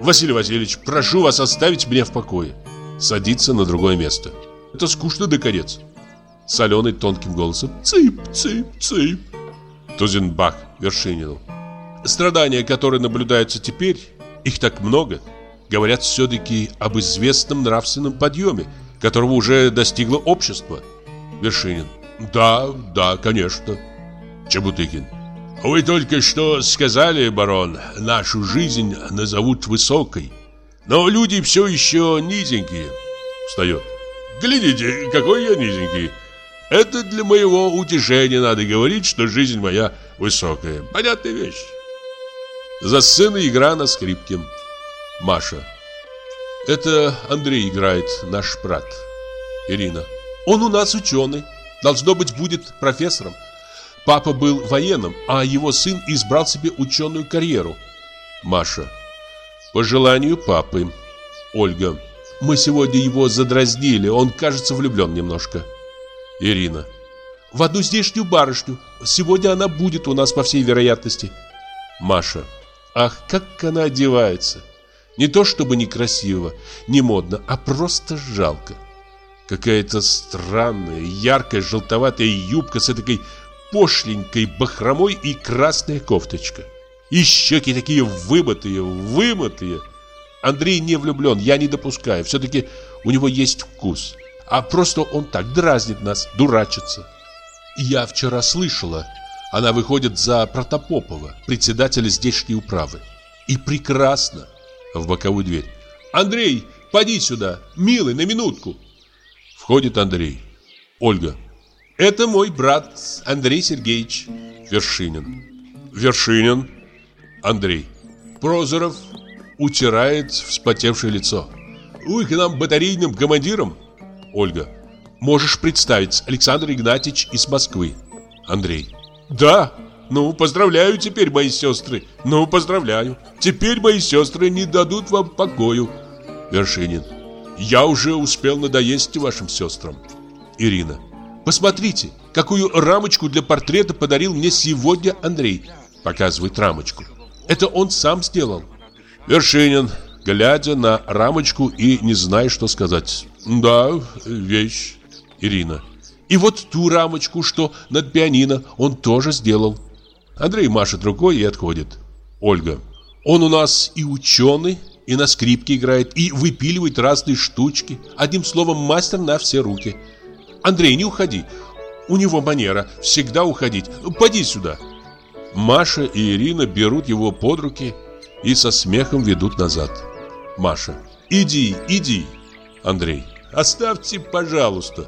[SPEAKER 2] Василий Васильевич, прошу вас оставить меня в покое. Садиться на другое место. Это скучно до конец. Соленый тонким голосом. Цып, цып, цып. Тузенбах Вершинину. Страдания, которые наблюдаются теперь, их так много, говорят все-таки об известном нравственном подъеме, которого уже достигло общество. Вершинин. Да, да, конечно. Чебутыкин. Вы только что сказали, барон, нашу жизнь назовут высокой. Но люди все еще низенькие. Встает. Глядите, какой я низенький. Это для моего утешения надо говорить, что жизнь моя высокая. Понятная вещь. За сценой игра на скрипке. Маша. Это Андрей играет, наш брат. Ирина. Он у нас ученый. Должно быть, будет профессором. Папа был военным, а его сын избрал себе ученую карьеру. Маша. По желанию папы. Ольга. Мы сегодня его задразнили, он, кажется, влюблен немножко. Ирина. В одну здешнюю барышню. Сегодня она будет у нас, по всей вероятности. Маша. Ах, как она одевается. Не то чтобы некрасиво, не модно, а просто жалко. Какая-то странная, яркая, желтоватая юбка с этой пошленькой бахромой и красная кофточка. И щеки такие вымытые, вымытые. Андрей не влюблен, я не допускаю. Все-таки у него есть вкус. А просто он так дразнит нас, дурачится. Я вчера слышала, она выходит за Протопопова, председателя здешней управы. И прекрасно. В боковую дверь. Андрей, поди сюда, милый, на минутку. Входит Андрей. Ольга. Это мой брат Андрей Сергеевич Вершинин. Вершинин. Андрей. Прозоров утирает вспотевшее лицо. Вы к нам батарейным командиром? Ольга. Можешь представить, Александр Игнатьевич из Москвы. Андрей. Да, ну, поздравляю теперь, мои сестры. Ну, поздравляю. Теперь мои сестры не дадут вам покою. Вершинин. Я уже успел надоесть вашим сестрам. Ирина. Посмотрите, какую рамочку для портрета подарил мне сегодня Андрей. Показывает рамочку. Это он сам сделал. Вершинин, глядя на рамочку и не зная, что сказать. Да, вещь. Ирина. И вот ту рамочку, что над пианино, он тоже сделал. Андрей машет рукой и отходит. Ольга. Он у нас и ученый, и на скрипке играет, и выпиливает разные штучки. Одним словом, мастер на все руки. Андрей, не уходи. У него манера всегда уходить. Поди сюда. Маша и Ирина берут его под руки и со смехом ведут назад. Маша. Иди, иди. Андрей. Оставьте, пожалуйста.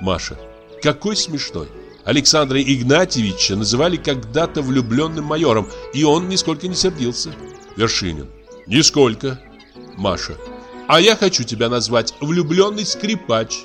[SPEAKER 2] Маша. Какой смешной. Александра Игнатьевича называли когда-то влюбленным майором, и он нисколько не сердился. Вершинин. Нисколько. Маша. А я хочу тебя назвать влюбленный скрипач.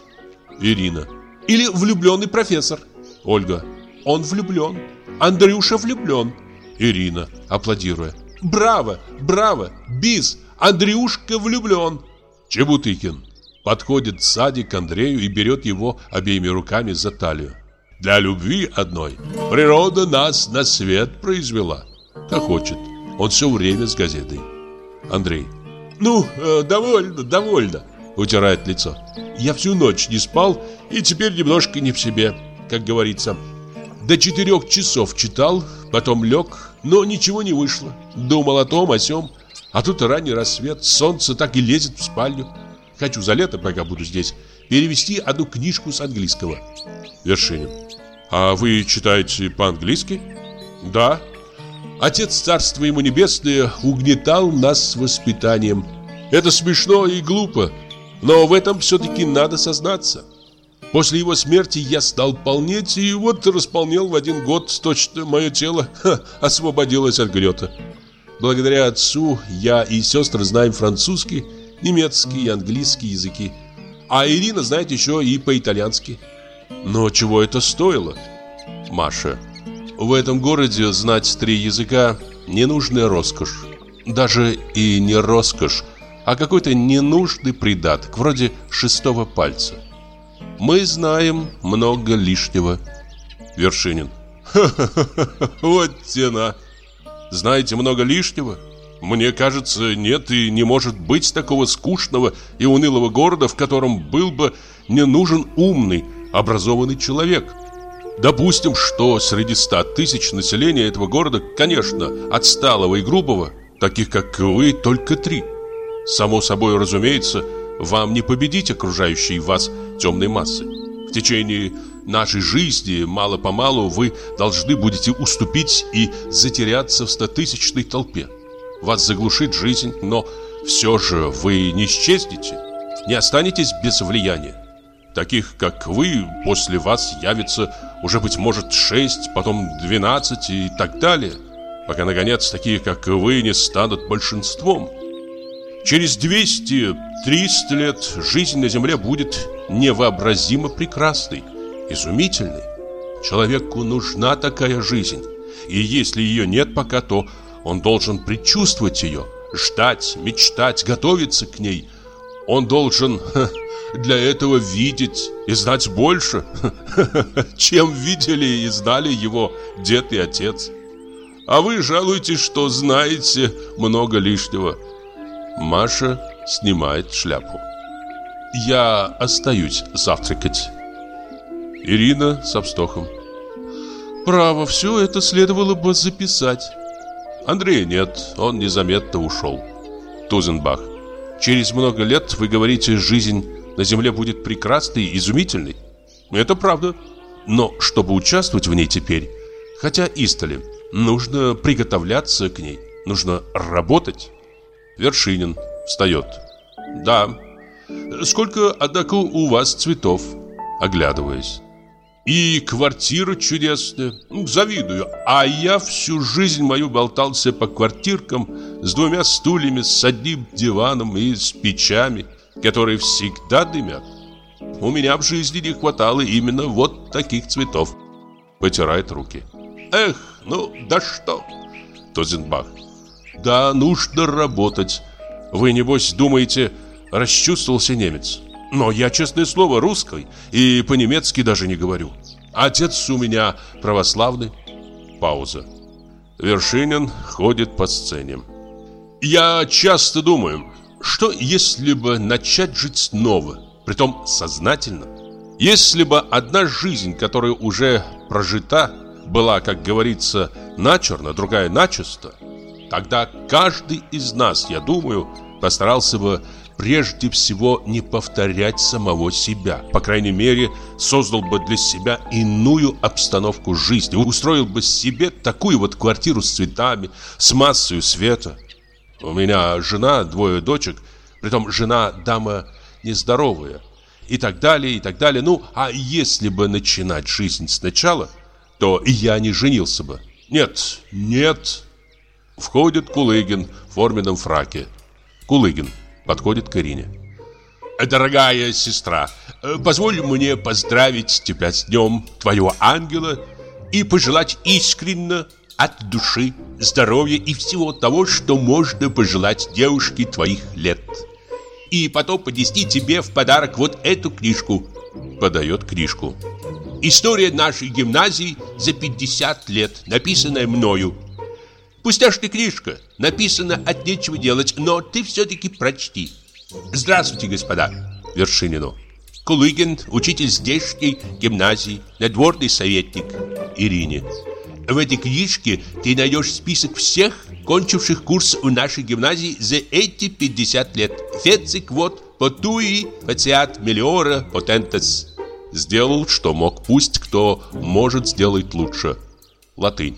[SPEAKER 2] Ирина. Или влюбленный профессор. Ольга. Он влюблен. Андрюша влюблен. Ирина, аплодируя. Браво, браво, бис, Андрюшка влюблен. Чебутыкин подходит сзади к Андрею и берет его обеими руками за талию. Для любви одной природа нас на свет произвела. Как хочет. Он все время с газетой. Андрей. Ну, э, довольно, довольно. Утирает лицо. Я всю ночь не спал и теперь немножко не в себе, как говорится. До четырех часов читал, потом лег, но ничего не вышло. Думал о том, о сём. А тут ранний рассвет, солнце так и лезет в спальню. Хочу за лето, пока буду здесь, перевести одну книжку с английского. Вершинин. А вы читаете по-английски? Да. Отец царство ему небесное угнетал нас воспитанием. Это смешно и глупо, но в этом все-таки надо сознаться. После его смерти я стал полнеть, и вот располнел в один год точно мое тело ха, освободилось от грета. Благодаря отцу я и сестры знаем французский, немецкий и английский языки. А Ирина знает еще и по-итальянски. Но чего это стоило? Маша. В этом городе знать три языка – ненужная роскошь. Даже и не роскошь, а какой-то ненужный придаток, вроде шестого пальца. Мы знаем много лишнего. Вершинин. Ха-ха-ха, вот тена. Знаете много лишнего? Мне кажется, нет и не может быть такого скучного и унылого города, в котором был бы не нужен умный, образованный человек. Допустим, что среди ста тысяч населения этого города, конечно, отсталого и грубого, таких как вы, только три. Само собой разумеется, вам не победить окружающие вас темной массы. В течение нашей жизни мало-помалу вы должны будете уступить и затеряться в стотысячной толпе. Вас заглушит жизнь, но все же вы не исчезнете, не останетесь без влияния. Таких, как вы, после вас явится уже, быть может, шесть, потом двенадцать и так далее, пока, наконец, такие, как вы, не станут большинством. Через 200-300 лет жизнь на Земле будет невообразимо прекрасной, изумительной. Человеку нужна такая жизнь, и если ее нет пока, то он должен предчувствовать ее, ждать, мечтать, готовиться к ней. Он должен для этого видеть и знать больше, чем видели и знали его дед и отец. А вы жалуетесь, что знаете много лишнего. Маша снимает шляпу. Я остаюсь завтракать. Ирина с обстохом. Право, все это следовало бы записать. Андрея нет, он незаметно ушел. Тузенбах. Через много лет, вы говорите, жизнь на земле будет прекрасной и изумительной. Это правда. Но чтобы участвовать в ней теперь, хотя истоли, нужно приготовляться к ней, нужно работать. Вершинин встает. Да. Сколько, однако, у вас цветов? Оглядываясь. И квартира чудесная. Ну, завидую. А я всю жизнь мою болтался по квартиркам с двумя стульями, с одним диваном и с печами, которые всегда дымят. У меня в жизни не хватало именно вот таких цветов. Потирает руки. Эх, ну да что? Тозенбах. Да, нужно работать. Вы, небось, думаете, Расчувствовался немец. Но я, честное слово, русский и по-немецки даже не говорю. Отец у меня православный. Пауза. Вершинин ходит по сцене. Я часто думаю, что если бы начать жить снова, притом сознательно, если бы одна жизнь, которая уже прожита, была, как говорится, начерно, другая начисто, тогда каждый из нас, я думаю, постарался бы прежде всего не повторять самого себя. По крайней мере, создал бы для себя иную обстановку жизни, устроил бы себе такую вот квартиру с цветами, с массой света. У меня жена, двое дочек, притом жена дама нездоровая, и так далее, и так далее. Ну, а если бы начинать жизнь сначала, то я не женился бы. Нет, нет. Входит Кулыгин в форменном фраке. Кулыгин подходит к Ирине. Дорогая сестра, позволь мне поздравить тебя с днем твоего ангела и пожелать искренне от души здоровья и всего того, что можно пожелать девушке твоих лет. И потом поднести тебе в подарок вот эту книжку. Подает книжку. История нашей гимназии за 50 лет, написанная мною. Пустяшная книжка, написана от нечего делать, но ты все-таки прочти. Здравствуйте, господа. Вершинину. Кулыгин, учитель здешней гимназии, надворный советник. Ирине. В этой книжке ты найдешь список всех, кончивших курс у нашей гимназии за эти 50 лет. Фецик вот, потуи, фациат, мелиора, потентес. Сделал, что мог, пусть кто может сделать лучше. Латынь.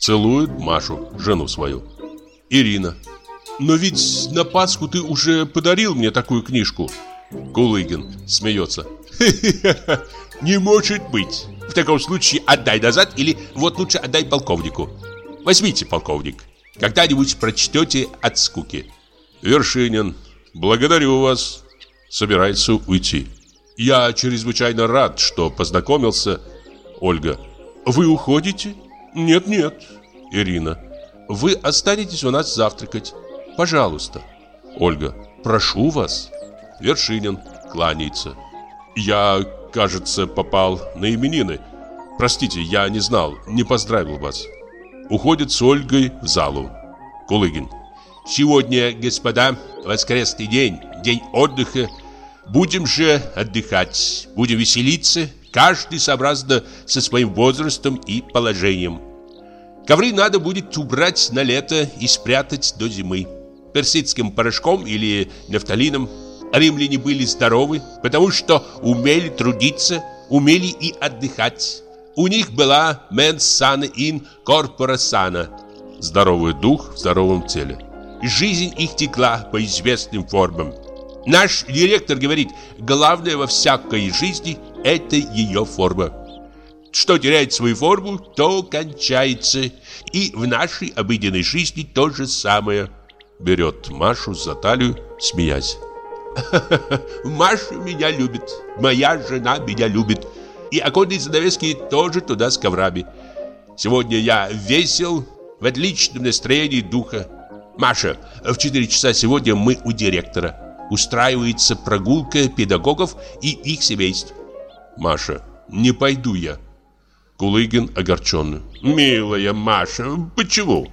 [SPEAKER 2] Целует Машу, жену свою. Ирина. Но ведь на Пасху ты уже подарил мне такую книжку. Кулыгин смеется. Не может быть. В таком случае отдай назад или вот лучше отдай полковнику. Возьмите, полковник. Когда-нибудь прочтете от скуки. Вершинин, благодарю вас. Собирается уйти. Я чрезвычайно рад, что познакомился. Ольга. Вы уходите? Нет, нет. Ирина. Вы останетесь у нас завтракать. Пожалуйста. Ольга. Прошу вас. Вершинин кланяется. Я кажется, попал на именины. Простите, я не знал, не поздравил вас. Уходит с Ольгой в залу. Кулыгин. Сегодня, господа, воскресный день, день отдыха. Будем же отдыхать, будем веселиться, каждый сообразно со своим возрастом и положением. Ковры надо будет убрать на лето и спрятать до зимы. Персидским порошком или нефталином – Римляне были здоровы, потому что умели трудиться, умели и отдыхать. У них была mens sana in corpora sana. Здоровый дух в здоровом теле. Жизнь их текла по известным формам. Наш директор говорит, главное во всякой жизни – это ее форма. Что теряет свою форму, то кончается. И в нашей обыденной жизни то же самое. Берет Машу за талию, смеясь. Маша меня любит, моя жена меня любит. И оконные занавески тоже туда с коврами. Сегодня я весел, в отличном настроении духа. Маша, в 4 часа сегодня мы у директора. Устраивается прогулка педагогов и их семейств. Маша, не пойду я. Кулыгин огорченный. Милая Маша, почему?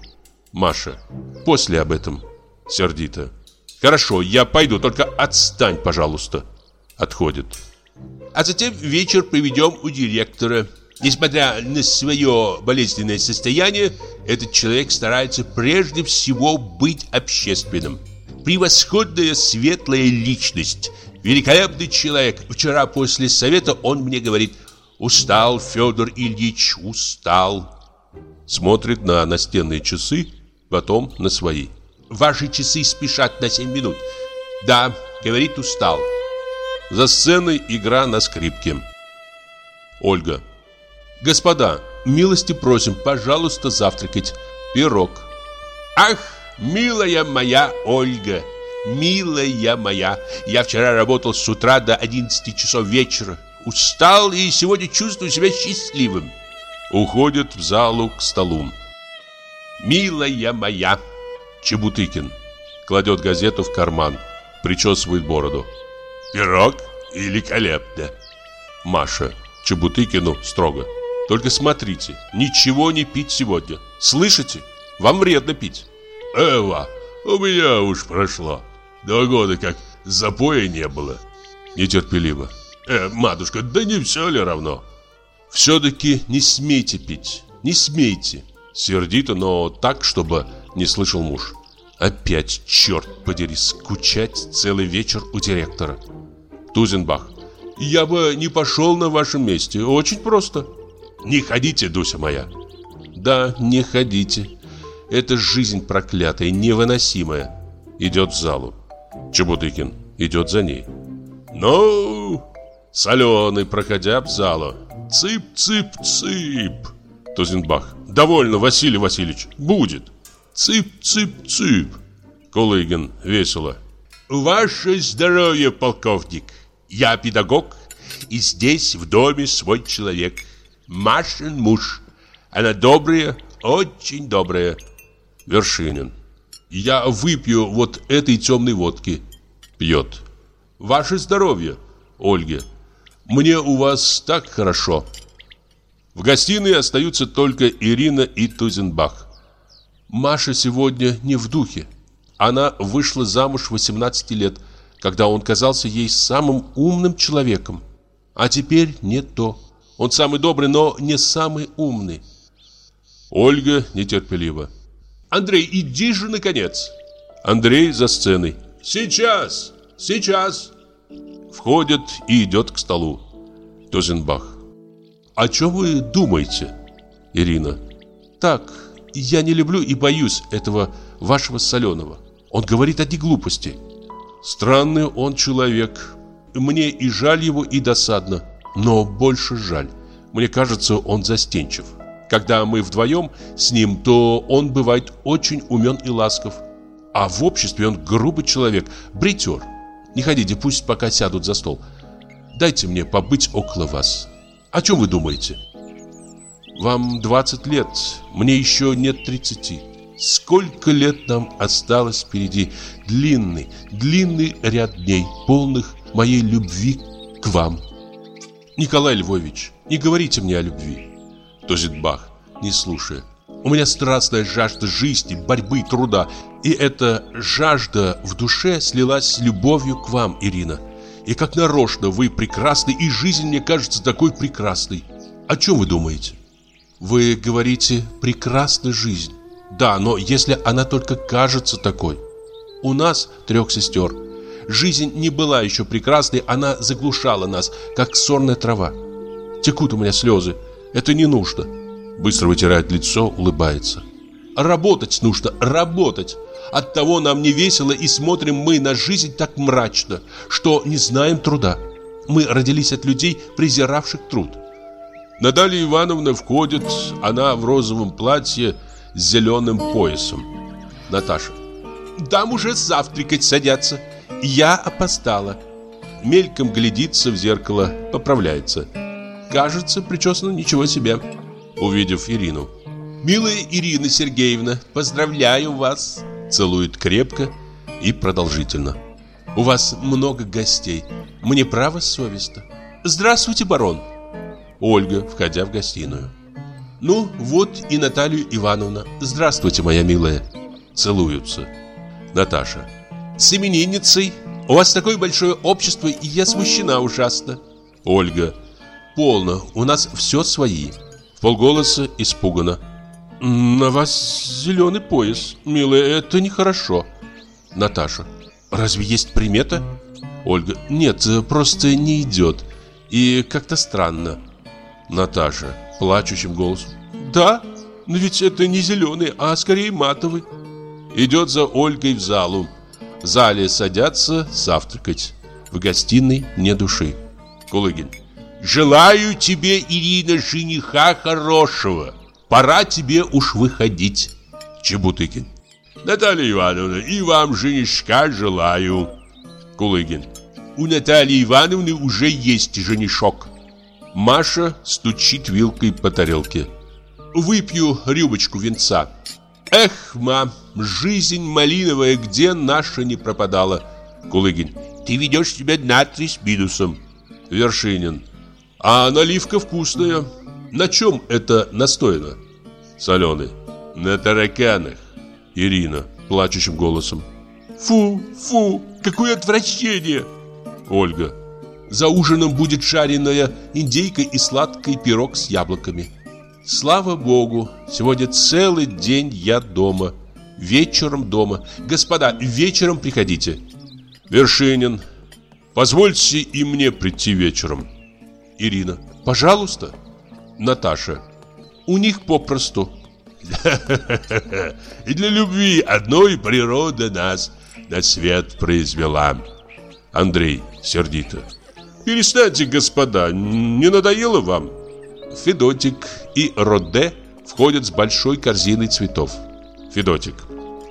[SPEAKER 2] Маша, после об этом. Сердито. Хорошо, я пойду, только отстань, пожалуйста. Отходит. А затем вечер проведем у директора. Несмотря на свое болезненное состояние, этот человек старается прежде всего быть общественным. Превосходная светлая личность. Великолепный человек. Вчера после совета он мне говорит «Устал, Федор Ильич, устал». Смотрит на настенные часы, потом на свои. Ваши часы спешат на 7 минут. Да, говорит, устал. За сценой игра на скрипке. Ольга. Господа, милости просим, пожалуйста, завтракать. Пирог. Ах, милая моя Ольга, милая моя. Я вчера работал с утра до 11 часов вечера. Устал и сегодня чувствую себя счастливым. Уходит в залу к столу. Милая моя. Чебутыкин. Кладет газету в карман.
[SPEAKER 1] причесывает бороду.
[SPEAKER 3] Пирог великолепно.
[SPEAKER 1] Маша Чебутыкину строго. Только смотрите, ничего не пить сегодня. Слышите? Вам вредно пить.
[SPEAKER 3] Эва, у меня уж прошло. Два года как запоя не было.
[SPEAKER 1] Нетерпеливо.
[SPEAKER 3] Э, матушка, да не все ли равно?
[SPEAKER 1] Все-таки не смейте пить. Не смейте. Сердито, но так, чтобы не слышал муж. Опять, черт подери, скучать целый вечер у директора. Тузенбах. Я бы не пошел на вашем месте. Очень просто.
[SPEAKER 3] Не ходите, Дуся моя.
[SPEAKER 1] Да, не ходите. Это жизнь проклятая, невыносимая. Идет в залу. Чебутыкин идет за ней.
[SPEAKER 3] Ну,
[SPEAKER 1] соленый, проходя в залу. Цып-цып-цып. Тузенбах. Довольно, Василий Васильевич. Будет. Цып-цып-цып. Кулыгин весело.
[SPEAKER 3] Ваше здоровье, полковник. Я педагог, и здесь в доме свой человек. Машин муж. Она добрая, очень добрая.
[SPEAKER 1] Вершинин. Я выпью вот этой темной водки. Пьет. Ваше здоровье, Ольге. Мне у вас так хорошо. В гостиной остаются только Ирина и Тузенбах. Маша сегодня не в духе. Она вышла замуж в 18 лет, когда он казался ей самым умным человеком. А теперь не то. Он самый добрый, но не самый умный. Ольга нетерпеливо. Андрей, иди же, наконец. Андрей за сценой. Сейчас, сейчас. Входит и идет к столу. Тозенбах. О чем вы думаете? Ирина. Так, я не люблю и боюсь этого вашего соленого. Он говорит одни глупости. Странный он человек. Мне и жаль его, и досадно. Но больше жаль. Мне кажется, он застенчив. Когда мы вдвоем с ним, то он бывает очень умен и ласков. А в обществе он грубый человек, бритер. Не ходите, пусть пока сядут за стол. Дайте мне побыть около вас. О чем вы думаете? Вам 20 лет, мне еще нет 30. Сколько лет нам осталось впереди? Длинный, длинный ряд дней, полных моей любви к вам. Николай Львович, не говорите мне о любви. Тозитбах, не слушая. У меня страстная жажда жизни, борьбы, труда. И эта жажда в душе слилась с любовью к вам, Ирина. И как нарочно вы прекрасны, и жизнь мне кажется такой прекрасной. О чем вы думаете? Вы говорите «прекрасна жизнь». Да, но если она только кажется такой. У нас, трех сестер, жизнь не была еще прекрасной, она заглушала нас, как сорная трава. Текут у меня слезы, это не нужно. Быстро вытирает лицо, улыбается. Работать нужно, работать. Оттого нам не весело и смотрим мы на жизнь так мрачно, что не знаем труда. Мы родились от людей, презиравших труд. Наталья Ивановна входит, она в розовом платье с зеленым поясом. Наташа. Там уже завтракать садятся. Я опоздала. Мельком глядится в зеркало, поправляется. Кажется, причесано ничего себе. Увидев Ирину. Милая Ирина Сергеевна, поздравляю вас. Целует крепко и продолжительно. У вас много гостей. Мне право совестно. Здравствуйте, барон. Ольга, входя в гостиную. Ну, вот и Наталья Ивановна. Здравствуйте, моя милая. Целуются. Наташа. С именинницей. У вас такое большое общество, и я смущена ужасно. Ольга. Полно, у нас все свои. В полголоса испуганно. На вас зеленый пояс, милая, это нехорошо. Наташа. Разве есть примета? Ольга. Нет, просто не идет. И как-то странно. Наташа, плачущим голосом. Да, но ведь это не зеленый, а скорее матовый. Идет за Ольгой в залу. В зале садятся завтракать. В гостиной не души. Кулыгин. Желаю тебе, Ирина, жениха хорошего. Пора тебе уж выходить. Чебутыкин. Наталья Ивановна, и вам женишка желаю. Кулыгин. У Натальи Ивановны уже есть женишок. Маша стучит вилкой по тарелке. Выпью рюмочку винца. Эх, мам, жизнь малиновая, где наша не пропадала. Кулыгин. Ты ведешь себя на три с минусом. Вершинин. А наливка вкусная. На чем это настояно? Соленый. На тараканах. Ирина плачущим голосом. Фу, фу, какое отвращение. Ольга. За ужином будет жареная индейка и сладкий пирог с яблоками. Слава богу, сегодня целый день я дома. Вечером дома. Господа, вечером приходите. Вершинин. Позвольте и мне прийти вечером. Ирина. Пожалуйста. Наташа. У них попросту. И для любви одной природа нас на свет произвела. Андрей сердито. Перестаньте, господа, не надоело вам? Федотик и Роде входят с большой корзиной цветов. Федотик.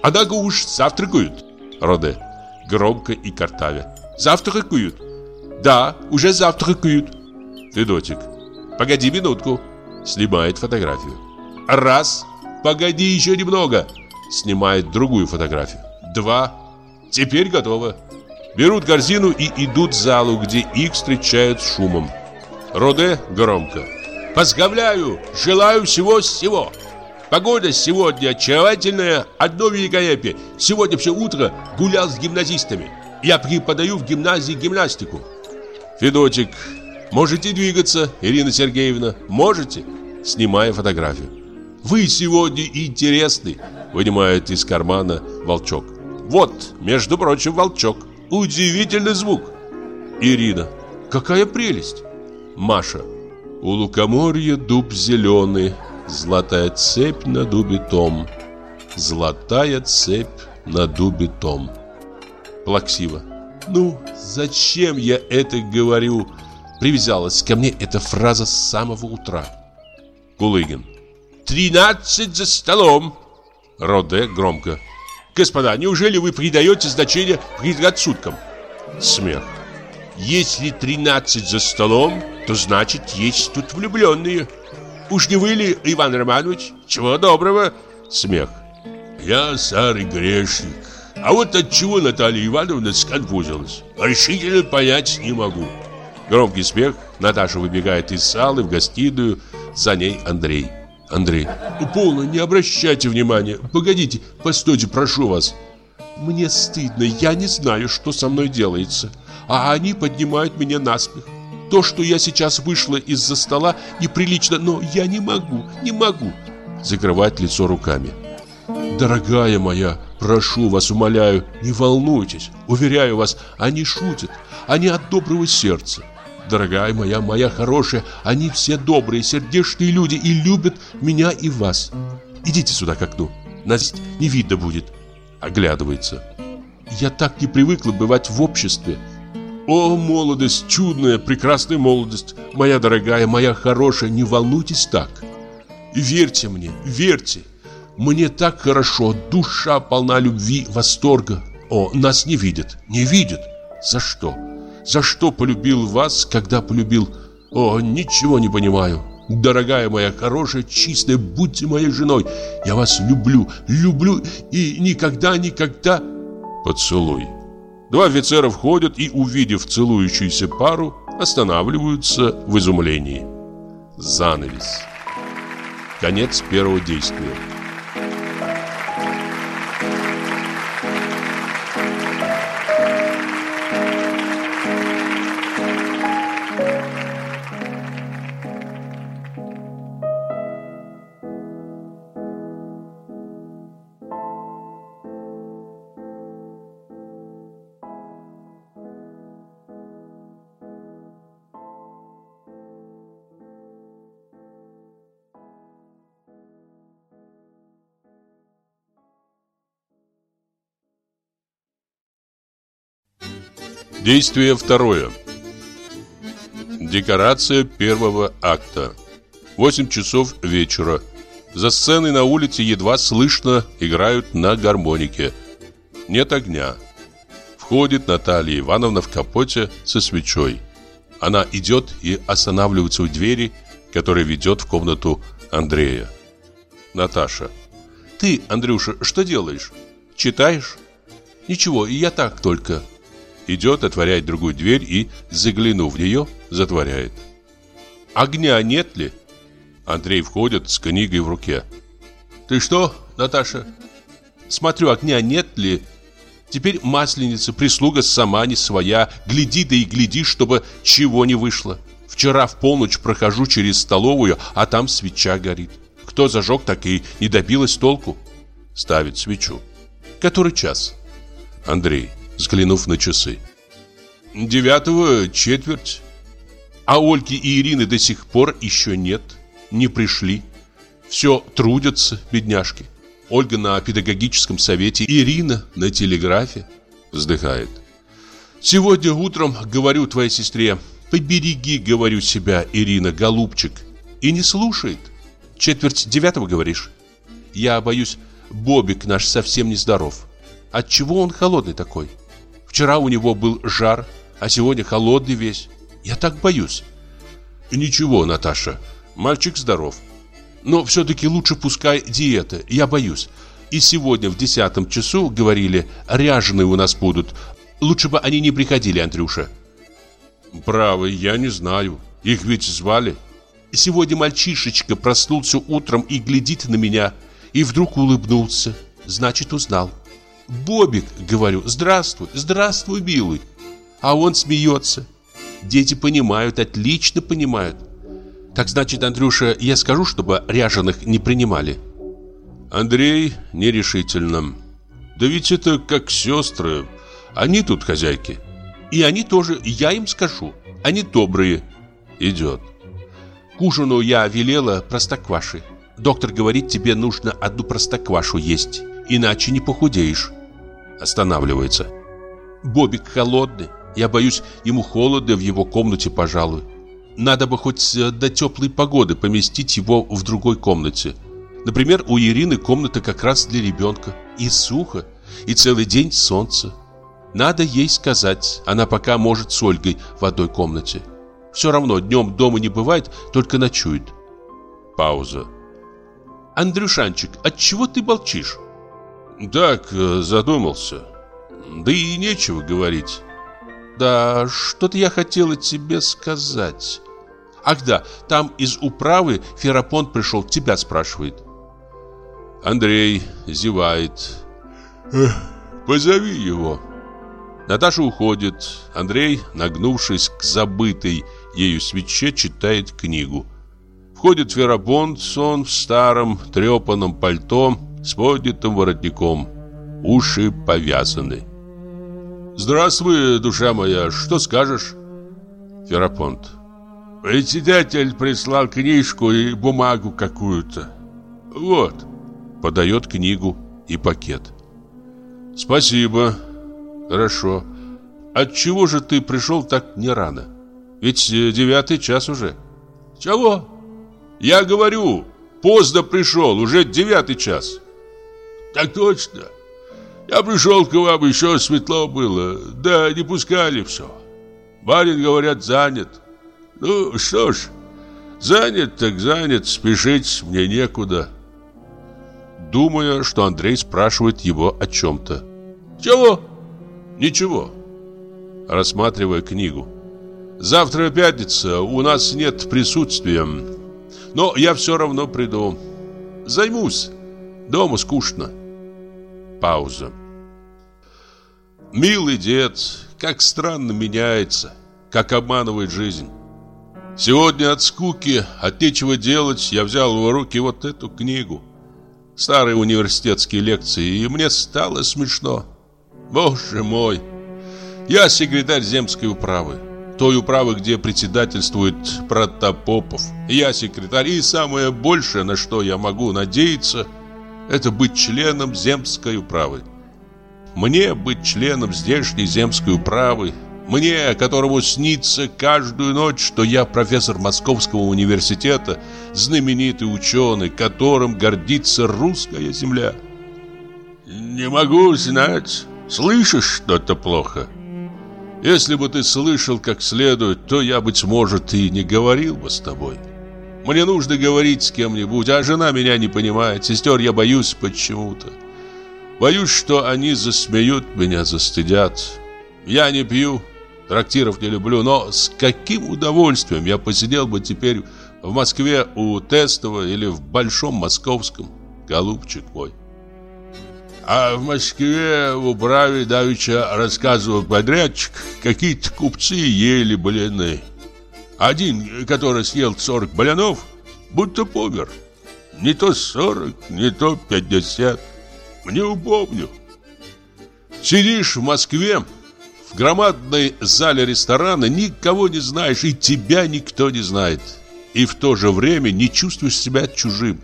[SPEAKER 1] Однако уж завтракают. Роде. Громко и картавя. Завтракают. Да, уже завтракают. Федотик. Погоди минутку. Снимает фотографию. Раз. Погоди еще немного. Снимает другую фотографию. Два. Теперь готово. Берут корзину и идут в залу, где их встречают шумом. Роде громко. Поздравляю, желаю всего-всего. Погода сегодня очаровательная, одно великолепие. Сегодня все утро гулял с гимназистами. Я преподаю в гимназии гимнастику. Федотик, можете двигаться, Ирина Сергеевна, можете? Снимая фотографию. Вы сегодня интересны, вынимает из кармана волчок. Вот, между прочим, волчок. Удивительный звук. Ирина. Какая прелесть. Маша. У лукоморья дуб зеленый, Золотая цепь на дубе том. Золотая цепь на дубе том. Плаксиво. Ну, зачем я это говорю? Привязалась ко мне эта фраза с самого утра. Кулыгин. «Тринадцать за столом!» Роде громко. «Господа, неужели вы придаете значение предрассудкам?» Смех. «Если тринадцать за столом, то значит есть тут влюбленные. Уж не вы ли, Иван Романович? Чего доброго?» Смех. «Я старый грешник. А вот от чего Наталья Ивановна сконфузилась, решительно понять не могу». Громкий смех. Наташа выбегает из залы в гостиную. За ней Андрей. Андрей. Полно, не обращайте внимания. Погодите, постойте, прошу вас. Мне стыдно, я не знаю, что со мной делается. А они поднимают меня на смех. То, что я сейчас вышла из-за стола, неприлично, но я не могу, не могу. Закрывать лицо руками. Дорогая моя, прошу вас, умоляю, не волнуйтесь. Уверяю вас, они шутят. Они от доброго сердца. Дорогая моя, моя хорошая, они все добрые, сердечные люди и любят меня и вас. Идите сюда к окну. Нас не видно будет. Оглядывается. Я так не привыкла бывать в обществе. О, молодость, чудная, прекрасная молодость. Моя дорогая, моя хорошая, не волнуйтесь так. Верьте мне, верьте. Мне так хорошо, душа полна любви, восторга. О, нас не видят, не видят. За что? За что полюбил вас, когда полюбил? О, ничего не понимаю. Дорогая моя хорошая, чистая, будьте моей женой. Я вас люблю, люблю и никогда, никогда... Поцелуй. Два офицера входят и, увидев целующуюся пару, останавливаются в изумлении. Занавес. Конец первого действия. Действие второе. Декорация первого акта. 8 часов вечера. За сценой на улице едва слышно играют на гармонике. Нет огня. Входит Наталья Ивановна в капоте со свечой. Она идет и останавливается у двери, которая ведет в комнату Андрея. Наташа. Ты, Андрюша, что делаешь? Читаешь? Ничего, я так только. Идет, отворяет другую дверь и, заглянув в нее, затворяет. Огня нет ли? Андрей входит с книгой в руке. Ты что, Наташа? Смотрю, огня нет ли? Теперь масленица, прислуга сама не своя. Гляди да и гляди, чтобы чего не вышло. Вчера в полночь прохожу через столовую, а там свеча горит. Кто зажег, так и не добилась толку. Ставит свечу. Который час? Андрей, взглянув на часы. Девятого четверть. А Ольги и Ирины до сих пор еще нет. Не пришли. Все трудятся, бедняжки. Ольга на педагогическом совете, Ирина на телеграфе. Вздыхает. Сегодня утром говорю твоей сестре, побереги, говорю себя, Ирина, голубчик. И не слушает. Четверть девятого, говоришь? Я боюсь, Бобик наш совсем нездоров. Отчего он холодный такой? Вчера у него был жар, а сегодня холодный весь. Я так боюсь. Ничего, Наташа, мальчик здоров. Но все-таки лучше пускай диета, я боюсь. И сегодня в десятом часу, говорили, ряженые у нас будут. Лучше бы они не приходили, Андрюша. Право, я не знаю. Их ведь звали. Сегодня мальчишечка проснулся утром и глядит на меня. И вдруг улыбнулся. Значит, узнал. Бобик, говорю, здравствуй, здравствуй, милый. А он смеется. Дети понимают, отлично понимают. Так значит, Андрюша, я скажу, чтобы ряженых не принимали. Андрей нерешительно. Да ведь это как сестры. Они тут хозяйки. И они тоже, я им скажу. Они добрые. Идет. К ужину я велела простокваши. Доктор говорит, тебе нужно одну простоквашу есть, иначе не похудеешь. Останавливается. Бобик холодный. Я боюсь, ему холодно в его комнате, пожалуй. Надо бы хоть до теплой погоды поместить его в другой комнате. Например, у Ирины комната как раз для ребенка. И сухо, и целый день солнце. Надо ей сказать, она пока может с Ольгой в одной комнате. Все равно днем дома не бывает, только ночует. Пауза. Андрюшанчик, от чего ты молчишь? Так, э, задумался. Да и нечего говорить. Да, что-то я хотела тебе сказать. Ах да, там из управы Ферапонт пришел, тебя спрашивает. Андрей зевает. Позови его. Наташа уходит. Андрей, нагнувшись к забытой ею свече, читает книгу. Входит Ферапонт, он в старом трепанном пальто с поднятым воротником. Уши повязаны. «Здравствуй, душа моя, что скажешь?» Ферапонт. Председатель прислал книжку и бумагу какую-то. Вот. Подает книгу и пакет. Спасибо. Хорошо. От чего же ты пришел так не рано? Ведь э, девятый час уже. Чего? Я говорю, поздно пришел, уже девятый час. Так точно. Я пришел к вам, еще светло было, да не пускали все. Барин, говорят, занят. Ну, что ж, занят так занят, спешить мне некуда. Думая, что Андрей спрашивает его о чем-то. Чего? Ничего. Рассматривая книгу. Завтра пятница, у нас нет присутствия. Но я все равно приду. Займусь. Дома скучно. Пауза. Милый дед, как странно меняется, как обманывает жизнь. Сегодня от скуки, от нечего делать, я взял в руки вот эту книгу. Старые университетские лекции, и мне стало смешно. Боже мой! Я секретарь земской управы. Той управы, где председательствует Протопопов. Я секретарь, и самое большее, на что я могу надеяться, это быть членом земской управы. Мне быть членом здешней земской управы мне, которому снится каждую ночь, что я профессор Московского университета, знаменитый ученый, которым гордится русская земля. Не могу знать, слышишь что-то плохо? Если бы ты слышал как следует, то я, быть может, и не говорил бы с тобой. Мне нужно говорить с кем-нибудь, а жена меня не понимает, сестер я боюсь почему-то. Боюсь, что они засмеют меня, застыдят. Я не пью, трактиров не люблю, но с каким удовольствием я посидел бы теперь в Москве у Тестова или в Большом Московском, голубчик мой. А в Москве в управе давеча рассказывал подрядчик, какие-то купцы ели блины. Один, который съел 40 блинов, будто помер. Не то 40, не то 50. Не упомню. Сидишь в Москве, в громадной зале ресторана, никого не знаешь, и тебя никто не знает. И в то же время не чувствуешь себя чужим.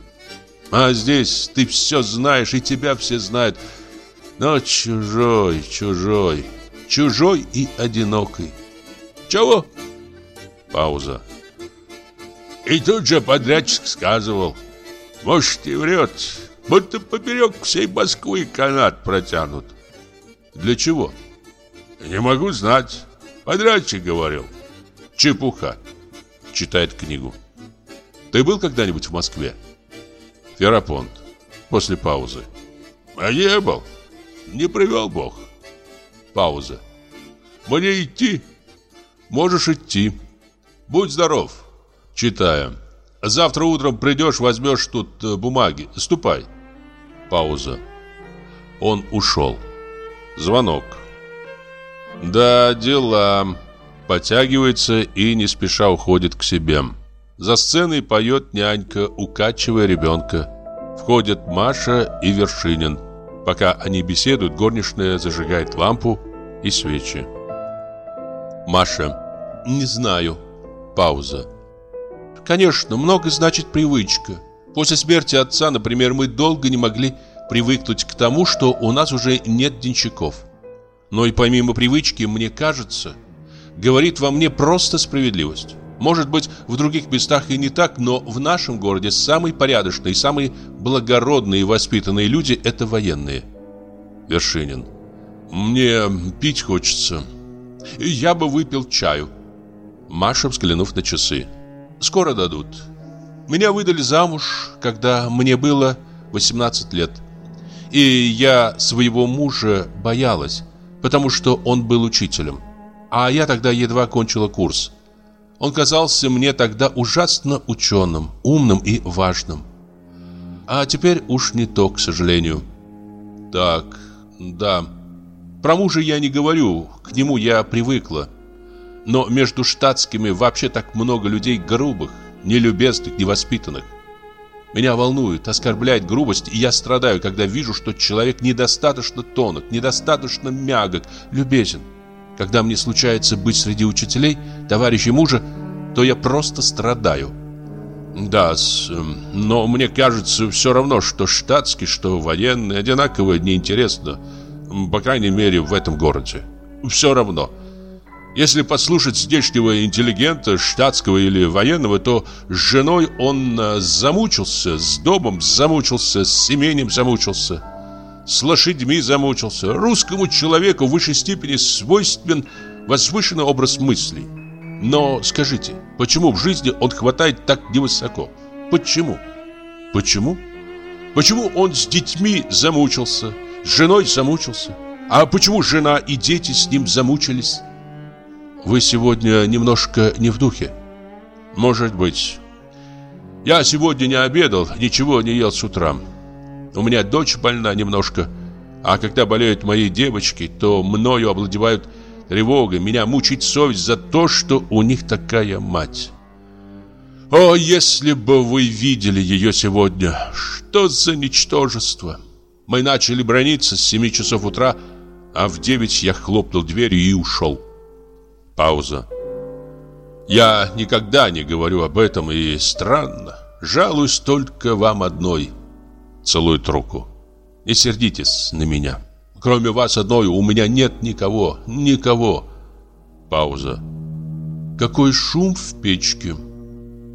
[SPEAKER 1] А здесь ты все знаешь, и тебя все знают. Но чужой, чужой, чужой и одинокий. Чего? Пауза. И тут же подрядчик сказывал. Может, и врет, будто поперек всей Москвы канат протянут. Для чего? Не могу знать. Подрядчик говорил. Чепуха. Читает книгу. Ты был когда-нибудь в Москве? Ферапонт. После паузы. А не был. Не привел Бог. Пауза. Мне идти? Можешь идти. Будь здоров. Читаю. Завтра утром придешь, возьмешь тут э, бумаги. Ступай. Пауза. Он ушел. Звонок. Да, дела. Потягивается и не спеша уходит к себе. За сценой поет нянька, укачивая ребенка. Входят Маша и Вершинин. Пока они беседуют, горничная зажигает лампу и свечи. Маша. Не знаю. Пауза. Конечно, много значит привычка. После смерти отца, например, мы долго не могли привыкнуть к тому, что у нас уже нет денщиков. Но и помимо привычки, мне кажется, говорит во мне просто справедливость. Может быть, в других местах и не так, но в нашем городе самые порядочные, самые благородные и воспитанные люди – это военные. Вершинин. Мне пить хочется. Я бы выпил чаю. Маша, взглянув на часы. Скоро дадут. Меня выдали замуж, когда мне было 18 лет. И я своего мужа боялась, потому что он был учителем. А я тогда едва кончила курс. Он казался мне тогда ужасно ученым, умным и важным. А теперь уж не то, к сожалению. Так, да. Про мужа я не говорю, к нему я привыкла. Но между штатскими вообще так много людей грубых, нелюбезных, невоспитанных. Меня волнует, оскорбляет грубость, и я страдаю, когда вижу, что человек недостаточно тонок, недостаточно мягок, любезен. Когда мне случается быть среди учителей, товарищей мужа, то я просто страдаю. Да, но мне кажется все равно, что штатский, что военный, одинаково неинтересно. По крайней мере, в этом городе. Все равно. Если послушать здешнего интеллигента, штатского или военного, то с женой он э, замучился, с домом замучился, с семенем замучился с лошадьми замучился. Русскому человеку в высшей степени свойствен возвышенный образ мыслей. Но скажите, почему в жизни он хватает так невысоко? Почему? Почему? Почему он с детьми замучился, с женой замучился? А почему жена и дети с ним замучились? Вы сегодня немножко не в духе. Может быть. Я сегодня не обедал, ничего не ел с утра. У меня дочь больна немножко. А когда болеют мои девочки, то мною обладевают тревога. Меня мучает совесть за то, что у них такая мать. О, если бы вы видели ее сегодня! Что за ничтожество! Мы начали брониться с 7 часов утра, а в 9 я хлопнул дверью и ушел. Пауза. Я никогда не говорю об этом, и странно. Жалуюсь только вам одной – Целует руку. Не сердитесь на меня. Кроме вас одной у меня нет никого, никого. Пауза. Какой шум в печке.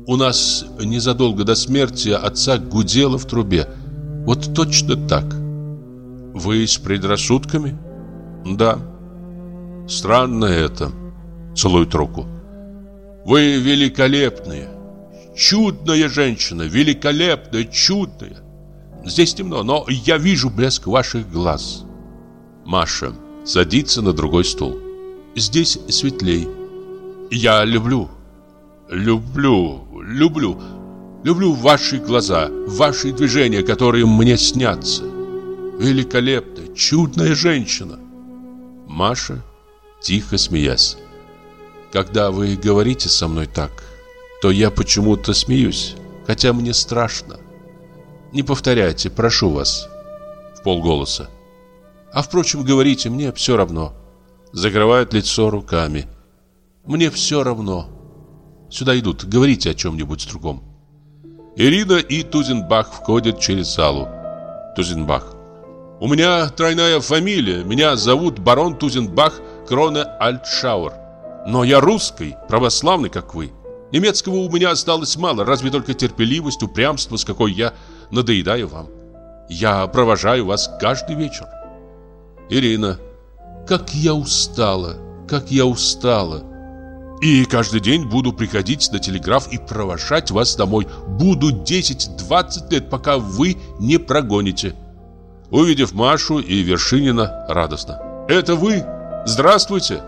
[SPEAKER 1] У нас незадолго до смерти отца гудело в трубе. Вот точно так. Вы с предрассудками? Да. Странно это. Целует руку. Вы великолепные. Чудная женщина, великолепная, чудная. Здесь темно, но я вижу блеск ваших глаз. Маша садится на другой стул.
[SPEAKER 2] Здесь светлей. Я люблю, люблю, люблю, люблю ваши глаза, ваши движения, которые мне снятся. Великолепная, чудная женщина. Маша, тихо смеясь. Когда вы говорите со мной так, то я почему-то смеюсь, хотя мне страшно. Не повторяйте, прошу вас. В полголоса. А впрочем, говорите, мне все равно. Закрывают лицо руками. Мне все равно. Сюда идут, говорите о чем-нибудь другом. Ирина и Тузенбах входят через залу. Тузенбах. У меня тройная фамилия. Меня зовут барон Тузенбах Крона Альтшауэр. Но я русский, православный, как вы. Немецкого у меня осталось мало, разве только терпеливость, упрямство, с какой я надоедаю вам. Я провожаю вас каждый вечер. Ирина, как я устала, как я устала. И каждый день буду приходить на телеграф и провожать вас домой. Буду 10-20 лет, пока вы не прогоните. Увидев Машу и Вершинина, радостно. Это вы? Здравствуйте.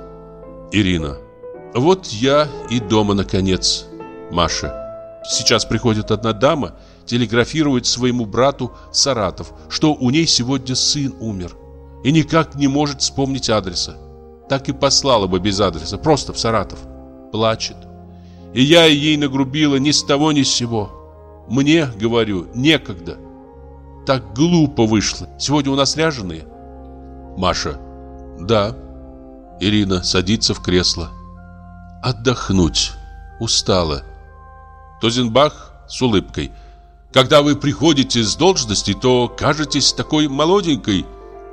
[SPEAKER 2] Ирина. Вот я и дома, наконец. Маша. Сейчас приходит одна дама, телеграфирует своему брату Саратов, что у ней сегодня сын умер. И никак не может вспомнить адреса. Так и послала бы без адреса, просто в Саратов. Плачет. И я ей нагрубила ни с того ни с сего. Мне, говорю, некогда. Так глупо вышло. Сегодня у нас ряженые. Маша. Да. Ирина садится в кресло. Отдохнуть. Устала. Тозенбах с улыбкой. Когда вы приходите с должности, то кажетесь такой молоденькой,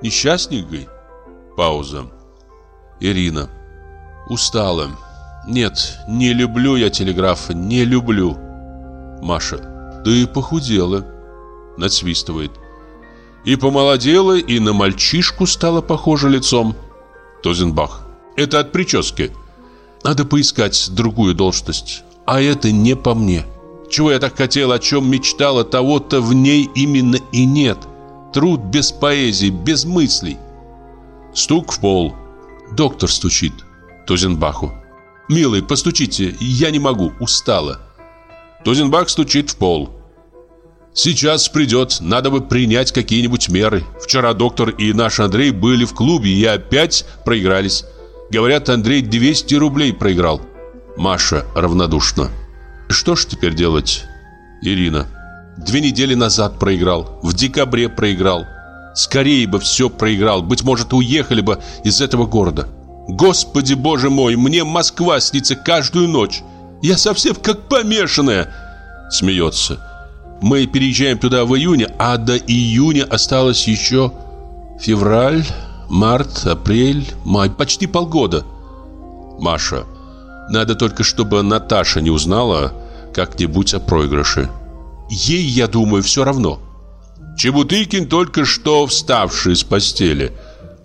[SPEAKER 2] несчастненькой. Пауза. Ирина. Устала. Нет, не люблю я телеграфа, не люблю. Маша. Ты похудела. Надсвистывает. И помолодела, и на мальчишку стала похожа лицом. Тозенбах. Это от прически. Надо поискать другую должность. А это не по мне. Чего я так хотел, о чем мечтала, того-то в ней именно и нет. Труд без поэзии, без мыслей. Стук в пол. Доктор стучит. Тузенбаху. «Милый, постучите, я не могу, устала». Тузенбах стучит в пол. «Сейчас придет, надо бы принять какие-нибудь меры. Вчера доктор и наш Андрей были в клубе и опять проигрались. Говорят, Андрей 200 рублей проиграл. Маша равнодушно. Что ж теперь делать? Ирина. Две недели назад проиграл. В декабре проиграл. Скорее бы все проиграл. Быть может, уехали бы из этого города. Господи боже мой, мне Москва снится каждую ночь. Я совсем как помешанная. Смеется. Мы переезжаем туда в июне, а до июня осталось еще февраль, Март, апрель, май, почти полгода. Маша. Надо только, чтобы Наташа не узнала как-нибудь о проигрыше. Ей, я думаю, все равно. Чебутыкин только что вставший с постели.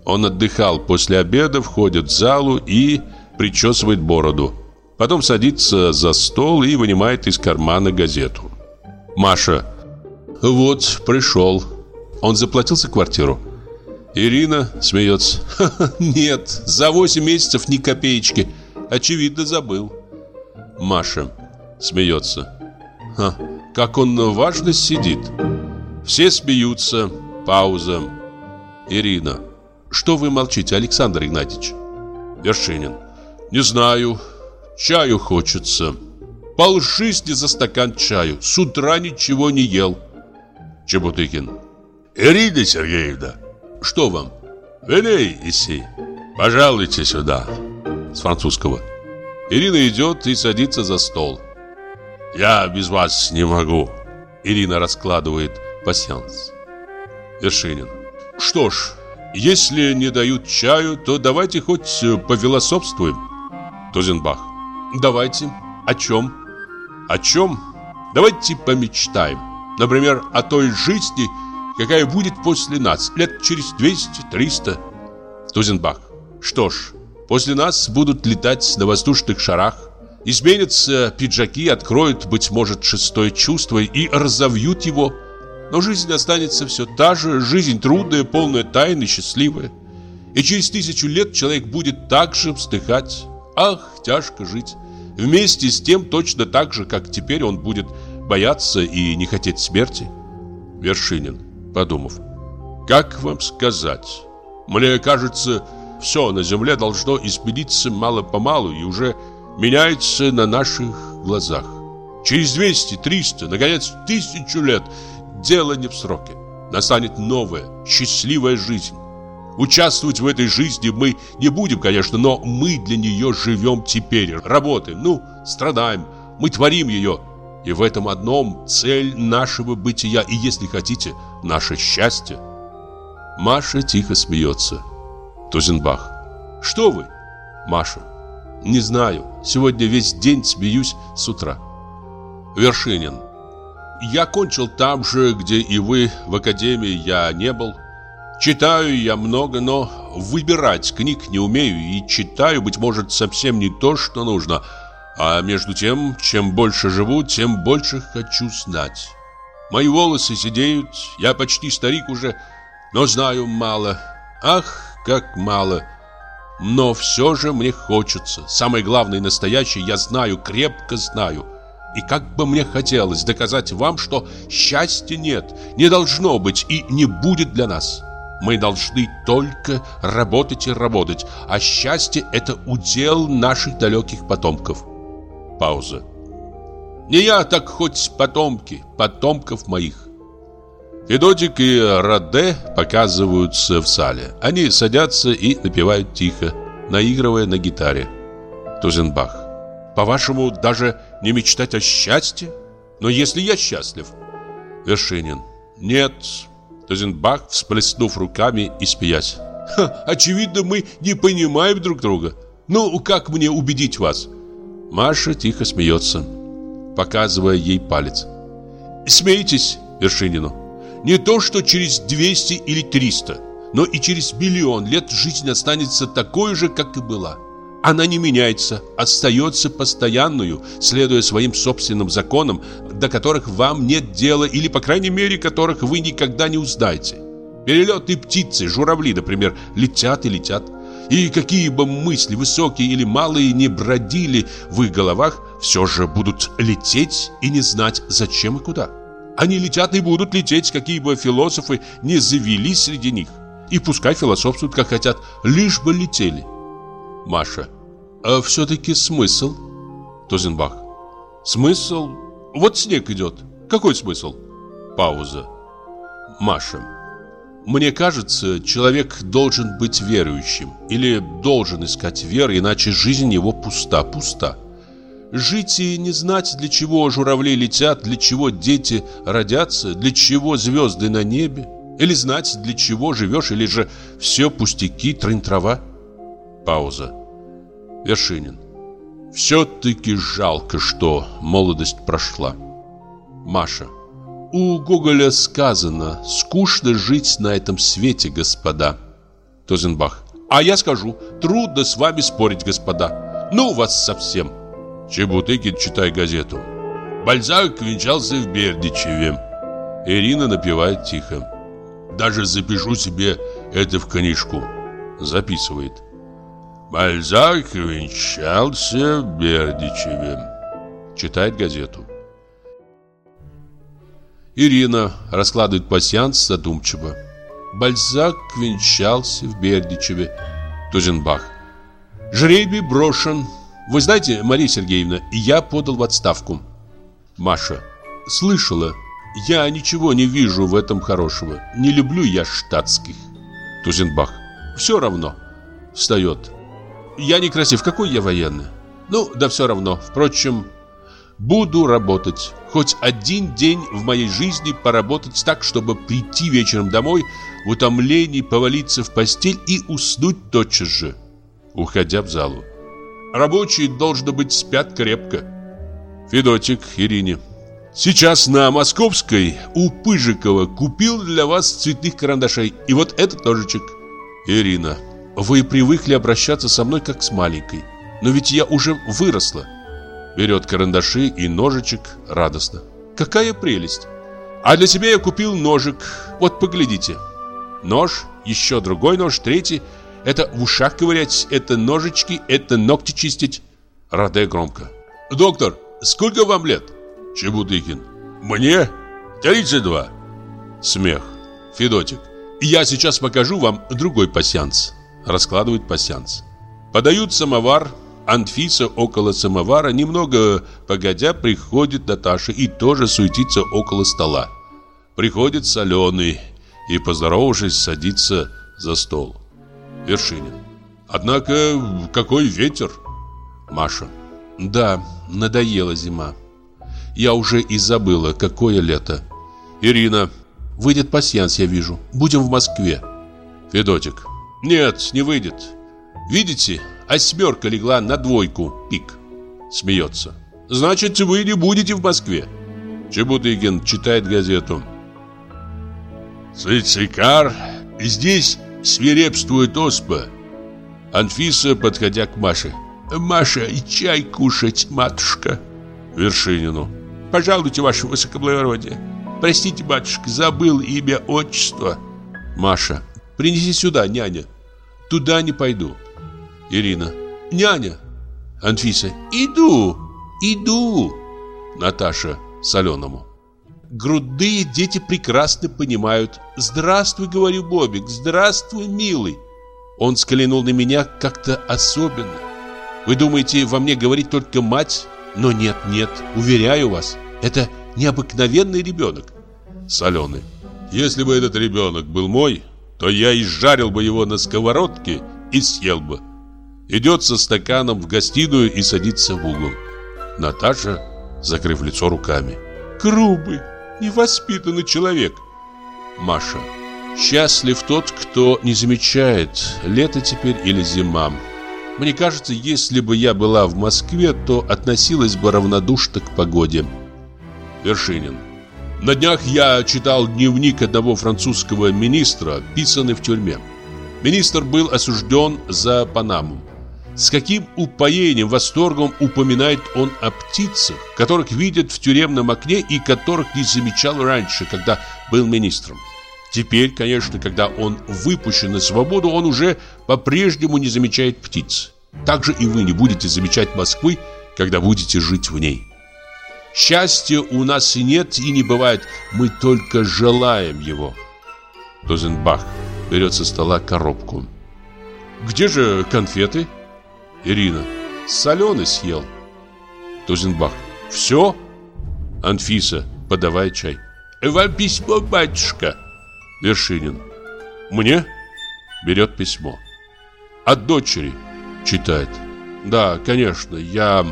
[SPEAKER 2] Он отдыхал после обеда, входит в залу и причесывает бороду. Потом садится за стол и вынимает из кармана газету. Маша. Вот, пришел. Он заплатил за квартиру? Ирина смеется. нет, за 8 месяцев ни копеечки. Очевидно, забыл. Маша смеется. Ха, как он важно сидит. Все смеются. Пауза. Ирина. Что вы молчите, Александр Игнатьевич? Вершинин. Не знаю. Чаю хочется. Полжизни за стакан чаю. С утра ничего не ел. Чебутыкин. Ирина Сергеевна, что вам? Велей, Иси. Пожалуйте сюда. С французского. Ирина идет и садится за стол. Я без вас не могу. Ирина раскладывает пасьянс. Вершинин. Что ж, если не дают чаю, то давайте хоть э, повилософствуем. Тузенбах. Давайте. О чем? О чем? Давайте помечтаем. Например, о той жизни, какая будет после нас, лет через 200-300. Тузенбах. Что ж, после нас будут летать на воздушных шарах, изменятся пиджаки, откроют, быть может, шестое чувство и разовьют его. Но жизнь останется все та же, жизнь трудная, полная тайны, счастливая. И через тысячу лет человек будет так же вздыхать. Ах, тяжко жить. Вместе с тем точно так же, как теперь он будет бояться и не хотеть смерти. Вершинин, подумав. Как вам сказать? Мне кажется, все на земле должно измениться мало-помалу и уже меняется на наших глазах. Через 200, 300, наконец, тысячу лет дело не в сроке. Настанет новая, счастливая жизнь. Участвовать в этой жизни мы не будем, конечно, но мы для нее живем теперь, работаем, ну, страдаем, мы творим ее. И в этом одном цель нашего бытия и, если хотите, наше счастье. Маша тихо смеется. Тузенбах. Что вы? Маша. Не знаю. Сегодня весь день смеюсь с утра. Вершинин. Я кончил там же, где и вы, в академии я не был. Читаю я много, но выбирать книг не умею и читаю, быть может, совсем не то, что нужно. А между тем, чем больше живу, тем больше хочу знать. Мои волосы сидеют, я почти старик уже, но знаю мало. Ах, как мало. Но все же мне хочется. Самое главное и настоящее я знаю, крепко знаю. И как бы мне хотелось доказать вам, что счастья нет, не должно быть и не будет для нас. Мы должны только работать и работать, а счастье – это удел наших далеких потомков. Пауза. Не я, так хоть потомки, потомков моих. Федотик и Раде показываются в сале. Они садятся и напевают тихо, наигрывая на гитаре. Тузенбах. По-вашему, даже не мечтать о счастье? Но если я счастлив? Вершинин. Нет, Розенбах, всплеснув руками и смеясь. «Очевидно, мы не понимаем друг друга. Ну, как мне убедить вас?» Маша тихо смеется, показывая ей палец. «Смейтесь, Вершинину. Не то, что через 200 или 300, но и через миллион лет жизнь останется такой же, как и была. Она не меняется, остается постоянную, следуя своим собственным законам, до которых вам нет дела или, по крайней мере, которых вы никогда не узнаете. Перелетные птицы, журавли, например, летят и летят. И какие бы мысли, высокие или малые, не бродили в их головах, все же будут лететь и не знать, зачем и куда. Они летят и будут лететь, какие бы философы не завелись среди них. И пускай философствуют, как хотят, лишь бы летели. Маша. А все-таки смысл? Тузенбах. Смысл? Вот снег идет. Какой смысл? Пауза. Маша. Мне кажется, человек должен быть верующим или должен искать веры, иначе жизнь его пуста, пуста. Жить и не знать, для чего журавли летят, для чего дети родятся, для чего звезды на небе, или знать, для чего живешь, или же все пустяки, трын-трава. Пауза. Вершинин. Все-таки жалко, что молодость прошла. Маша. У Гоголя сказано «Скучно жить на этом свете, господа». Тозенбах. А я скажу, трудно с вами спорить, господа. Ну вас совсем. Чебутыкин, читай газету. Бальзак венчался в Бердичеве. Ирина напевает тихо. Даже запишу себе это в книжку. Записывает. Бальзак венчался в Бердичеве. Читает газету. Ирина раскладывает пасьянс задумчиво. Бальзак венчался в Бердичеве. Тузенбах. Жребий брошен. Вы знаете, Мария Сергеевна, я подал в отставку. Маша. Слышала. Я ничего не вижу в этом хорошего. Не люблю я штатских. Тузенбах. Все равно. Встает. Я некрасив. Какой я военный? Ну, да все равно. Впрочем, буду работать. Хоть один день в моей жизни поработать так, чтобы прийти вечером домой, в утомлении повалиться в постель и уснуть тотчас же, уходя в залу. Рабочие, должно быть, спят крепко. Федотик Ирине. Сейчас на Московской у Пыжикова купил для вас цветных карандашей. И вот этот ножичек. Ирина. Вы привыкли обращаться со мной как с маленькой. Но ведь я уже выросла. Берет карандаши и ножичек радостно. Какая прелесть. А для себя я купил ножик. Вот поглядите. Нож, еще другой нож, третий. Это в ушах ковырять, это ножички, это ногти чистить. Раде громко. Доктор, сколько вам лет?
[SPEAKER 3] Чебутыкин. Мне 32.
[SPEAKER 2] Смех. Федотик. Я сейчас покажу вам другой пасьянс. Раскладывает пасьянс. Подают самовар. Анфиса около самовара, немного погодя, приходит Наташа и тоже суетится около стола. Приходит соленый и, поздоровавшись, садится за стол. Вершинин. Однако, какой ветер? Маша. Да, надоела зима. Я уже и забыла, какое лето. Ирина. Выйдет пасьянс, я вижу. Будем в Москве. Федотик. Нет, не выйдет. Видите, осьмерка легла на двойку, пик. Смеется. Значит, вы не будете в Москве. Чебутыгин читает газету.
[SPEAKER 3] Цицикар, здесь свирепствует оспа.
[SPEAKER 2] Анфиса, подходя к Маше.
[SPEAKER 4] Маша, чай кушать, матушка.
[SPEAKER 2] Вершинину.
[SPEAKER 4] Пожалуйте, ваше высокоблагородие. Простите, батюшка, забыл имя, отчество.
[SPEAKER 2] Маша. Принеси сюда, няня. Туда не пойду. Ирина. Няня. Анфиса. Иду, иду. Наташа соленому. Грудные дети прекрасно понимают. Здравствуй, говорю, Бобик, здравствуй, милый. Он скалянул на меня как-то особенно. Вы думаете, во мне говорит только мать? Но нет, нет, уверяю вас, это необыкновенный ребенок. Соленый. Если бы этот ребенок был мой, то я изжарил бы его на сковородке и съел бы. Идет со стаканом в гостиную и садится в угол. Наташа, закрыв лицо руками. Грубый, невоспитанный человек. Маша. Счастлив тот, кто не замечает, лето теперь или зима. Мне кажется, если бы я была в Москве, то относилась бы равнодушно к погоде. Вершинин. На днях я читал дневник одного французского министра, писанный в тюрьме. Министр был осужден за Панаму. С каким упоением, восторгом упоминает он о птицах, которых видят в тюремном окне и которых не замечал раньше, когда был министром. Теперь, конечно, когда он выпущен на свободу, он уже по-прежнему не замечает птиц. Так же и вы не будете замечать Москвы, когда будете жить в ней. Счастья у нас и нет, и не бывает. Мы только желаем его. Тузенбах берет со стола коробку. Где же конфеты? Ирина. Соленый съел. Тузенбах. Все? Анфиса, подавай чай.
[SPEAKER 4] Вам письмо, батюшка.
[SPEAKER 2] Вершинин. Мне? Берет письмо. От дочери. Читает. Да, конечно, я...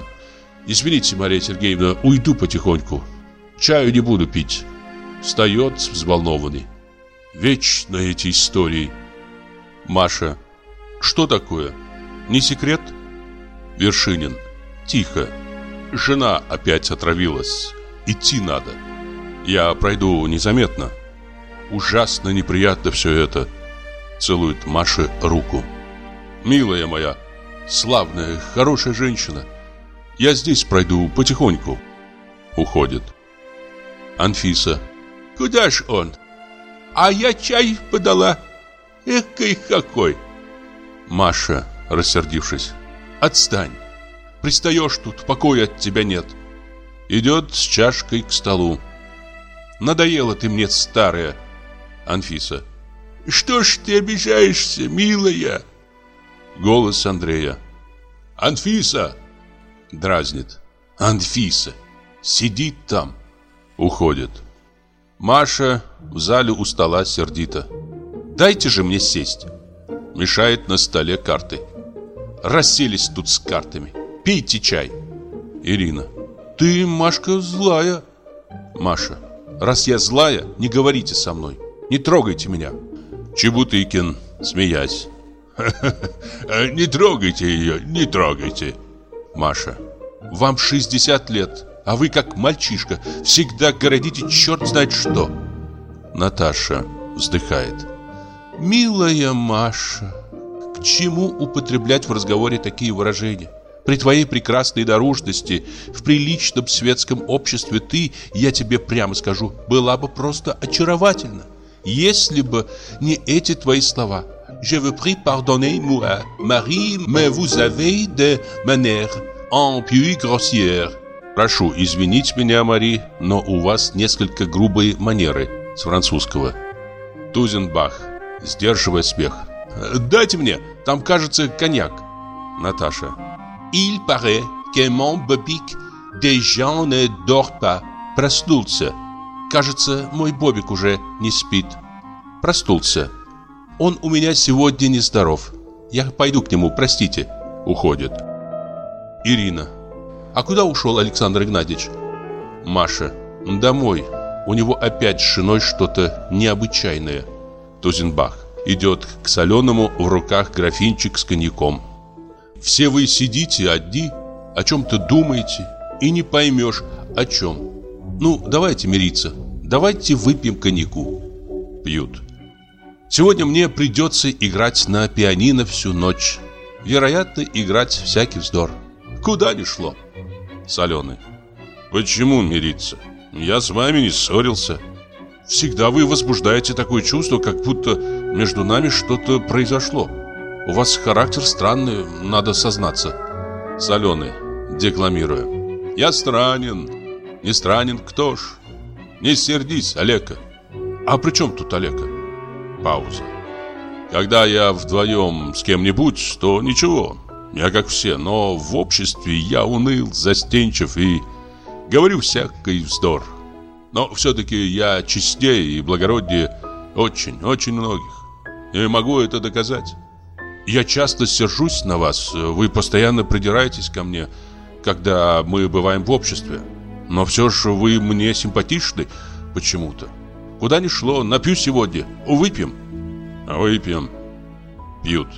[SPEAKER 2] Извините, Мария Сергеевна, уйду потихоньку. Чаю не буду пить. Встает взволнованный. Вечно эти истории. Маша. Что такое? Не секрет? Вершинин. Тихо. Жена опять отравилась. Идти надо. Я пройду незаметно. Ужасно неприятно все это. Целует Маше руку. Милая моя, славная, хорошая женщина. Я здесь пройду потихоньку. Уходит. Анфиса.
[SPEAKER 4] Куда ж он? А я чай подала. Экой какой.
[SPEAKER 2] Маша, рассердившись. Отстань. Пристаешь тут, покоя от тебя нет. Идет с чашкой к столу. Надоела ты мне, старая. Анфиса.
[SPEAKER 4] Что ж ты обижаешься, милая?
[SPEAKER 2] Голос Андрея. Анфиса! Дразнит. Анфиса! Сидит там. Уходит. Маша в зале у стола сердито. Дайте же мне сесть. Мешает на столе карты. Расселись тут с картами. Пейте чай. Ирина. Ты, Машка, злая. Маша. Раз я злая, не говорите со мной. Не трогайте меня. Чебутыкин, смеясь.
[SPEAKER 3] Не трогайте ее, не трогайте.
[SPEAKER 2] Маша. Вам 60 лет, а вы как мальчишка, всегда городите черт знает что. Наташа вздыхает. Милая Маша, к чему употреблять в разговоре такие выражения? При твоей прекрасной наружности, в приличном светском обществе ты, я тебе прямо скажу, была бы просто очаровательна. Если бы не эти твои слова.
[SPEAKER 1] je vous prie pardonnez-moi, Marie, mais vous avez des manières un peu grossières. Прошу извинить меня, Мари, но у вас несколько грубые манеры. С французского. Тузенбах, сдерживая смех. Дайте мне, там, кажется, коньяк. Наташа. Il paraît que mon Бобик déjà ne dort pas. Проснулся. Кажется, мой Бобик уже не спит. Проснулся. Он у меня сегодня нездоров. Я пойду к нему, простите. Уходит. Ирина. А куда ушел Александр Игнатьевич? Маша. Домой. У него опять с женой что-то необычайное. Тузенбах. Идет к соленому, в руках графинчик с коньяком. Все вы сидите одни, о чем-то думаете, и не поймешь, о чем. Ну, давайте мириться. Давайте выпьем коньяку. Пьют. Сегодня мне придется играть на пианино всю ночь. Вероятно, играть всякий вздор. Куда ни шло. Соленый. Почему мириться? Я с вами не ссорился. Всегда вы возбуждаете такое чувство, как будто между нами что-то произошло. У вас характер странный, надо сознаться. Соленый, декламируя. Я странен. Не странен кто ж? Не сердись, Олега. А при чем тут Олега? Пауза. Когда я вдвоем с кем-нибудь, то ничего. Я как все, но в обществе я уныл, застенчив и говорю всякий вздор. Но все-таки я честнее и благороднее очень, очень многих. И могу это доказать. Я часто сержусь на вас, вы постоянно придираетесь ко мне, когда мы бываем в обществе. Но все же вы мне симпатичны почему-то. Куда ни шло, напью сегодня, выпьем. Выпьем. Пьют.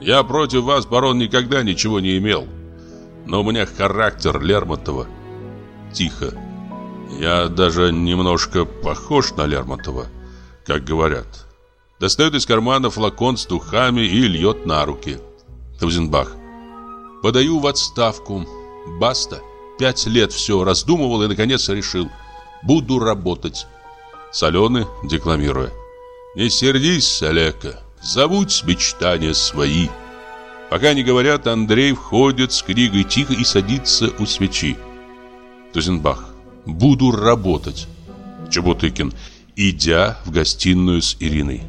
[SPEAKER 1] Я против вас, барон, никогда ничего не имел. Но у меня характер Лермонтова. Тихо. Я даже немножко похож на Лермонтова, как говорят. Достает из кармана флакон с духами и льет на руки. Тузенбах. Подаю в отставку. Баста. Пять лет все раздумывал и, наконец, решил. Буду работать. Соленый, декламируя. Не сердись, Олега. Забудь мечтания свои. Пока не говорят, Андрей входит с книгой тихо и садится у свечи. Тузенбах. Буду работать. Чеботыкин, идя в гостиную с Ириной.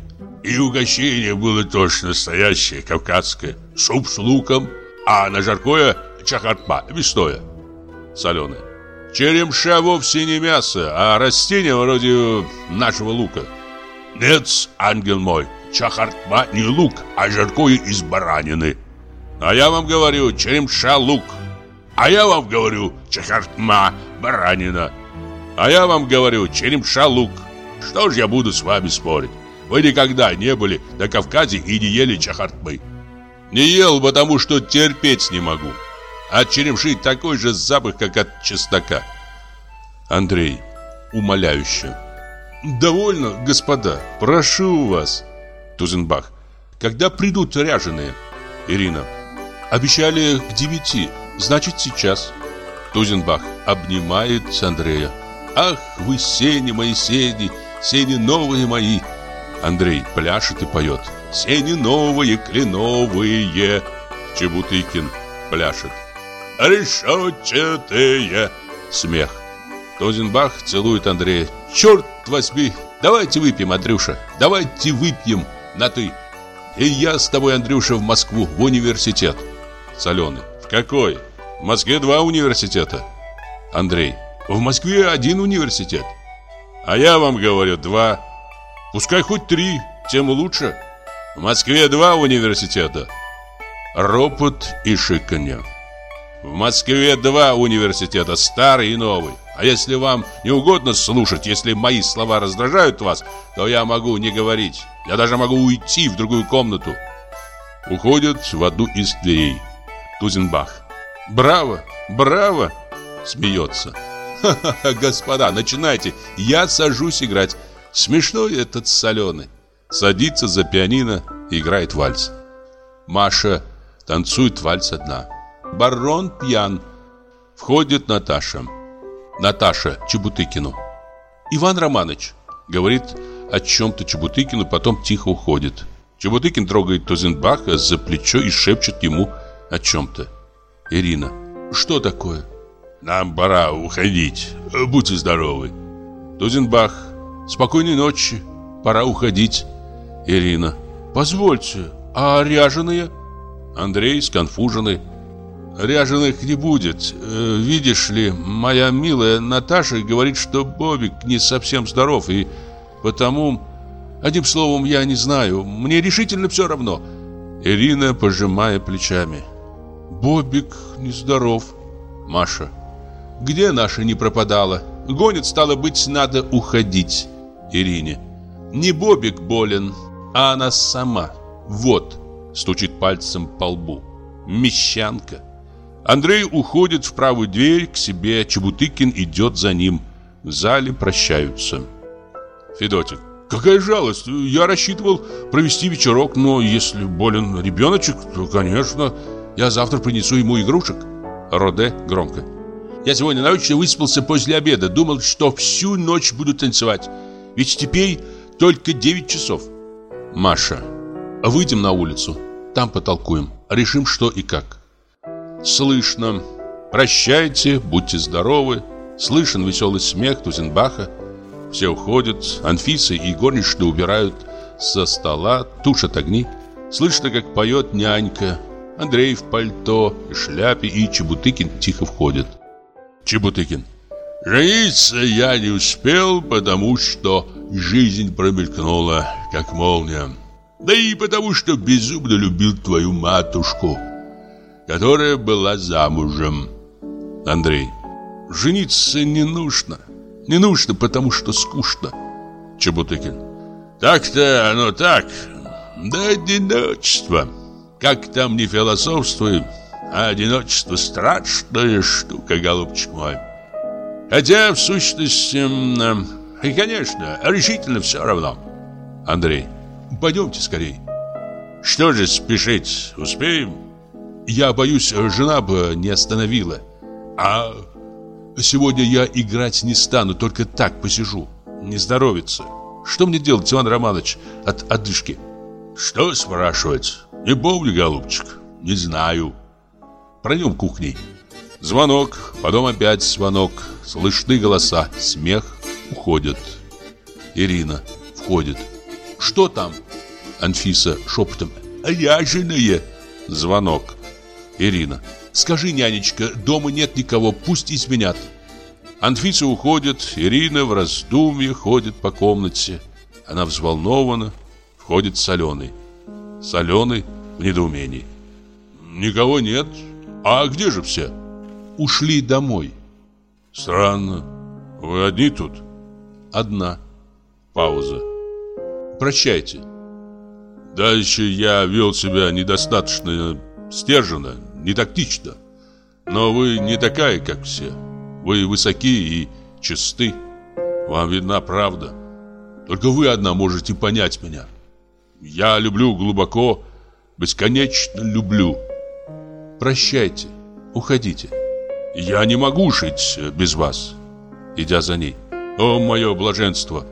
[SPEAKER 1] И угощение было тоже настоящее, кавказское. Суп с луком, а на жаркое чахартма, мясное. Соленое. Черемша вовсе не мясо, а растение вроде нашего лука. Нет, ангел мой, чахартма не лук, а жаркое из баранины. А я вам говорю, черемша лук. А я вам говорю, чахартма баранина. А я вам говорю, черемша лук. Что ж я буду с вами спорить? Вы никогда не были на Кавказе и не ели чахартмы. Не ел, потому что терпеть не могу. От черемши такой же запах, как от чеснока. Андрей, умоляюще. Довольно, господа, прошу вас. Тузенбах. Когда придут ряженые? Ирина. Обещали к девяти, значит сейчас. Тузенбах обнимает Андрея. Ах, вы сени мои сени, сени новые мои. Андрей пляшет и поет. Сени новые, кленовые. Чебутыкин пляшет. Решетчатые. Смех. Тозенбах целует Андрея. Черт возьми, давайте выпьем, Андрюша. Давайте выпьем на ты. И я с тобой, Андрюша, в Москву, в университет. Соленый. В какой? В Москве два университета. Андрей. В Москве один университет. А я вам говорю, два. Пускай хоть три, тем лучше. В Москве два университета. Ропот и шиканье. В Москве два университета, старый и новый. А если вам не угодно слушать, если мои слова раздражают вас, то я могу не говорить. Я даже могу уйти в другую комнату. Уходят в одну из дверей. Тузенбах. Браво, браво, смеется. Ха-ха-ха, господа, начинайте. Я сажусь играть. Смешной этот соленый. Садится за пианино играет вальс. Маша танцует вальс одна. Барон пьян. Входит Наташа. Наташа Чебутыкину. Иван Романович говорит о чем-то Чебутыкину, потом тихо уходит. Чеботыкин трогает Тузенбаха за плечо и шепчет ему о чем-то. Ирина. Что такое?
[SPEAKER 3] Нам пора уходить. Будьте здоровы.
[SPEAKER 1] Тузенбах. Спокойной ночи. Пора уходить. Ирина. Позвольте, а ряженые? Андрей сконфуженный. Ряженых не будет. Э, видишь ли, моя милая Наташа говорит, что Бобик не совсем здоров, и потому... Одним словом, я не знаю. Мне решительно все равно. Ирина, пожимая плечами. Бобик нездоров. Маша. Где наша не пропадала? Гонит, стало быть, надо уходить. Ирине. Не Бобик болен, а она сама. Вот, стучит пальцем по лбу. Мещанка. Андрей уходит в правую дверь к себе, Чебутыкин идет за ним. В зале прощаются. Федотик. Какая жалость. Я рассчитывал провести вечерок, но если болен ребеночек, то, конечно, я завтра принесу ему игрушек. Роде громко. Я сегодня ночью выспался после обеда. Думал, что всю ночь буду танцевать. Ведь теперь только 9 часов. Маша. Выйдем на улицу. Там потолкуем. Решим, что и как. Слышно. Прощайте, будьте здоровы. Слышен веселый смех Тузенбаха. Все уходят. Анфиса и горничные убирают со стола, тушат огни. Слышно, как поет нянька. Андрей в пальто и шляпе, и Чебутыкин тихо входит. Чебутыкин. Жениться я не успел, потому что жизнь промелькнула, как молния. Да и потому, что безумно любил твою матушку которая была замужем. Андрей. Жениться не нужно. Не нужно, потому что скучно. Чебутыкин. Так-то оно так. Да одиночество. Как там не философствуй, а одиночество страшная штука, голубчик мой. Хотя, в сущности, и, конечно, решительно все равно. Андрей. Пойдемте скорей. Что же спешить, успеем? Я боюсь, жена бы не остановила. А сегодня я играть не стану, только так посижу. Не здоровится. Что мне делать, Иван Романович, от одышки? Что спрашивать? Не помню, голубчик. Не знаю. Пройдем кухней. Звонок, потом опять звонок. Слышны голоса, смех. Уходят. Ирина входит. Что там? Анфиса шепотом. Ряженые. Звонок. Ирина. Скажи, нянечка, дома нет никого, пусть изменят. Анфиса уходит, Ирина в раздумье ходит по комнате. Она взволнована, входит Соленый. Соленый в недоумении. Никого нет. А где же все? Ушли домой. Странно. Вы одни тут? Одна. Пауза. Прощайте. Дальше я вел себя недостаточно стерженно, не тактично. Но вы не такая, как все. Вы высоки и чисты. Вам видна правда. Только вы одна можете понять меня. Я люблю глубоко, бесконечно люблю. Прощайте, уходите. Я не могу жить без вас. Идя за ней. О, мое блаженство!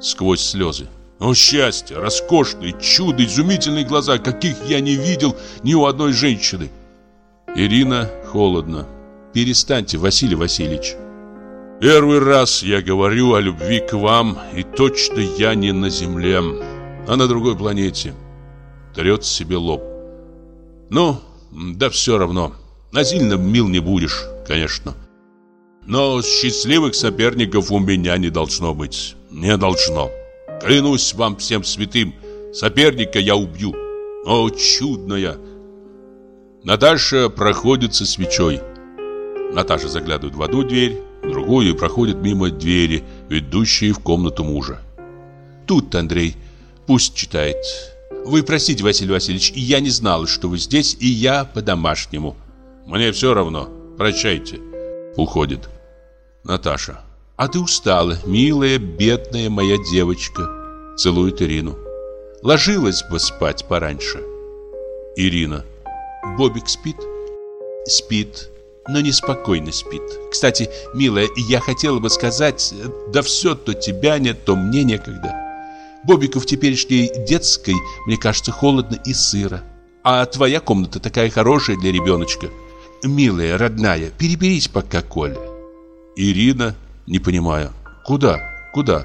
[SPEAKER 1] Сквозь слезы. О, счастье, роскошные, чудо, изумительные глаза, каких я не видел ни у одной женщины. Ирина холодно. Перестаньте, Василий Васильевич. Первый раз я говорю о любви к вам, и точно я не на земле, а на другой планете. Трет себе лоб. Ну, да все равно. Насильно мил не будешь, конечно. Но счастливых соперников у меня не должно быть. Не должно. Клянусь вам всем святым, соперника я убью. О, чудная! Наташа проходит со свечой. Наташа заглядывает в одну дверь, в другую и проходит мимо двери, ведущей в комнату мужа. Тут, Андрей, пусть читает. Вы простите, Василий Васильевич, я не знала, что вы здесь, и я по-домашнему. Мне все равно. Прощайте. Уходит. Наташа. А ты устала, милая, бедная моя девочка. Целует Ирину. Ложилась бы спать пораньше. Ирина. Бобик спит? Спит, но неспокойно спит. Кстати, милая, я хотела бы сказать, да все, то тебя нет, то мне некогда.
[SPEAKER 2] Бобику в теперешней детской, мне кажется, холодно и сыро. А твоя комната такая хорошая для ребеночка. Милая, родная, переберись пока, Коля.
[SPEAKER 1] Ирина, не понимая, куда, куда?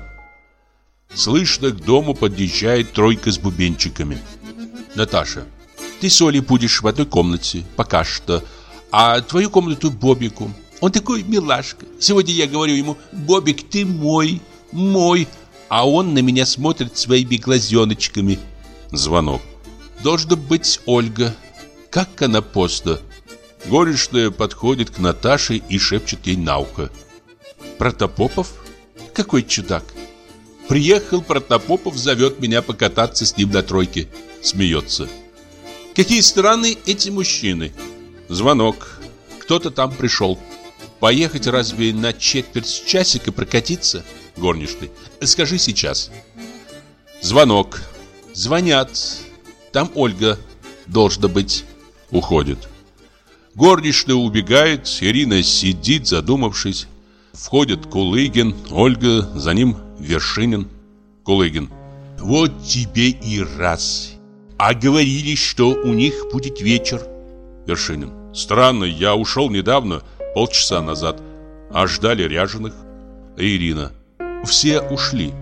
[SPEAKER 1] Слышно, к дому подъезжает тройка с бубенчиками.
[SPEAKER 2] Наташа, ты с Олей будешь в одной комнате, пока что, а твою комнату Бобику. Он такой милашка. Сегодня я говорю ему, Бобик, ты мой, мой, а он на меня смотрит своими глазеночками.
[SPEAKER 1] Звонок.
[SPEAKER 2] Должна быть Ольга. Как она поздно.
[SPEAKER 1] Горничная подходит к Наташе и шепчет ей на ухо.
[SPEAKER 2] Протопопов? Какой чудак. Приехал Протопопов, зовет меня покататься с ним на тройке. Смеется. Какие странные эти мужчины. Звонок. Кто-то там пришел. Поехать разве на четверть часика прокатиться? Горничный. Скажи сейчас. Звонок. Звонят. Там Ольга. Должна быть.
[SPEAKER 1] Уходит. Горничная убегает, Ирина сидит, задумавшись. Входит Кулыгин, Ольга, за ним Вершинин. Кулыгин.
[SPEAKER 2] Вот тебе и раз. А говорили, что у них будет вечер.
[SPEAKER 1] Вершинин. Странно, я ушел недавно, полчаса назад, а ждали ряженых.
[SPEAKER 2] Ирина. Все ушли.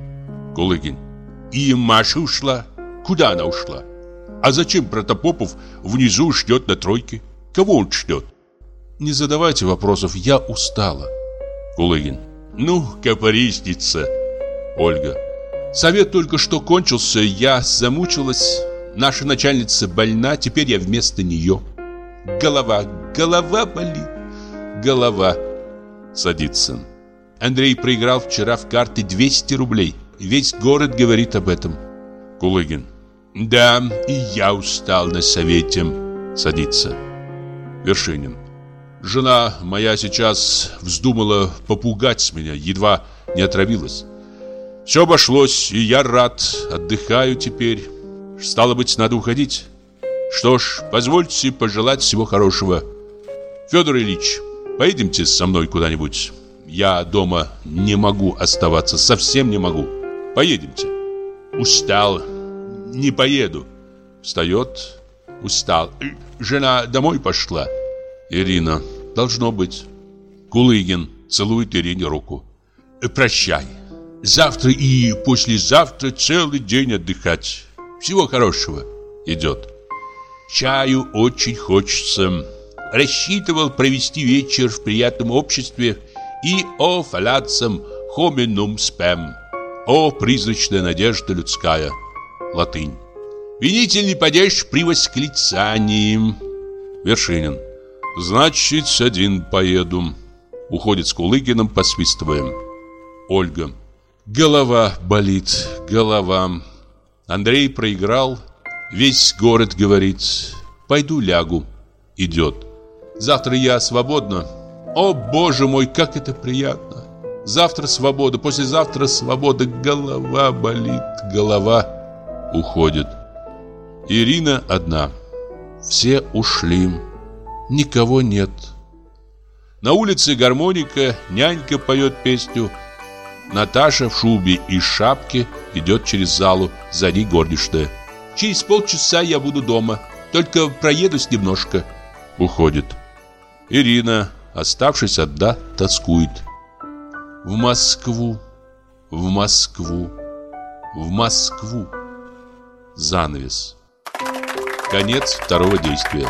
[SPEAKER 1] Кулыгин.
[SPEAKER 2] И Маша ушла. Куда она ушла? А зачем Протопопов внизу ждет на тройке? Кого он ждет? Не задавайте вопросов, я устала.
[SPEAKER 1] Кулыгин.
[SPEAKER 2] Ну, капорисница.
[SPEAKER 1] Ольга.
[SPEAKER 2] Совет только что кончился, я замучилась. Наша начальница больна, теперь я вместо нее. Голова, голова болит. Голова.
[SPEAKER 1] Садится.
[SPEAKER 2] Андрей проиграл вчера в карты 200 рублей. Весь город говорит об этом.
[SPEAKER 1] Кулыгин.
[SPEAKER 2] Да, и я устал на совете.
[SPEAKER 1] Садится. Вершинин.
[SPEAKER 2] Жена моя сейчас вздумала попугать меня, едва не отравилась. Все обошлось, и я рад, отдыхаю теперь. Стало быть, надо уходить. Что ж, позвольте пожелать всего хорошего. Федор Ильич, поедемте со мной куда-нибудь. Я дома не могу оставаться, совсем не могу. Поедемте. Устал, не поеду. Встает, устал. Жена домой пошла.
[SPEAKER 1] Ирина.
[SPEAKER 2] Должно быть.
[SPEAKER 1] Кулыгин целует Ирине руку.
[SPEAKER 2] Прощай. Завтра и послезавтра целый день отдыхать. Всего хорошего.
[SPEAKER 1] Идет.
[SPEAKER 2] Чаю очень хочется. Рассчитывал провести вечер в приятном обществе и о фалацам хоминум спем. О призрачная надежда людская. Латынь. Винительный падеж при восклицании.
[SPEAKER 1] Вершинин. Значит, один поеду. Уходит с Кулыгиным, посвистывая. Ольга.
[SPEAKER 2] Голова болит, голова. Андрей проиграл. Весь город говорит. Пойду лягу. Идет. Завтра я свободна. О, боже мой, как это приятно. Завтра свобода, послезавтра свобода. Голова болит, голова.
[SPEAKER 1] Уходит. Ирина одна. Все ушли. Никого нет.
[SPEAKER 2] На улице гармоника, нянька поет песню. Наташа в шубе и шапке идет через залу, за ней горничная. Через полчаса я буду дома, только проедусь немножко.
[SPEAKER 1] Уходит. Ирина, оставшись одна, тоскует.
[SPEAKER 2] В Москву, в Москву, в Москву.
[SPEAKER 1] Занавес. Конец второго действия.